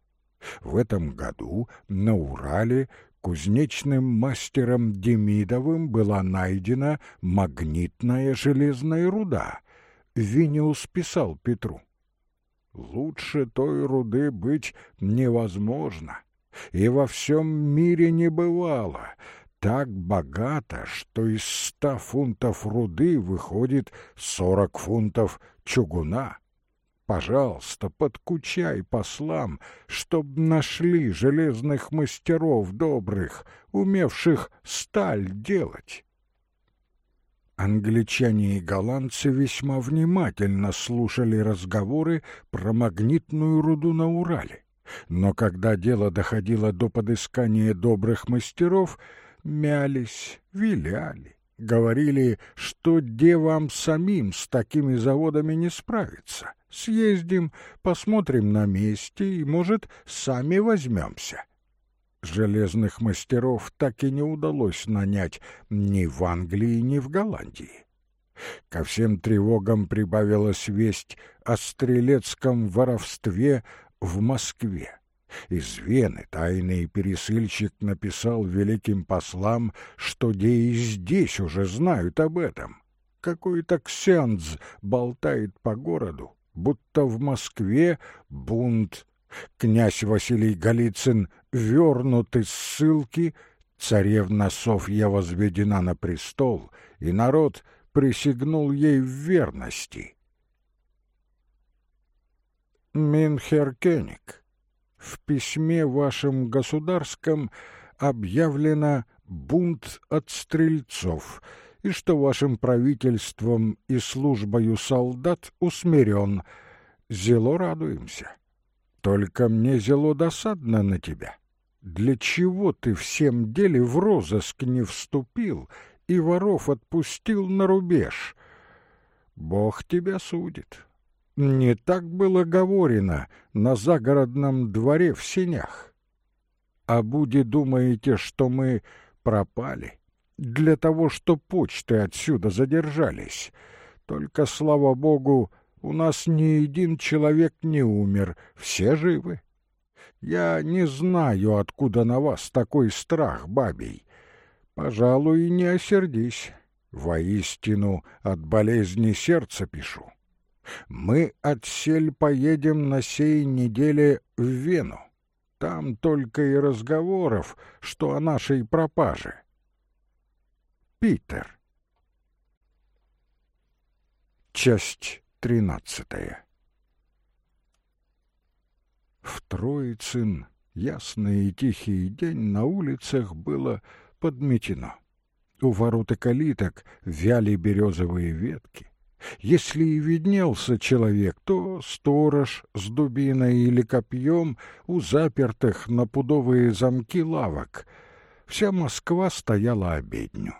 В этом году на Урале кузнечным мастером Демидовым была найдена магнитная железная руда. Виниус писал Петру лучше той руды быть невозможно, и во всем мире не бывало. Так богато, что из ста фунтов руды выходит сорок фунтов чугуна. Пожалуйста, подкучай послам, чтоб нашли железных мастеров добрых, умевших сталь делать. Англичане и голландцы весьма внимательно слушали разговоры про магнитную руду на Урале. Но когда дело доходило до подыскания добрых мастеров, мялись, виляли, говорили, что где вам самим с такими заводами не справиться. Съездим, посмотрим на месте и, может, сами возьмемся. Железных мастеров так и не удалось нанять ни в Англии, ни в Голландии. Ко всем тревогам прибавилась весть о стрелецком воровстве в Москве. Из Вены тайный пересыльщик написал великим послам, что де и здесь уже знают об этом. Какой-то ксяндз болтает по городу, будто в Москве бунт Князь Василий Голицын вернут из ссылки, царевна Софья возведена на престол, и народ присягнул ей в верности. Минхеркеник, в письме вашем государском объявлено бунт от стрельцов, и что вашим правительством и службою солдат усмирен. Зело радуемся. Только мне зело досадно на тебя. Для чего ты всем деле в розыск не вступил и воров отпустил на рубеж? Бог тебя судит. Не так было говорено на загородном дворе в сенях. А буди думаете, что мы пропали для того, что почты отсюда задержались. Только, слава богу, у нас ни один человек не умер, все живы. Я не знаю, откуда на вас такой страх, бабий. Пожалуй, не осердись. Воистину, от болезни сердца пишу. Мы отсель поедем на сей неделе в Вену. Там только и разговоров, что о нашей пропаже. Питер. Часть тринадцатая. В Троицын ясный и тихий день на улицах было подметено. У ворот и калиток вяли березовые ветки. Если и виднелся человек, то сторож с дубиной или копьем у запертых на пудовые замки лавок. Вся Москва стояла обедню.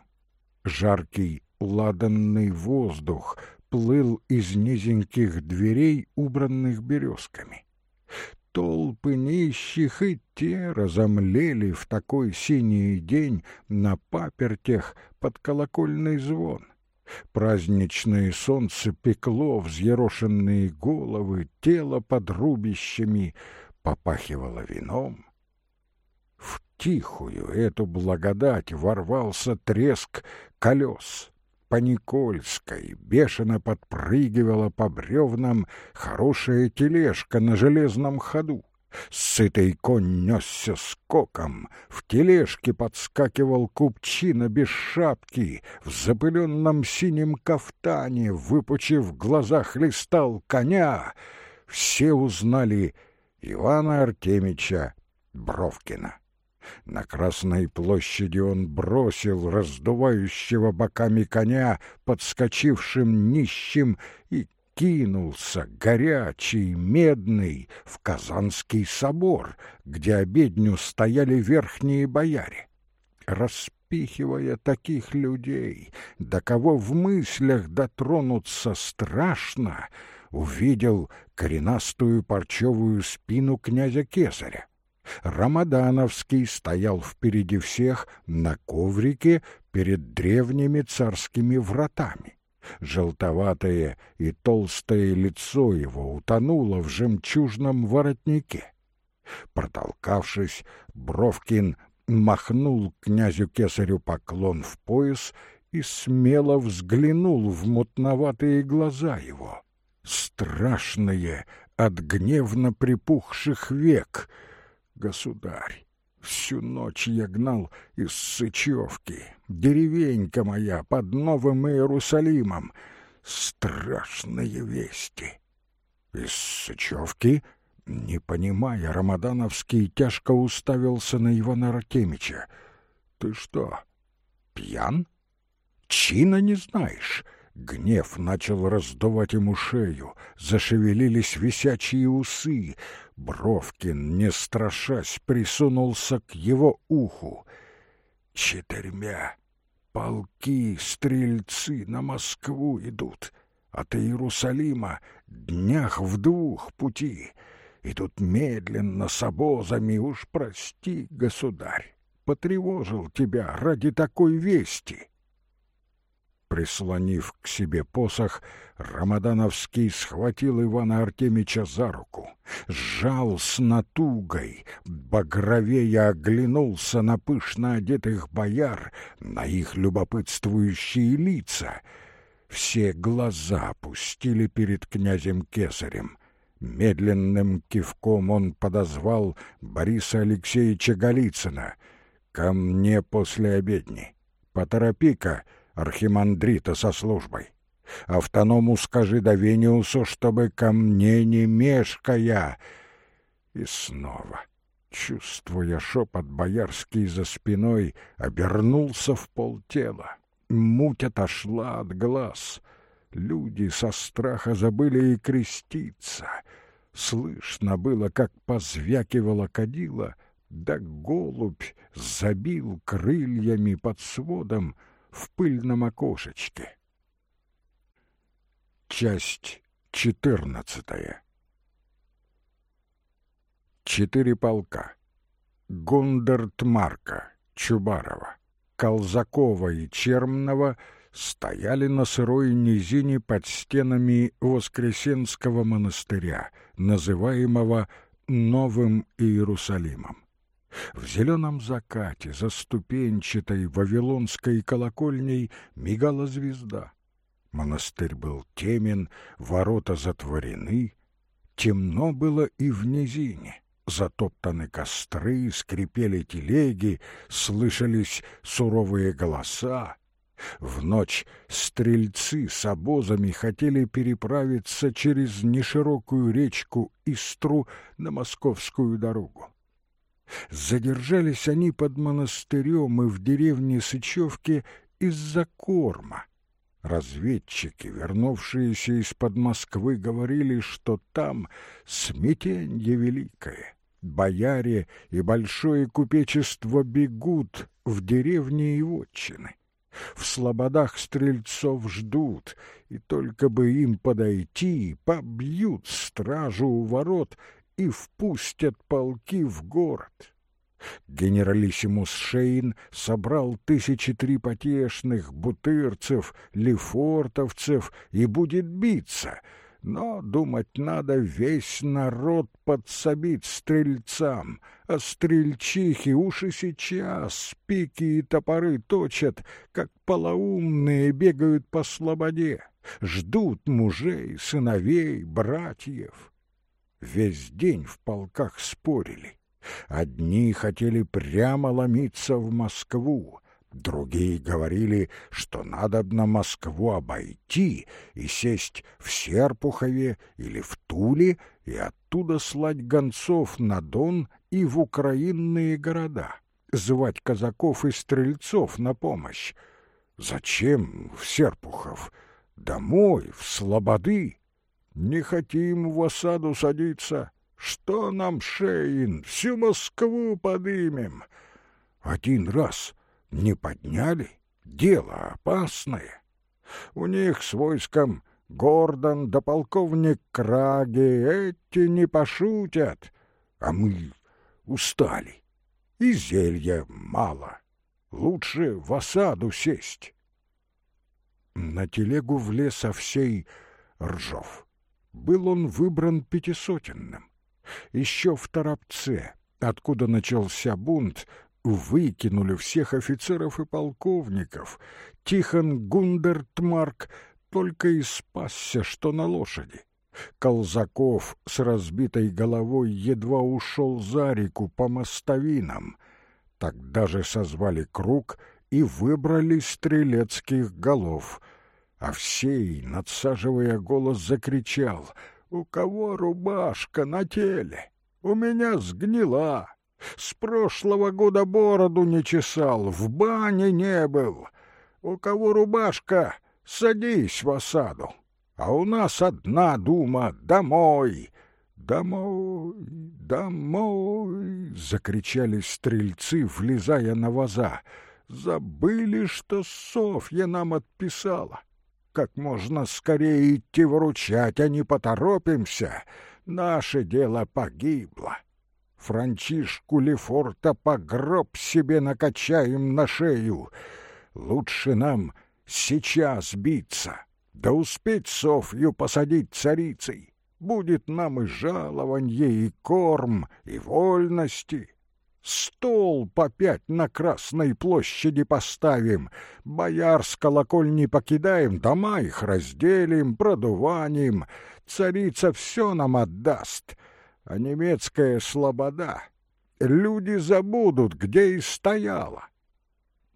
Жаркий ладанный воздух плыл из низеньких дверей, убранных березками. Толпы нищих и те разомлели в такой синий день на папертях под колокольный звон. Праздничное солнце пекло взъерошенные головы, тело под рубищами, попахивало вином. В тихую эту благодать ворвался треск колес по Никольской бешено подпрыгивала по бревнам хорошая тележка на железном ходу. Сытый конь несся скоком, в тележке подскакивал купчина без шапки, в запыленном синем кафтане, выпучив глаза, хлестал коня. все узнали Ивана Артемича Бровкина. На Красной площади он бросил раздувающего боками коня подскочившим нищим и кинулся, горячий, медный, в Казанский собор, где обедню стояли верхние бояре. Распихивая таких людей, до кого в мыслях дотронуться страшно, увидел коренастую парчевую спину князя Кесаря. Рамадановский стоял впереди всех на коврике перед древними царскими вратами. Желтоватое и толстое лицо его утонуло в жемчужном воротнике. Протолкавшись, Бровкин махнул князю Кесарю поклон в пояс и смело взглянул в мутноватые глаза его. Страшные от гневно припухших век — Государь, всю ночь я гнал из Сычевки, деревенька моя под Новым Иерусалимом. Страшные вести. Из Сычевки, не понимая, Рамадановский тяжко уставился на Ивана Артемича. Ты что, пьян? Чина не знаешь? Гнев начал раздувать ему шею, зашевелились висячие усы. Бровкин, не страшась, присунулся к его уху. Четырьмя полки стрельцы на Москву идут, от Иерусалима днях в двух пути. Идут медленно с обозами, уж прости, государь, потревожил тебя ради такой вести. Прислонив к себе посох, Рамадановский схватил Ивана Артемича за руку, сжал с натугой, багровея оглянулся на пышно одетых бояр, на их любопытствующие лица. Все глаза пустили перед князем Кесарем. Медленным кивком он подозвал Бориса Алексеевича Голицына. «Ко мне после обедни. Поторопи-ка!» Архимандрита со службой. Автоному скажи Давениусу, чтобы ко мне не мешкая. И снова, чувствуя шепот боярский за спиной, обернулся в полтела. Муть отошла от глаз. Люди со страха забыли и креститься. Слышно было, как позвякивала кадила, да голубь забил крыльями под сводом, в пыльном окошечке. Часть четырнадцатая. Четыре полка. Гундертмарка, Чубарова, Колзакова и Чермного стояли на сырой низине под стенами Воскресенского монастыря, называемого Новым Иерусалимом. В зеленом закате за ступенчатой вавилонской колокольней мигала звезда. Монастырь был темен, ворота затворены. Темно было и в низине. Затоптаны костры, скрипели телеги, слышались суровые голоса. В ночь стрельцы с обозами хотели переправиться через неширокую речку Истру на московскую дорогу. Задержались они под монастырем и в деревне Сычевки из-за корма. Разведчики, вернувшиеся из-под Москвы, говорили, что там смятенье великое. Бояре и большое купечество бегут в деревни и вотчины. В слободах стрельцов ждут, и только бы им подойти, побьют стражу у ворот и впустят полки в город. Генералиссимус Шейн собрал тысячи три потешных бутырцев, лефортовцев и будет биться, но, думать надо, весь народ подсобить стрельцам, а стрельчихи уж и сейчас пики и топоры точат, как полоумные бегают по слободе, ждут мужей, сыновей, братьев. Весь день в полках спорили. Одни хотели прямо ломиться в Москву, Другие говорили, что надо на Москву обойти и сесть в Серпухове или в Туле и оттуда слать гонцов на Дон и в украинные города, звать казаков и стрельцов на помощь. Зачем в Серпухов? Домой, в Слободы. Не хотим в осаду садиться. Что нам, Шейн, всю Москву подымем? Один раз не подняли, дело опасное. У них с войском Гордон да полковник Краги, эти не пошутят, а мы устали. И зелья мало. Лучше в осаду сесть. На телегу влез Овсей Ржов. Был он выбран пятисотенным. Еще в Торопце, откуда начался бунт, выкинули всех офицеров и полковников. Тихон Гундертмарк только и спасся, что на лошади. Колзаков с разбитой головой едва ушел за реку по мостовинам. Тогда же созвали круг и выбрали стрелецких голов. Овсей, надсаживая голос, закричал «У кого рубашка на теле? У меня сгнила!» С прошлого года бороду не чесал, в бане не был. У кого рубашка, садись в осаду. А у нас одна дума — домой. «Домой, домой!» — закричали стрельцы, влезая на ваза. «Забыли, что Софья нам отписала. Как можно скорее идти вручать, а не поторопимся. Наше дело погибло». Франчишку Лефорта по гроб себе накачаем на шею. Лучше нам сейчас биться, да успеть Софью посадить царицей. Будет нам и жалованье, и корм, и вольности. Стол по пять на Красной площади поставим, бояр с колокольни покидаем, дома их разделим, продуванием. Царица все нам отдаст — а немецкая слобода. Люди забудут, где и стояла.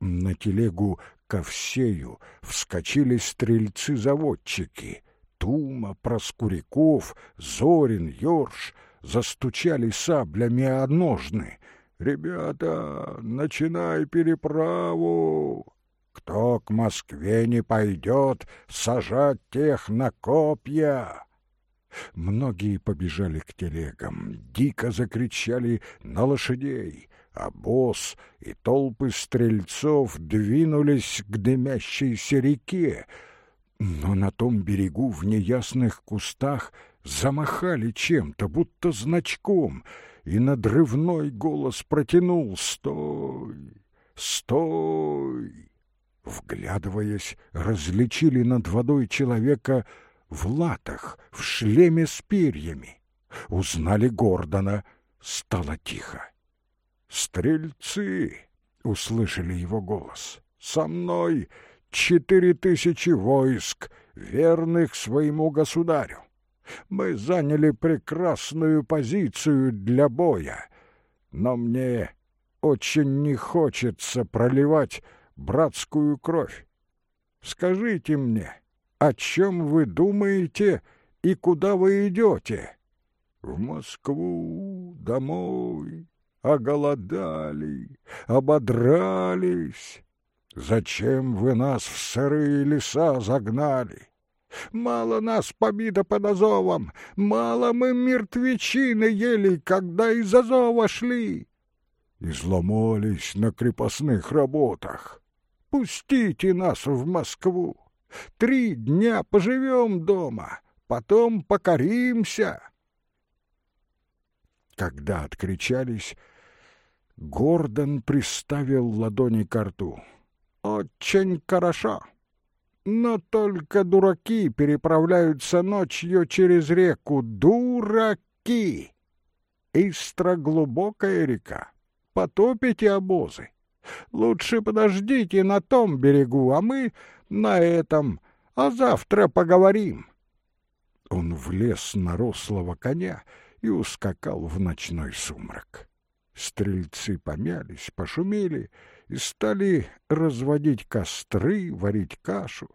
На телегу ковсею вскочили стрельцы-заводчики. Тума, Проскуряков, Зорин, Ёрш застучали саблями о ножны. «Ребята, начинай переправу!» Кто к Москве не пойдет, сажать тех на копья. Многие побежали к телегам, дико закричали на лошадей, а босс и толпы стрельцов двинулись к дымящейся реке, но на том берегу в неясных кустах замахали чем-то, будто значком, и надрывной голос протянул «Стой! Стой!» Вглядываясь, различили над водой человека — в латах, в шлеме с перьями. Узнали Гордона, стало тихо. «Стрельцы!» — услышали его голос. «Со мной четыре тысячи войск, верных своему государю. Мы заняли прекрасную позицию для боя, но мне очень не хочется проливать братскую кровь. Скажите мне, о чем вы думаете и куда вы идете? В Москву, домой, оголодали, ободрались. Зачем вы нас в сырые леса загнали? Мало нас побито под Азовом, мало мы мертвечины ели, когда из Азова шли. Изломались на крепостных работах. Пустите нас в Москву. Три дня поживем дома, потом покоримся. Когда откричались, Гордон приставил ладони к рту. «Очень хорошо. Но только дураки переправляются ночью через реку. Дураки! Истра глубокая река. Потопите обозы. Лучше подождите на том берегу, а мы на этом, а завтра поговорим. Он влез на рослого коня и ускакал в ночной сумрак. Стрельцы помялись, пошумели и стали разводить костры, варить кашу.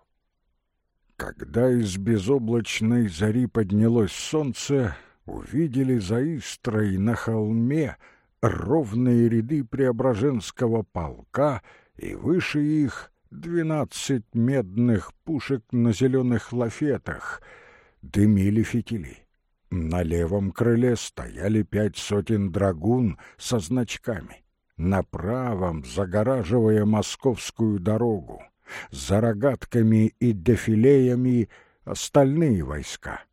Когда из безоблачной зари поднялось солнце, увидели за Истрой на холме ровные ряды Преображенского полка и выше их двенадцать медных пушек на зеленых лафетах. Дымили фитили. На левом крыле стояли пять сотен драгун со значками. На правом, загораживая московскую дорогу, за рогатками и дефилеями остальные войска.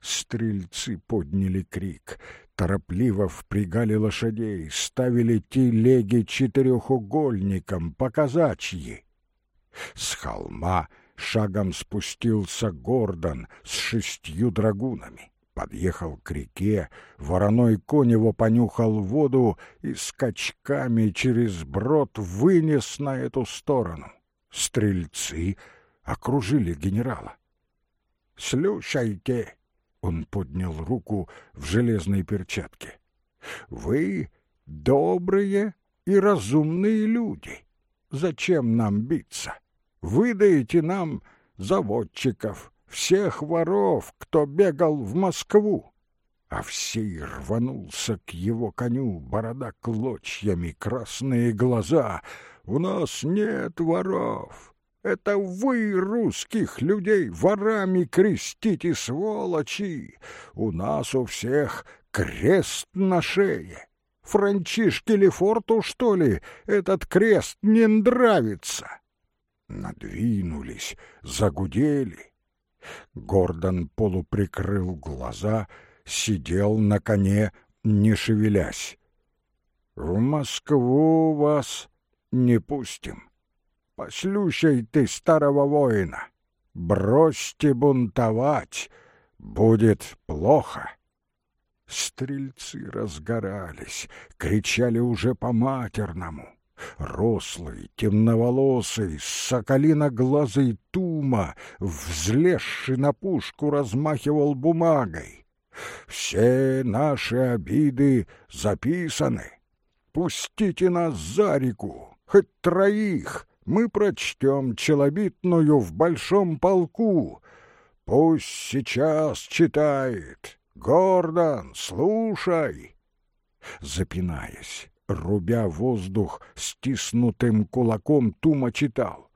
Стрельцы подняли крик, торопливо впрягали лошадей, ставили телеги четырехугольником, показачьи. С холма шагом спустился Гордон с шестью драгунами. Подъехал к реке, вороной конь его понюхал воду и скачками через брод вынес на эту сторону. Стрельцы окружили генерала. «Слушайте!» — он поднял руку в железной перчатке. «Вы добрые и разумные люди. Зачем нам биться? Выдаете нам заводчиков, всех воров, кто бегал в Москву. А всей рванулся к его коню, борода клочьями, красные глаза. У нас нет воров. Это вы, русских людей, ворами крестите, сволочи. У нас у всех крест на шее. Франчишке Лефорту, что ли, этот крест не нравится? Надвинулись, загудели. Гордон полуприкрыл глаза, сидел на коне, не шевелясь. «В Москву вас не пустим. Послушай ты старого воина, бросьте бунтовать, будет плохо». Стрельцы разгорались, кричали уже по-матерному. Рослый, темноволосый, соколиноглазый тума, взлезший на пушку, размахивал бумагой. «Все наши обиды записаны. Пустите нас за реку, хоть троих, мы прочтем челобитную в большом полку. Пусть сейчас читает. Гордон, слушай!» Запинаясь, рубя воздух стиснутым кулаком, Тума читал.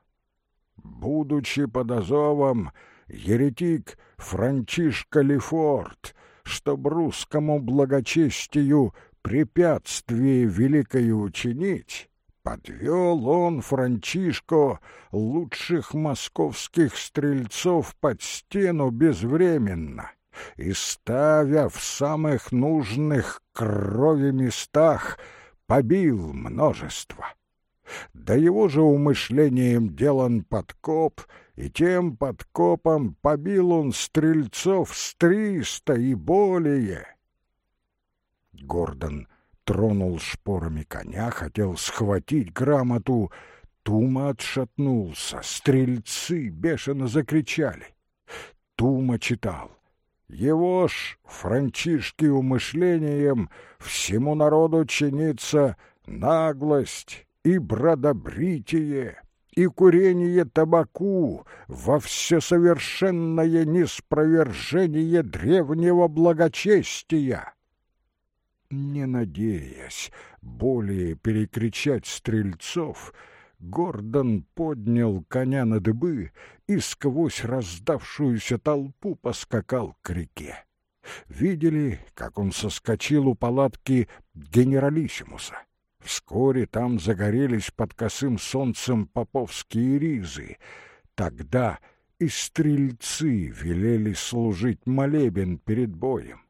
«Будучи под Азовом, еретик Франчишко Лефорт, чтоб русскому благочестию препятствие великое учинить, подвел он, Франчишко, лучших московских стрельцов под стену безвременно» и, ставя в самых нужных крови местах, побил множество. Да его же умышлением делан подкоп, и тем подкопом побил он стрельцов с триста и более. Гордон тронул шпорами коня, хотел схватить грамоту. Тума отшатнулся, стрельцы бешено закричали. Тума читал. Его ж Франчишки умышлением всему народу чинится наглость и бродобритие, и курение табаку во все совершенное неспровержение древнего благочестия. Не надеясь более перекричать стрельцов, Гордон поднял коня на дыбы и сквозь раздавшуюся толпу поскакал к реке. Видели, как он соскочил у палатки генералиссимуса. Вскоре там загорелись под косым солнцем поповские ризы. Тогда и стрельцы велели служить молебен перед боем.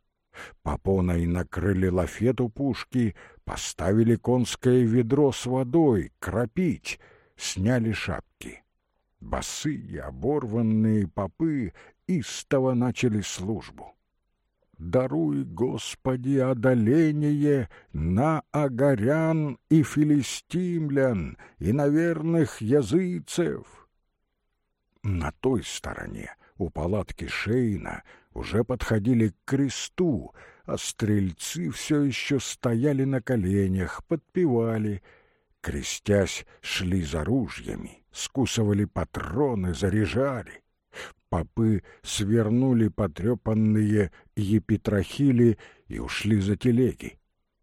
Попоной накрыли лафет у пушки, поставили конское ведро с водой, кропить, сняли шапки. Босые, оборванные попы истово начали службу. Даруй, Господи, одоление на агарян и филистимлян, и на верных языцев. На той стороне, у палатки Шейна, уже подходили к кресту, а стрельцы все еще стояли на коленях, подпевали, крестясь, шли за ружьями, скусывали патроны, заряжали. Попы свернули потрепанные епитрахили и ушли за телеги.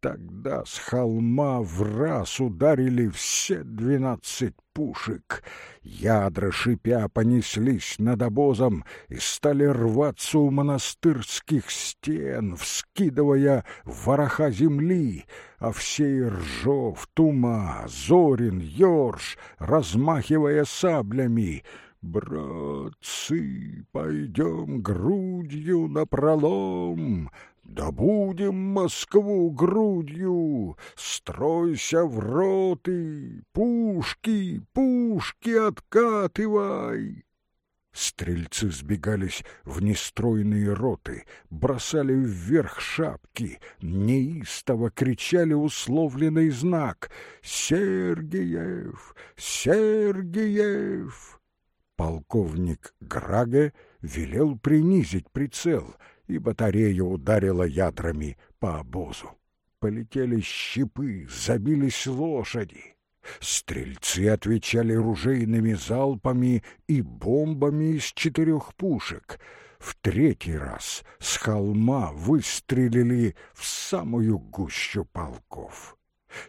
Тогда с холма в раз ударили все двенадцать пушек. Ядра, шипя, понеслись над обозом и стали рваться у монастырских стен, вскидывая вороха земли, а все Ржов, Тума, Зорин, Ёрш, размахивая саблями — «Братцы, пойдем грудью напролом, Добудем Москву грудью, стройся в роты, пушки, пушки откатывай!» Стрельцы сбегались в нестройные роты, бросали вверх шапки, неистово кричали условленный знак «Сергиев! Сергиев!» Полковник Граге велел принизить прицел — и батарея ударила ядрами по обозу. Полетели щепы, забились лошади. Стрельцы отвечали ружейными залпами и бомбами из четырех пушек. В третий раз с холма выстрелили в самую гущу полков.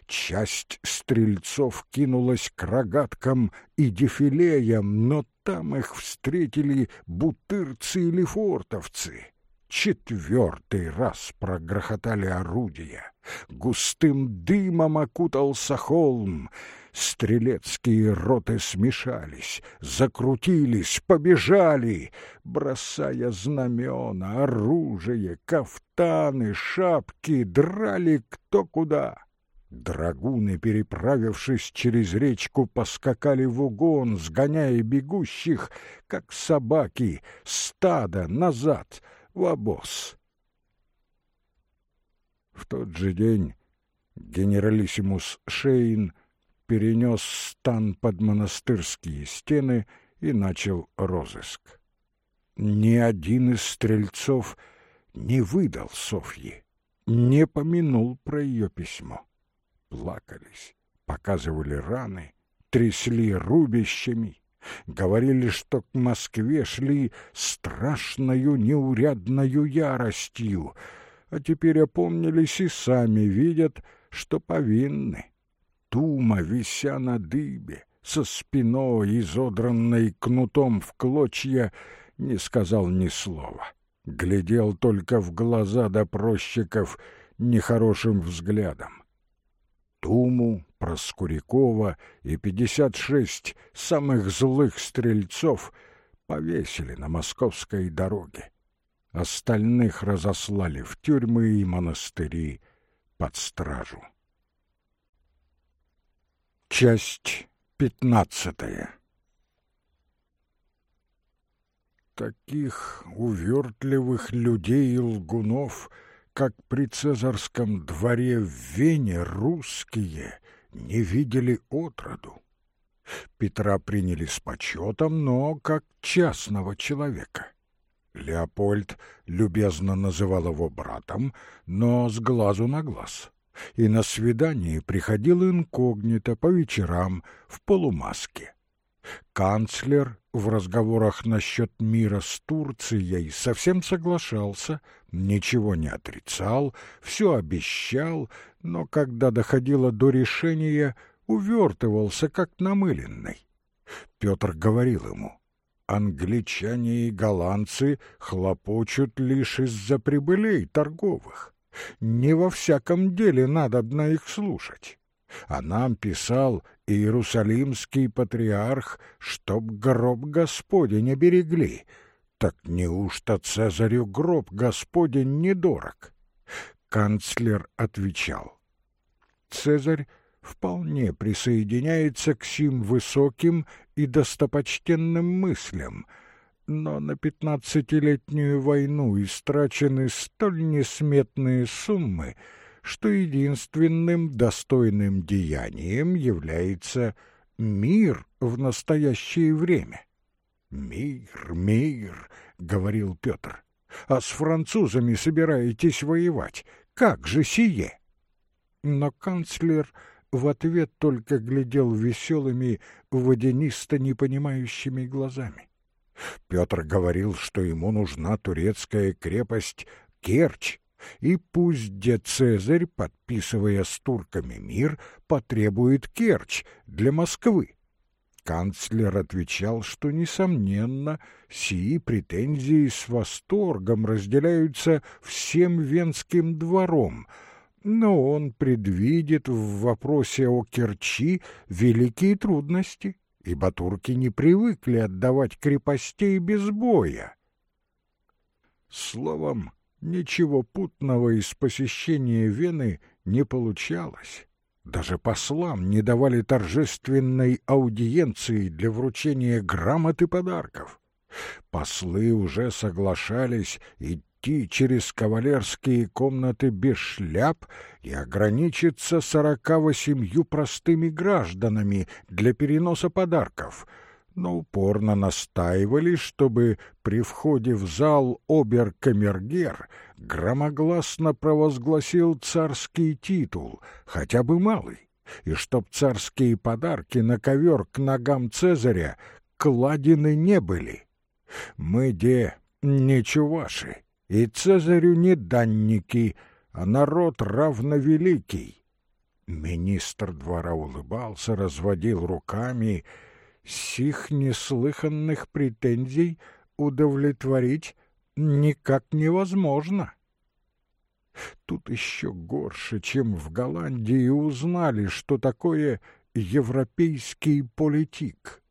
Часть стрельцов кинулась к рогаткам и дефилеям, но там их встретили бутырцы и лефортовцы. Четвертый раз прогрохотали орудия. Густым дымом окутался холм. Стрелецкие роты смешались, закрутились, побежали, бросая знамена, оружие, кафтаны, шапки, драли кто куда. Драгуны, переправившись через речку, поскакали в угон, сгоняя бегущих, как собаки, стадо назад — в обоз. В тот же день генералиссимус Шейн перенес стан под монастырские стены и начал розыск. Ни один из стрельцов не выдал Софьи, не помянул про ее письмо. Плакались, показывали раны, трясли рубищами, Говорили, что к Москве шли страшною неурядною яростью, а теперь опомнились и сами видят, что повинны. Тума, вися на дыбе, со спиной, изодранной кнутом в клочья, не сказал ни слова. Глядел только в глаза допросчиков нехорошим взглядом. Туму, Проскурякова и пятьдесят шесть самых злых стрельцов повесили на московской дороге. Остальных разослали в тюрьмы и монастыри под стражу. Часть пятнадцатая Таких увертливых людей и лгунов, как при цезарском дворе в Вене, русские не видели отроду. Петра приняли с почетом, но как частного человека. Леопольд любезно называл его братом, но с глазу на глаз. И на свидание приходил инкогнито по вечерам в полумаске. Канцлер в разговорах насчет мира с Турцией совсем соглашался, ничего не отрицал, все обещал, но когда доходило до решения, увертывался, как намыленный. Петр говорил ему, англичане и голландцы хлопочут лишь из-за прибылей торговых. Не во всяком деле надобно их слушать. А нам писал Иерусалимский патриарх, чтоб гроб Господень берегли. Так неужто Цезарю гроб Господень недорог? Канцлер отвечал. Цезарь вполне присоединяется к сим высоким и достопочтенным мыслям, но на пятнадцатилетнюю войну истрачены столь несметные суммы, что единственным достойным деянием является мир в настоящее время. «Мир, мир!» — говорил Петр. а с французами собираетесь воевать. Как же сие? Но канцлер в ответ только глядел веселыми, водянисто непонимающими глазами. Петр говорил, что ему нужна турецкая крепость Керчь, и пусть де Цезарь, подписывая с турками мир, потребует Керчь для Москвы. Канцлер отвечал, что, несомненно, сии претензии с восторгом разделяются всем венским двором, но он предвидит в вопросе о Керчи великие трудности, ибо турки не привыкли отдавать крепостей без боя. Словом, ничего путного из посещения Вены не получалось. Даже послам не давали торжественной аудиенции для вручения грамот и подарков. Послы уже соглашались идти через кавалерские комнаты без шляп и ограничиться сорока восемью простыми гражданами для переноса подарков — но упорно настаивали, чтобы при входе в зал обер-камергер громогласно провозгласил царский титул, хотя бы малый, и чтоб царские подарки на ковер к ногам Цезаря кладены не были. Мы, де, не чуваши, и Цезарю не данники, а народ равновеликий. Министр двора улыбался, разводил руками — сих неслыханных претензий удовлетворить никак невозможно. Тут еще горше, чем в Голландии, узнали, что такое европейский политик.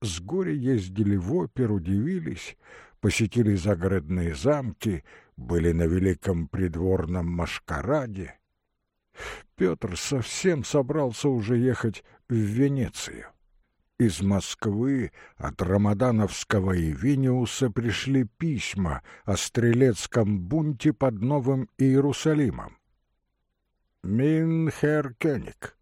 С горя ездили в оперу, удивились, посетили загородные замки, были на великом придворном машкараде. Петр совсем собрался уже ехать в Венецию. Из Москвы от Рамадановского и Виниуса пришли письма о стрелецком бунте под Новым Иерусалимом. «Минхер Кёник,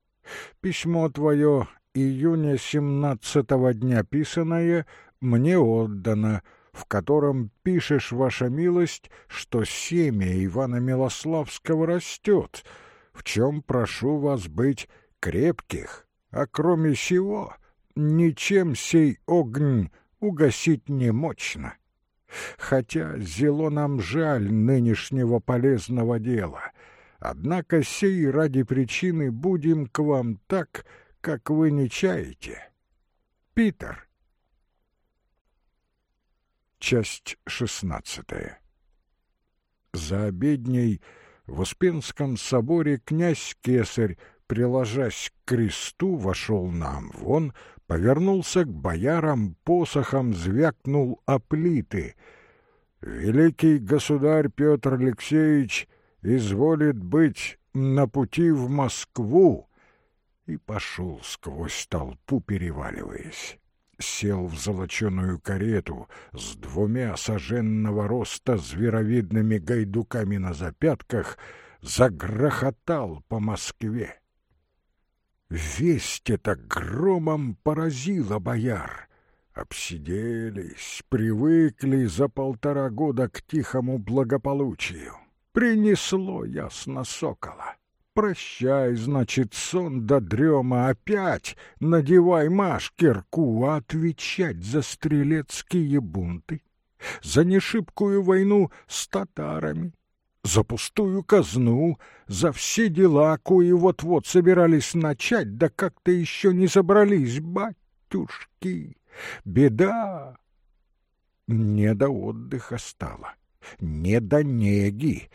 письмо твое июня семнадцатого дня писанное мне отдано, в котором пишешь, ваша милость, что семя Ивана Милославского растет, в чем прошу вас быть крепких, а кроме сего — ничем сей огонь угасить не мощно. Хотя зело нам жаль нынешнего полезного дела, однако сей ради причины будем к вам так, как вы не чаете. Питер. Часть шестнадцатая. За обедней в Успенском соборе князь Кесарь, приложась к кресту, вошел на Амвон, повернулся к боярам, посохом звякнул о плиты. «Великий государь Петр Алексеевич изволит быть на пути в Москву!» И пошел сквозь толпу, переваливаясь. Сел в золоченую карету с двумя соженного роста зверовидными гайдуками на запятках, загрохотал по Москве. Весть эта громом поразила бояр. Обсиделись, привыкли за полтора года к тихому благополучию. Принесло ясно сокола. Прощай, значит, сон до дрема опять, надевай машкерку, а отвечать за стрелецкие бунты, за нешибкую войну с татарами, за пустую казну, за все дела, кои вот-вот собирались начать, да как-то еще не собрались, батюшки. Беда! Не до отдыха стало, не до неги.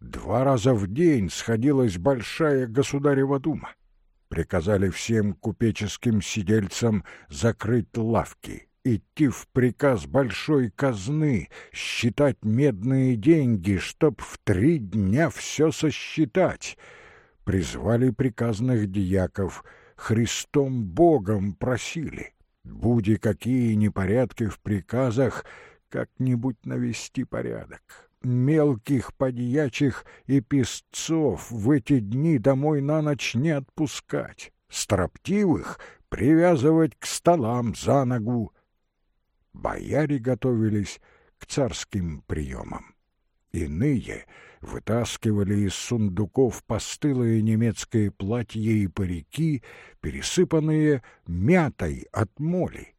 Два раза в день сходилась большая государева дума. Приказали всем купеческим сидельцам закрыть лавки — идти в приказ большой казны, считать медные деньги, чтоб в три дня все сосчитать. Призвали приказных дьяков, Христом Богом просили. Буди какие непорядки в приказах, как-нибудь навести порядок. Мелких подьячих и песцов в эти дни домой на ночь не отпускать. Строптивых привязывать к столам за ногу, Бояре готовились к царским приемам. Иные вытаскивали из сундуков постылые немецкие платья и парики, пересыпанные мятой от моли.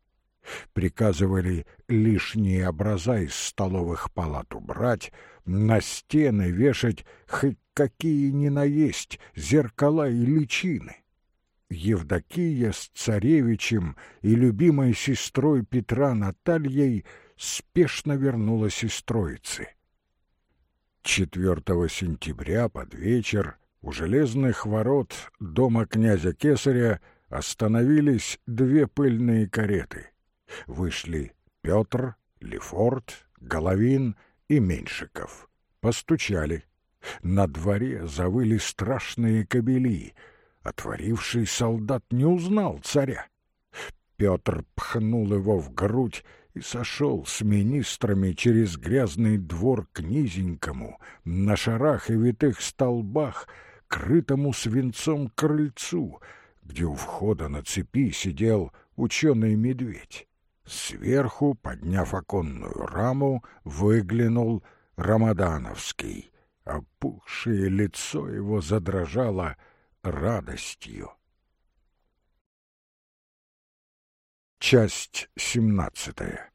Приказывали лишние образа из столовых палат убрать, на стены вешать хоть какие ни наесть зеркала и личины. Евдокия с царевичем и любимой сестрой Петра Натальей спешно вернулась из Троицы. 4 сентября под вечер у железных ворот дома князя Кесаря остановились две пыльные кареты. Вышли Петр, Лефорт, Головин и Меньшиков. Постучали. На дворе завыли страшные кобели — Отворивший солдат не узнал царя. Петр пхнул его в грудь и сошел с министрами через грязный двор к низенькому, на шарах и витых столбах, крытому свинцом крыльцу, где у входа на цепи сидел ученый медведь. Сверху, подняв оконную раму, выглянул Рамадановский. Опухшее лицо его задрожало — радостью. Часть семнадцатая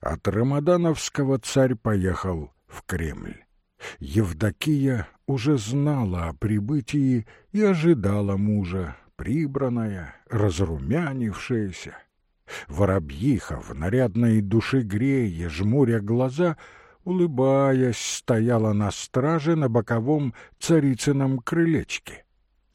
От Рамадановского царь поехал в Кремль. Евдокия уже знала о прибытии и ожидала мужа, прибранная, разрумянившаяся. Воробьиха в нарядной душегрее, жмуря глаза — улыбаясь, стояла на страже на боковом царицыном крылечке.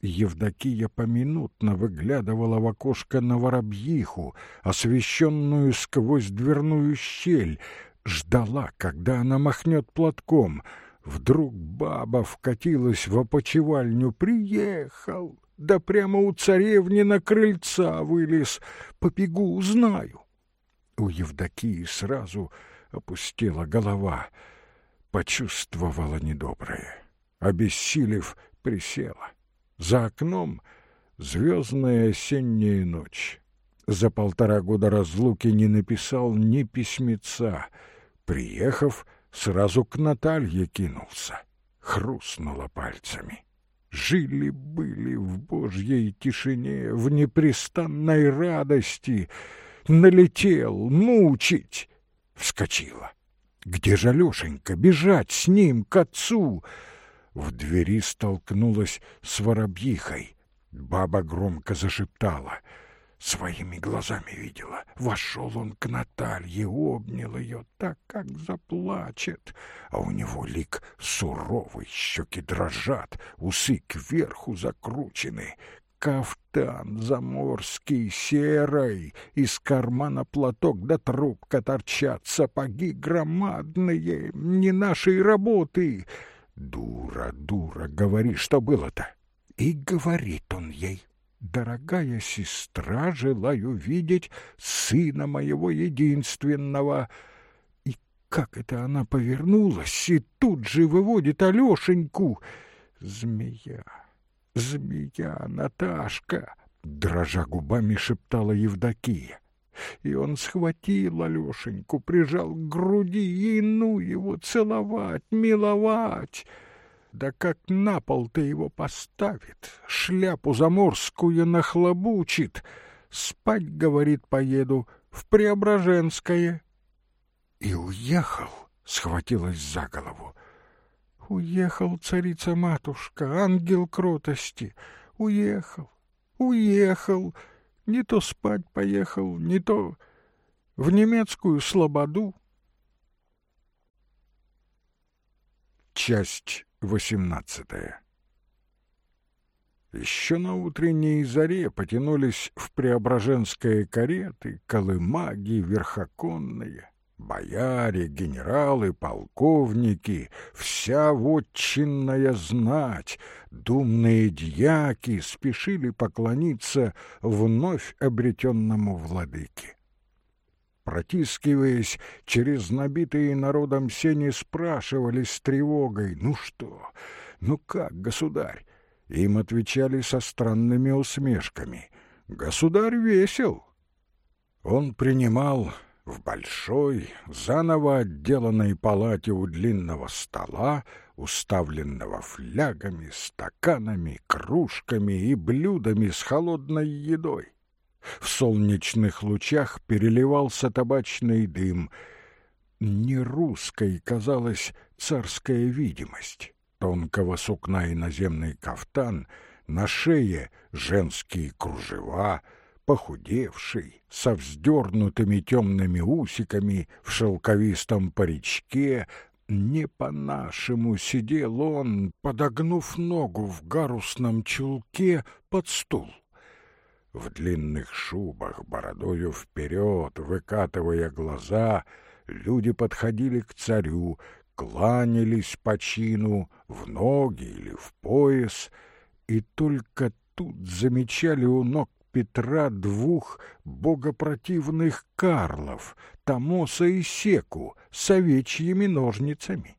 Евдокия поминутно выглядывала в окошко на воробьиху, освещенную сквозь дверную щель, ждала, когда она махнет платком. Вдруг баба вкатилась в опочивальню. «Приехал! Да прямо у царевни на крыльца вылез! Побегу, узнаю!» У Евдокии сразу опустила голова, почувствовала недоброе. Обессилев, присела. За окном звездная осенняя ночь. За полтора года разлуки не написал ни письмеца. Приехав, сразу к Наталье кинулся. Хрустнула пальцами. Жили-были в божьей тишине, в непрестанной радости. Налетел мучить вскочила. Где же Алешенька? Бежать с ним к отцу! В двери столкнулась с воробьихой. Баба громко зашептала. Своими глазами видела. Вошел он к Наталье, обнял ее так, как заплачет. А у него лик суровый, щеки дрожат, усы кверху закручены, кафтан заморский, серый, из кармана платок да трубка торчат, сапоги громадные, не нашей работы. Дура, дура, говори, что было-то. И говорит он ей, дорогая сестра, желаю видеть сына моего единственного. И как это она повернулась и тут же выводит Алешеньку. Змея, «Змея, Наташка!» — дрожа губами шептала Евдокия. И он схватил Алешеньку, прижал к груди и ну его целовать, миловать. Да как на пол-то его поставит, шляпу заморскую нахлобучит. Спать, говорит, поеду в Преображенское. И уехал, схватилась за голову. Уехал царица-матушка, ангел кротости. Уехал, уехал. Не то спать поехал, не то в немецкую слободу. Часть восемнадцатая Еще на утренней заре потянулись в Преображенское кареты, колымаги, верхоконные. Бояре, генералы, полковники, вся вотчинная знать, думные дьяки спешили поклониться вновь обретенному владыке. Протискиваясь через набитые народом сени, спрашивали с тревогой «Ну что? Ну как, государь?» Им отвечали со странными усмешками «Государь весел». Он принимал В большой, заново отделанной палате у длинного стола, уставленного флягами, стаканами, кружками и блюдами с холодной едой. В солнечных лучах переливался табачный дым. Не русской казалась царская видимость. Тонкого сукна и наземный кафтан, на шее женские кружева — похудевший, со вздернутыми темными усиками, в шелковистом паричке, не по-нашему сидел он, подогнув ногу в гарусном чулке под стул. В длинных шубах, бородою вперед, выкатывая глаза, люди подходили к царю, кланялись по чину, в ноги или в пояс, и только тут замечали у ног Петра двух богопротивных Карлов, Томоса и Секу, с овечьими ножницами.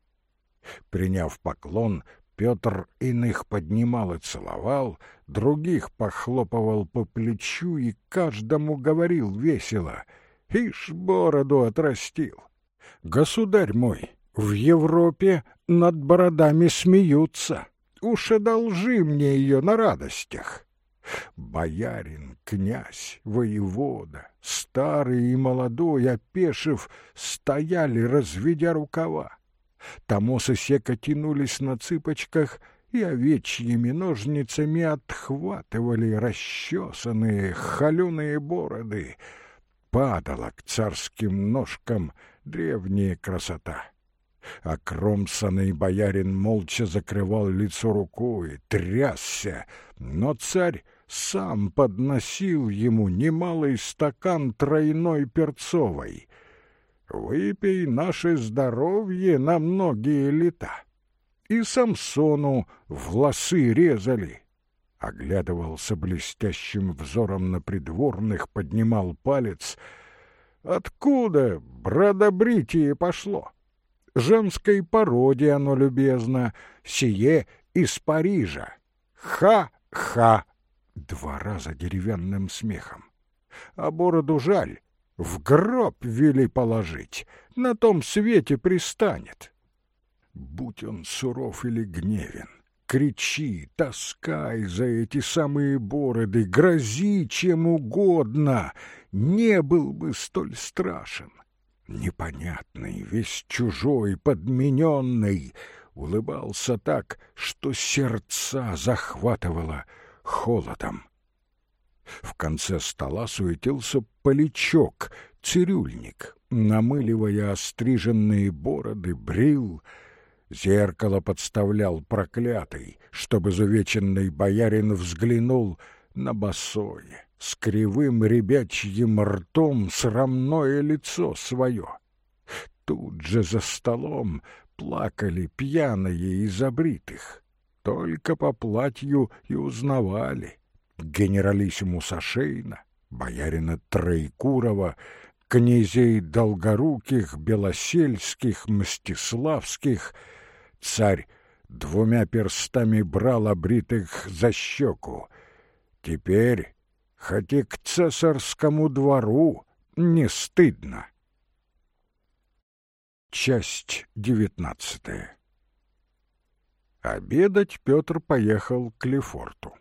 Приняв поклон, Петр иных поднимал и целовал, других похлопывал по плечу и каждому говорил весело «Ишь, бороду отрастил! Государь мой, в Европе над бородами смеются, уж одолжи мне ее на радостях!» Боярин, князь, воевода, старый и молодой, опешив, стояли, разведя рукава. Томос Сека тянулись на цыпочках и овечьими ножницами отхватывали расчесанные холеные бороды. Падала к царским ножкам древняя красота. А кромсанный боярин молча закрывал лицо рукой, трясся, но царь сам подносил ему немалый стакан тройной перцовой. «Выпей наше здоровье на многие лета». И Самсону волосы резали. Оглядывался блестящим взором на придворных, поднимал палец. Откуда бродобритие пошло? Женской породе оно любезно, сие из Парижа. Ха-ха! Два раза деревянным смехом. А бороду жаль, в гроб вели положить, на том свете пристанет. Будь он суров или гневен, кричи, таскай за эти самые бороды, грози чем угодно, не был бы столь страшен. Непонятный, весь чужой, подмененный, улыбался так, что сердца захватывало — холодом. В конце стола суетился полячок, цирюльник, намыливая остриженные бороды, брил. Зеркало подставлял проклятый, чтобы изувеченный боярин взглянул на босое, с кривым ребячьим ртом срамное лицо свое. Тут же за столом плакали пьяные из обритых только по платью и узнавали генералиссимуса Шейна, боярина Троекурова, князей Долгоруких, Белосельских, Мстиславских. Царь двумя перстами брал обритых за щеку. Теперь, хоть и к цесарскому двору, не стыдно. Часть девятнадцатая Обедать Петр поехал к Лефорту.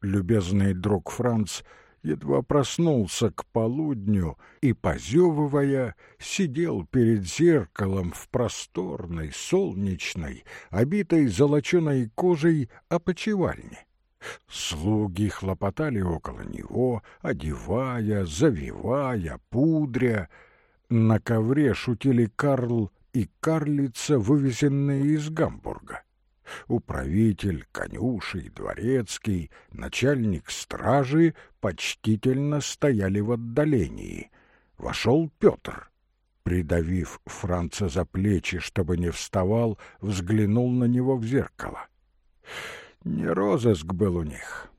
Любезный друг Франц едва проснулся к полудню и, позевывая, сидел перед зеркалом в просторной, солнечной, обитой золоченой кожей опочивальне. Слуги хлопотали около него, одевая, завивая, пудря. На ковре шутили Карл и Карлица, вывезенные из Гамбурга. Управитель, конюший, дворецкий, начальник стражи почтительно стояли в отдалении. Вошел Петр. Придавив Франца за плечи, чтобы не вставал, взглянул на него в зеркало. Не розыск был у них.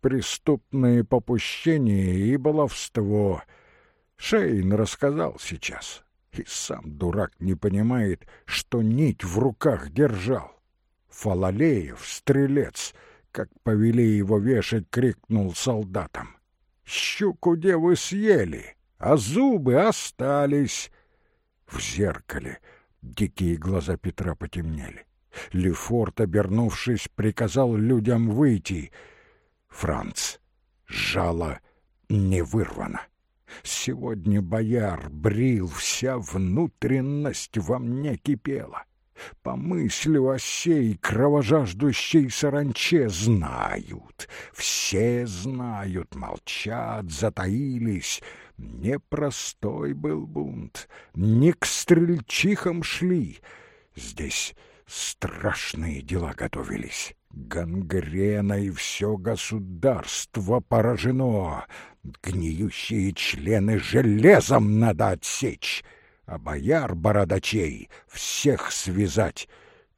Преступные попущения и баловство. Шейн рассказал сейчас. И сам дурак не понимает, что нить в руках держал. Фалалеев, стрелец, как повели его вешать, крикнул солдатам. «Щуку девы съели! а зубы остались. В зеркале дикие глаза Петра потемнели. Лефорт, обернувшись, приказал людям выйти. Франц жало не вырвано. Сегодня бояр брил, вся внутренность во мне кипела. По мыслю о сей кровожаждущей саранче знают, все знают, молчат, затаились. Непростой был бунт, не к стрельчихам шли. Здесь страшные дела готовились. Гангрена и все государство поражено. Гниющие члены железом надо отсечь, а бояр бородачей всех связать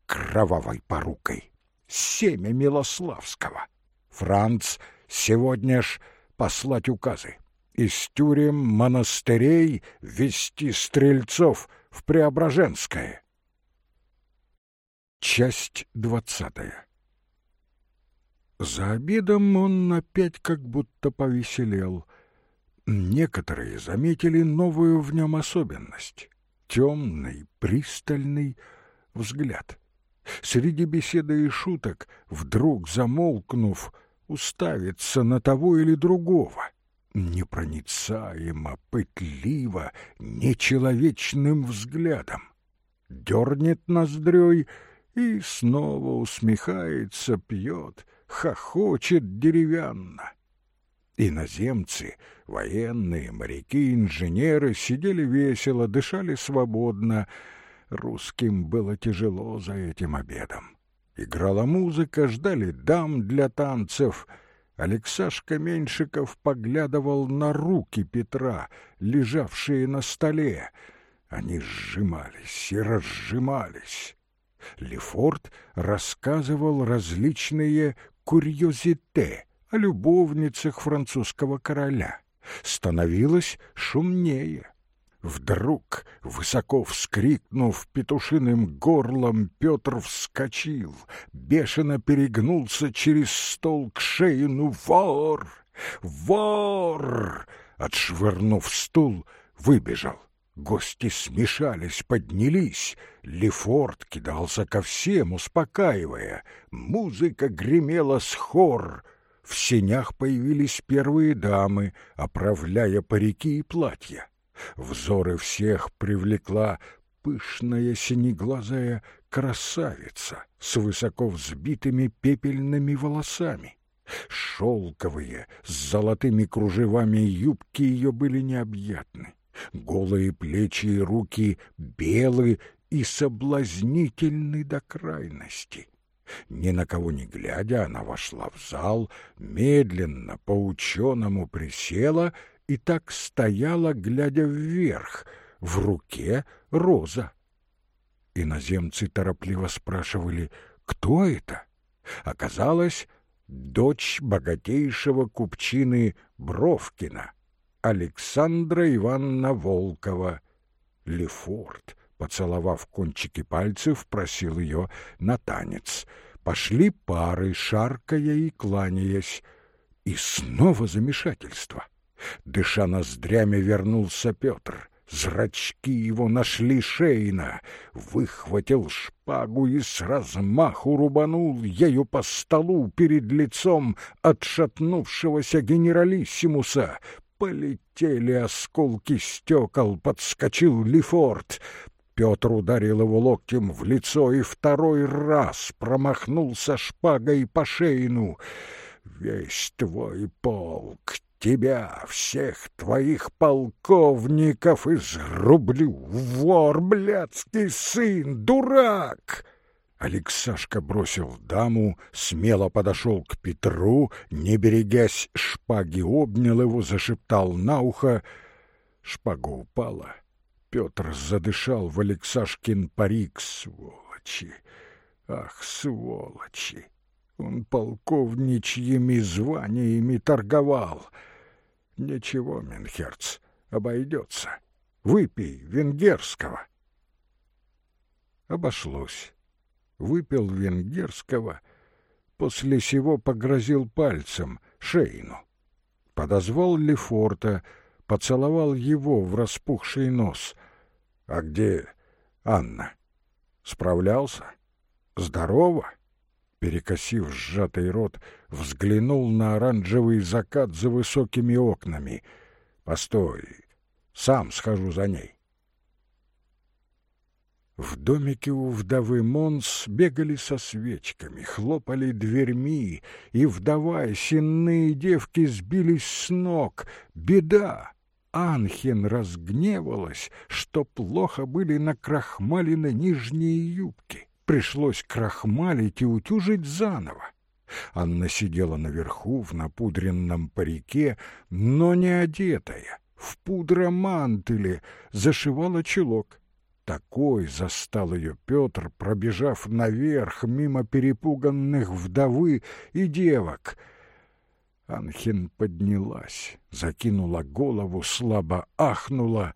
кровавой порукой. Семя Милославского. Франц сегодня ж послать указы. Из тюрем монастырей вести стрельцов в Преображенское. Часть двадцатая За обедом он опять как будто повеселел. Некоторые заметили новую в нем особенность — темный, пристальный взгляд. Среди беседы и шуток, вдруг замолкнув, уставится на того или другого — непроницаемо, пытливо, нечеловечным взглядом. Дернет ноздрёй — и снова усмехается, пьет, хохочет деревянно. Иноземцы, военные, моряки, инженеры сидели весело, дышали свободно. Русским было тяжело за этим обедом. Играла музыка, ждали дам для танцев. Алексашка Меньшиков поглядывал на руки Петра, лежавшие на столе. Они сжимались и разжимались. Лефорт рассказывал различные курьезите о любовницах французского короля. Становилось шумнее. Вдруг, высоко вскрикнув петушиным горлом, Петр вскочил, бешено перегнулся через стол к Шейну. «Вор! Вор!» Отшвырнув стул, выбежал. Гости смешались, поднялись. Лефорт кидался ко всем, успокаивая. Музыка гремела с хор. В сенях появились первые дамы, оправляя парики и платья. Взоры всех привлекла пышная синеглазая красавица с высоко взбитыми пепельными волосами. Шелковые, с золотыми кружевами юбки ее были необъятны. Голые плечи и руки белы и соблазнительны до крайности. Ни на кого не глядя, она вошла в зал, медленно по-ученому присела и так стояла, глядя вверх, в руке роза. Иноземцы торопливо спрашивали, кто это? Оказалось, дочь богатейшего купчины Бровкина, Александра Ивановна Волкова. Лефорт, поцеловав кончики пальцев, просил ее на танец. Пошли пары, шаркая и кланяясь. И снова замешательство. Дыша ноздрями, вернулся Петр. Зрачки его нашли Шейна, выхватил шпагу и с размаху рубанул ею по столу перед лицом отшатнувшегося генералиссимуса, Полетели осколки стекол, подскочил Лефорт. Петр ударил его локтем в лицо и второй раз промахнулся шпагой по шейну. «Весь твой полк, тебя, всех твоих полковников изрублю, вор, блядский сын, дурак!» Алексашка бросил даму, смело подошел к Петру, не берегясь шпаги, обнял его, зашептал на ухо. Шпага упала. Петр задышал в Алексашкин парик. Сволочи! Ах, сволочи! Он полковничьими званиями торговал. Ничего, Менхерц, обойдется. Выпей венгерского. Обошлось выпил венгерского, после сего погрозил пальцем Шейну. Подозвал Лефорта, поцеловал его в распухший нос. «А где Анна? Справлялся? Здорово?» Перекосив сжатый рот, взглянул на оранжевый закат за высокими окнами. «Постой, сам схожу за ней». В домике у вдовы Монс бегали со свечками, хлопали дверьми, и вдова и сенные девки сбились с ног. Беда! Анхен разгневалась, что плохо были накрахмалены нижние юбки. Пришлось крахмалить и утюжить заново. Анна сидела наверху в напудренном парике, но не одетая, в пудромантеле, зашивала чулок такой застал ее Петр, пробежав наверх мимо перепуганных вдовы и девок. Анхин поднялась, закинула голову, слабо ахнула.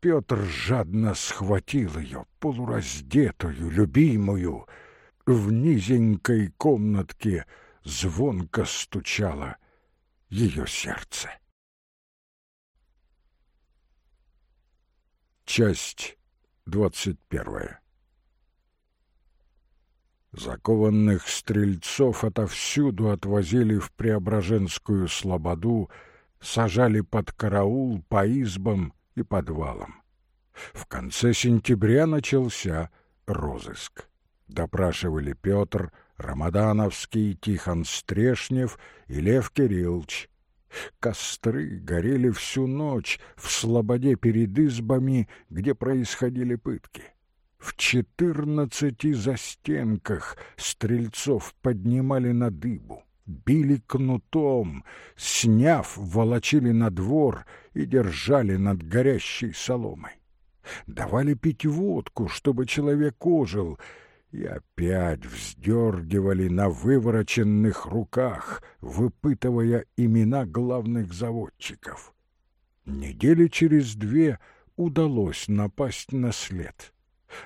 Петр жадно схватил ее, полураздетую, любимую. В низенькой комнатке звонко стучало ее сердце. Часть двадцать первое. Закованных стрельцов отовсюду отвозили в Преображенскую слободу, сажали под караул по избам и подвалам. В конце сентября начался розыск. Допрашивали Петр, Рамадановский, Тихон Стрешнев и Лев Кириллович. Костры горели всю ночь в слободе перед избами, где происходили пытки. В четырнадцати застенках стрельцов поднимали на дыбу, били кнутом, сняв, волочили на двор и держали над горящей соломой. Давали пить водку, чтобы человек ожил — и опять вздергивали на вывороченных руках, выпытывая имена главных заводчиков. Недели через две удалось напасть на след.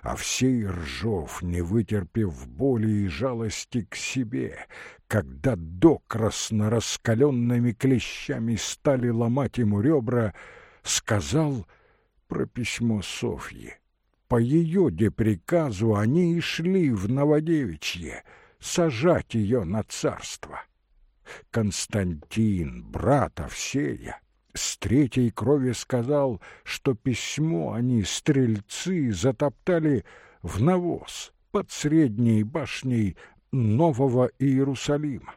А всей Ржов, не вытерпев боли и жалости к себе, когда докрасно раскаленными клещами стали ломать ему ребра, сказал про письмо Софьи. По ее деприказу они и шли в Новодевичье сажать ее на царство. Константин, брат Овсея, с третьей крови сказал, что письмо они, стрельцы, затоптали в навоз под средней башней Нового Иерусалима.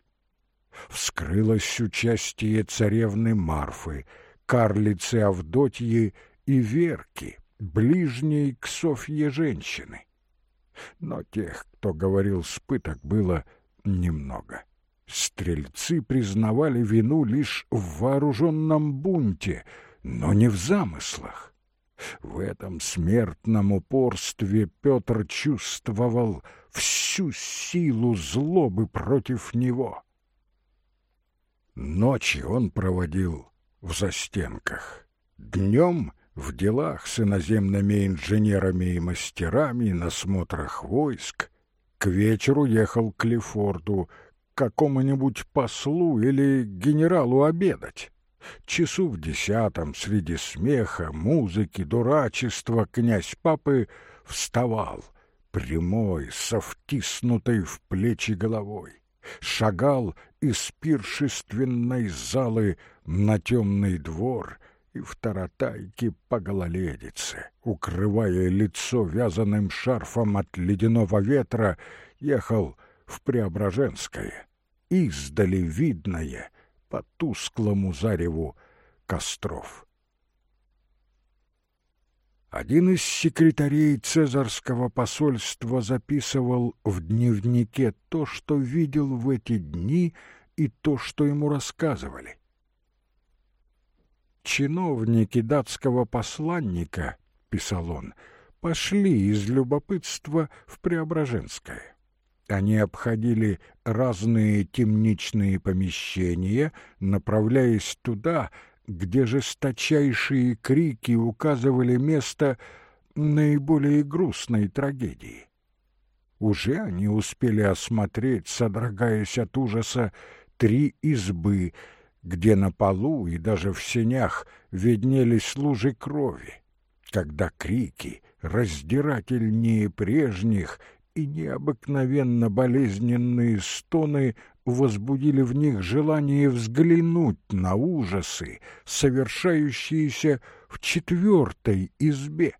Вскрылось участие царевны Марфы, карлицы Авдотьи и Верки, ближней к Софье женщины. Но тех, кто говорил с пыток, было немного. Стрельцы признавали вину лишь в вооруженном бунте, но не в замыслах. В этом смертном упорстве Петр чувствовал всю силу злобы против него. Ночи он проводил в застенках. Днем в делах с иноземными инженерами и мастерами, на смотрах войск. К вечеру ехал к Лефорду, какому-нибудь послу или генералу обедать. Часу в десятом среди смеха, музыки, дурачества князь папы вставал, прямой, со втиснутой в плечи головой, шагал из пиршественной залы на темный двор — и в таратайке по гололедице, укрывая лицо вязаным шарфом от ледяного ветра, ехал в Преображенское, издали видное по тусклому зареву костров. Один из секретарей цезарского посольства записывал в дневнике то, что видел в эти дни, и то, что ему рассказывали чиновники датского посланника, — писал он, — пошли из любопытства в Преображенское. Они обходили разные темничные помещения, направляясь туда, где жесточайшие крики указывали место наиболее грустной трагедии. Уже они успели осмотреть, содрогаясь от ужаса, три избы — где на полу и даже в сенях виднелись лужи крови, когда крики, раздирательнее прежних и необыкновенно болезненные стоны возбудили в них желание взглянуть на ужасы, совершающиеся в четвертой избе.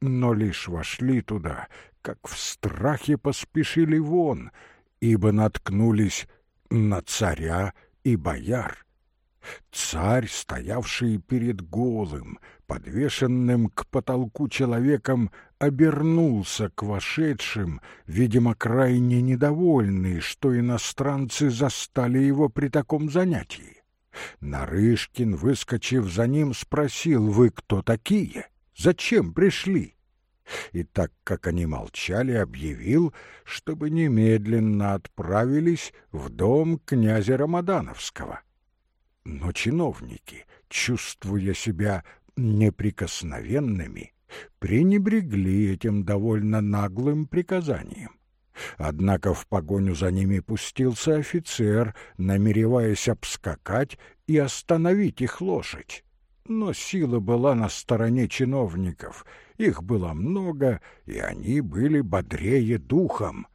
Но лишь вошли туда, как в страхе поспешили вон, ибо наткнулись на царя и бояр. Царь, стоявший перед голым, подвешенным к потолку человеком, обернулся к вошедшим, видимо, крайне недовольный, что иностранцы застали его при таком занятии. Нарышкин, выскочив за ним, спросил, «Вы кто такие? Зачем пришли?» И так как они молчали, объявил, чтобы немедленно отправились в дом князя Рамадановского. Но чиновники, чувствуя себя неприкосновенными, пренебрегли этим довольно наглым приказанием. Однако в погоню за ними пустился офицер, намереваясь обскакать и остановить их лошадь. Но сила была на стороне чиновников, их было много, и они были бодрее духом.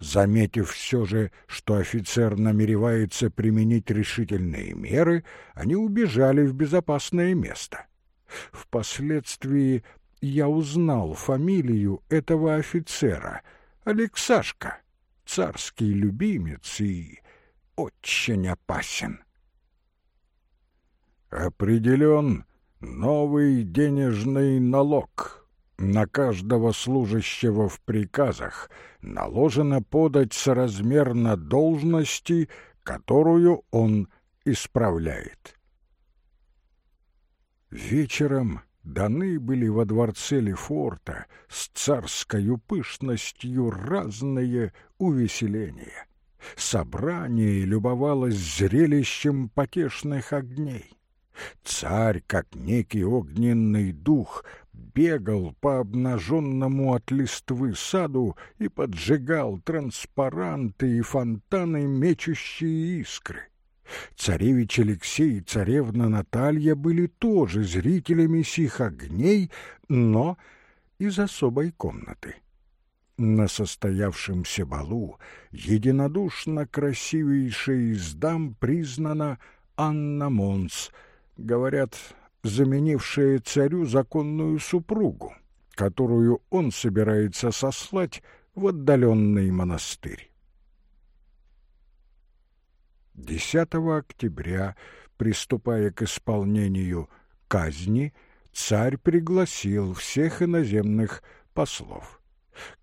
Заметив все же, что офицер намеревается применить решительные меры, они убежали в безопасное место. Впоследствии я узнал фамилию этого офицера — Алексашка, царский любимец и очень опасен. Определен новый денежный налог. На каждого служащего в приказах наложено подать соразмерно должности, которую он исправляет. Вечером даны были во дворце Лефорта с царской пышностью разные увеселения. Собрание любовалось зрелищем потешных огней. Царь, как некий огненный дух, бегал по обнаженному от листвы саду и поджигал транспаранты и фонтаны, мечущие искры. Царевич Алексей и царевна Наталья были тоже зрителями сих огней, но из особой комнаты. На состоявшемся балу единодушно красивейшей из дам признана Анна Монс, говорят, заменившая царю законную супругу, которую он собирается сослать в отдаленный монастырь. 10 октября, приступая к исполнению казни, царь пригласил всех иноземных послов.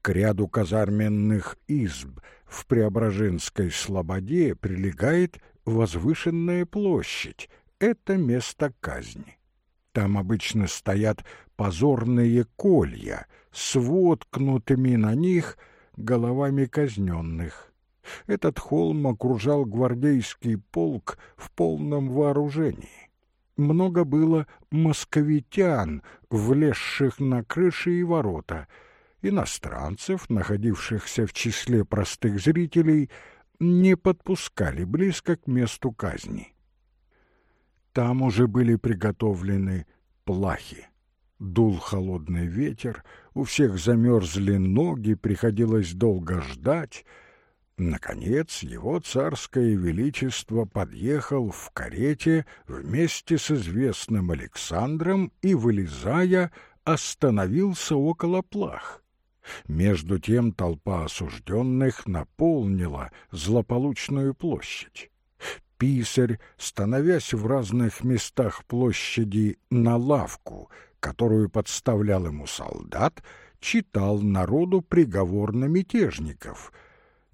К ряду казарменных изб в Преображенской слободе прилегает возвышенная площадь. Это место казни. Там обычно стоят позорные колья с воткнутыми на них головами казненных. Этот холм окружал гвардейский полк в полном вооружении. Много было московитян, влезших на крыши и ворота, иностранцев, находившихся в числе простых зрителей, не подпускали близко к месту казни. Там уже были приготовлены плахи. Дул холодный ветер, у всех замерзли ноги, приходилось долго ждать — Наконец его царское величество подъехал в карете вместе с известным Александром и, вылезая, остановился около плах. Между тем толпа осужденных наполнила злополучную площадь. Писарь, становясь в разных местах площади на лавку, которую подставлял ему солдат, читал народу приговор на мятежников —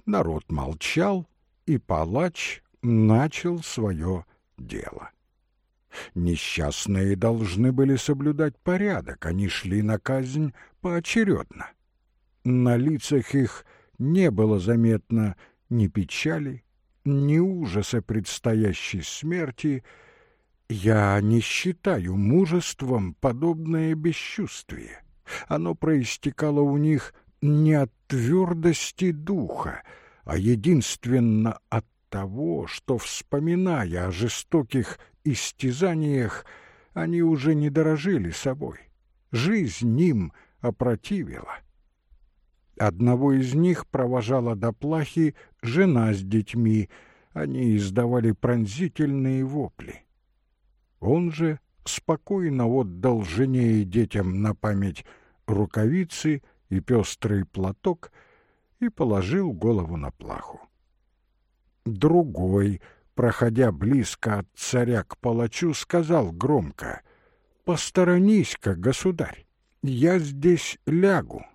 Народ молчал, и палач начал свое дело. Несчастные должны были соблюдать порядок, они шли на казнь поочередно. На лицах их не было заметно ни печали, ни ужаса предстоящей смерти. Я не считаю мужеством подобное бесчувствие. Оно проистекало у них не от твердости духа, а единственно от того, что, вспоминая о жестоких истязаниях, они уже не дорожили собой. Жизнь им опротивила. Одного из них провожала до плахи жена с детьми. Они издавали пронзительные вопли. Он же спокойно отдал жене и детям на память рукавицы и пестрый платок и положил голову на плаху. Другой, проходя близко от царя к палачу, сказал громко «Посторонись-ка, государь, я здесь лягу».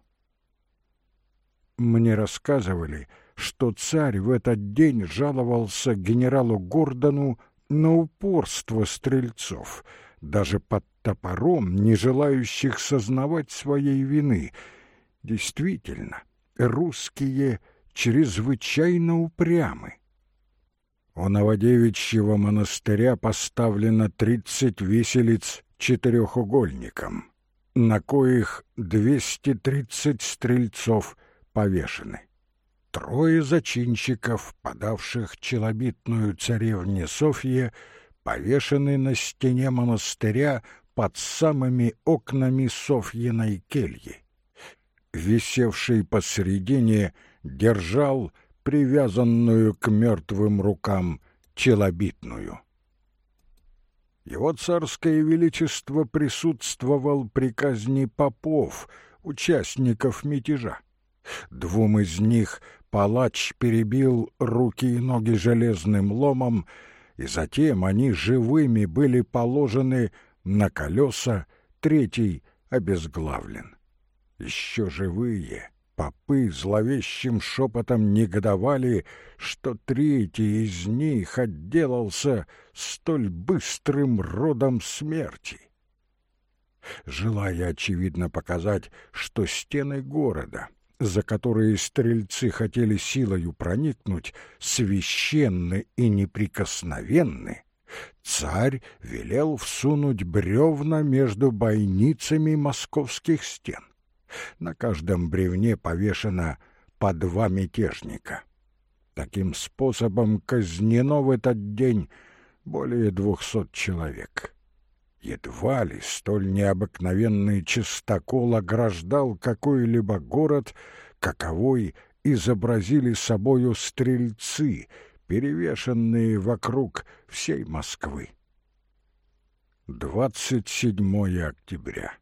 Мне рассказывали, что царь в этот день жаловался генералу Гордону на упорство стрельцов, даже под топором, не желающих сознавать своей вины. Действительно, русские чрезвычайно упрямы. У Новодевичьего монастыря поставлено тридцать виселиц четырехугольником, на коих двести тридцать стрельцов повешены. Трое зачинщиков, подавших челобитную царевне Софье, повешены на стене монастыря под самыми окнами Софьиной кельи. Висевший посредине держал привязанную к мертвым рукам челобитную. Его царское величество присутствовал при казни попов, участников мятежа. Двум из них палач перебил руки и ноги железным ломом, и затем они живыми были положены на колеса, третий обезглавлен. Еще живые попы зловещим шепотом негодовали, что третий из них отделался столь быстрым родом смерти. Желая, очевидно, показать, что стены города — за которые стрельцы хотели силою проникнуть, священны и неприкосновенны, царь велел всунуть бревна между бойницами московских стен. На каждом бревне повешено по два мятежника. Таким способом казнено в этот день более двухсот человек. Едва ли столь необыкновенный чистокол ограждал какой-либо город, каковой изобразили собою стрельцы, перевешенные вокруг всей Москвы. 27 октября.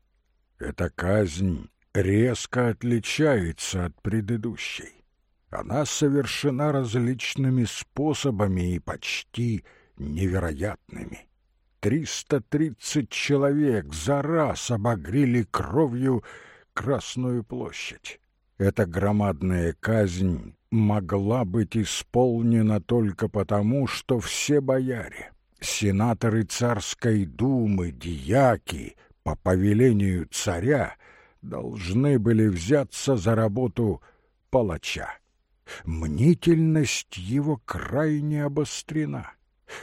Эта казнь резко отличается от предыдущей. Она совершена различными способами и почти невероятными. Триста тридцать человек за раз обогрели кровью Красную площадь. Эта громадная казнь могла быть исполнена только потому, что все бояре, сенаторы царской думы, дьяки, по повелению царя, должны были взяться за работу палача. Мнительность его крайне обострена.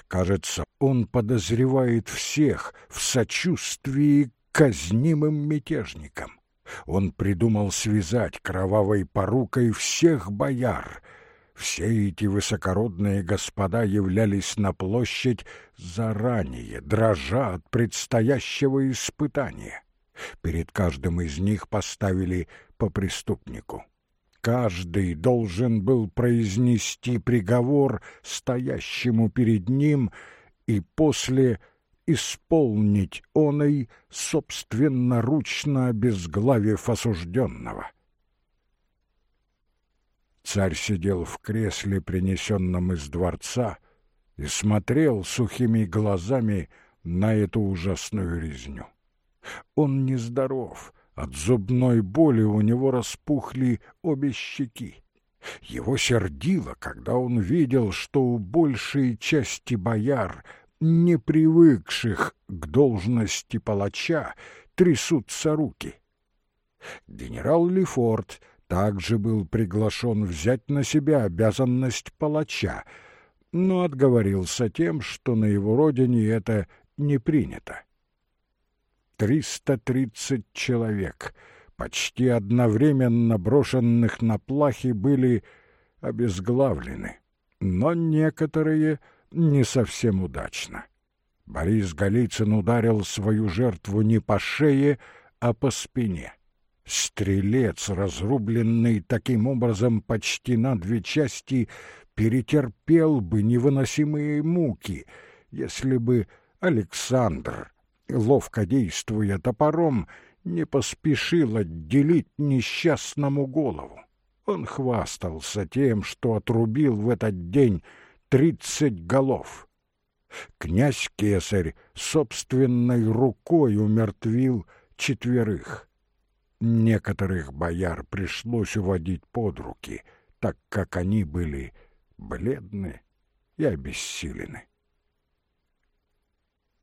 Кажется, он подозревает всех в сочувствии казнимым мятежникам. Он придумал связать кровавой порукой всех бояр. Все эти высокородные господа являлись на площадь заранее, дрожа от предстоящего испытания. Перед каждым из них поставили по преступнику. Каждый должен был произнести приговор стоящему перед ним и после исполнить оной собственноручно обезглавив осужденного. Царь сидел в кресле, принесенном из дворца, и смотрел сухими глазами на эту ужасную резню. Он нездоров, от зубной боли у него распухли обе щеки. Его сердило, когда он видел, что у большей части бояр, не привыкших к должности палача, трясутся руки. Генерал Лефорт также был приглашен взять на себя обязанность палача, но отговорился тем, что на его родине это не принято. Триста тридцать человек, почти одновременно брошенных на плахи, были обезглавлены. но некоторые не совсем удачно. Борис Голицын ударил свою жертву не по шее, а по спине. Стрелец, разрубленный таким образом почти на две части, перетерпел бы невыносимые муки, если бы Александр, ловко действуя топором, не поспешил отделить несчастному голову. Он хвастался тем, что отрубил в этот день тридцать голов. Князь-кесарь собственной рукой умертвил четверых. Некоторых бояр пришлось уводить под руки, так как они были бледны и обессилены.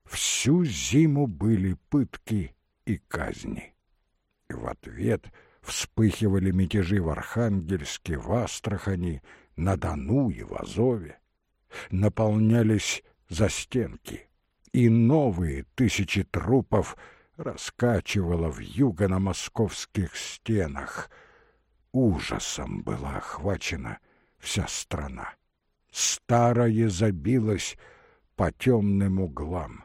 Всю зиму были пытки и казни. В ответ вспыхивали мятежи в Архангельске, в Астрахани, на Дону и в Азове. Наполнялись застенки, и новые тысячи трупов раскачивало в юго на московских стенах. Ужасом была охвачена вся страна. Старое забилось по темным углам.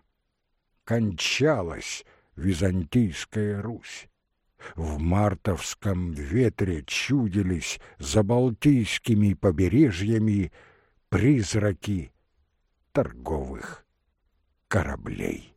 Кончалась Византийская Русь. В мартовском ветре чудились за Балтийскими побережьями призраки торговых кораблей.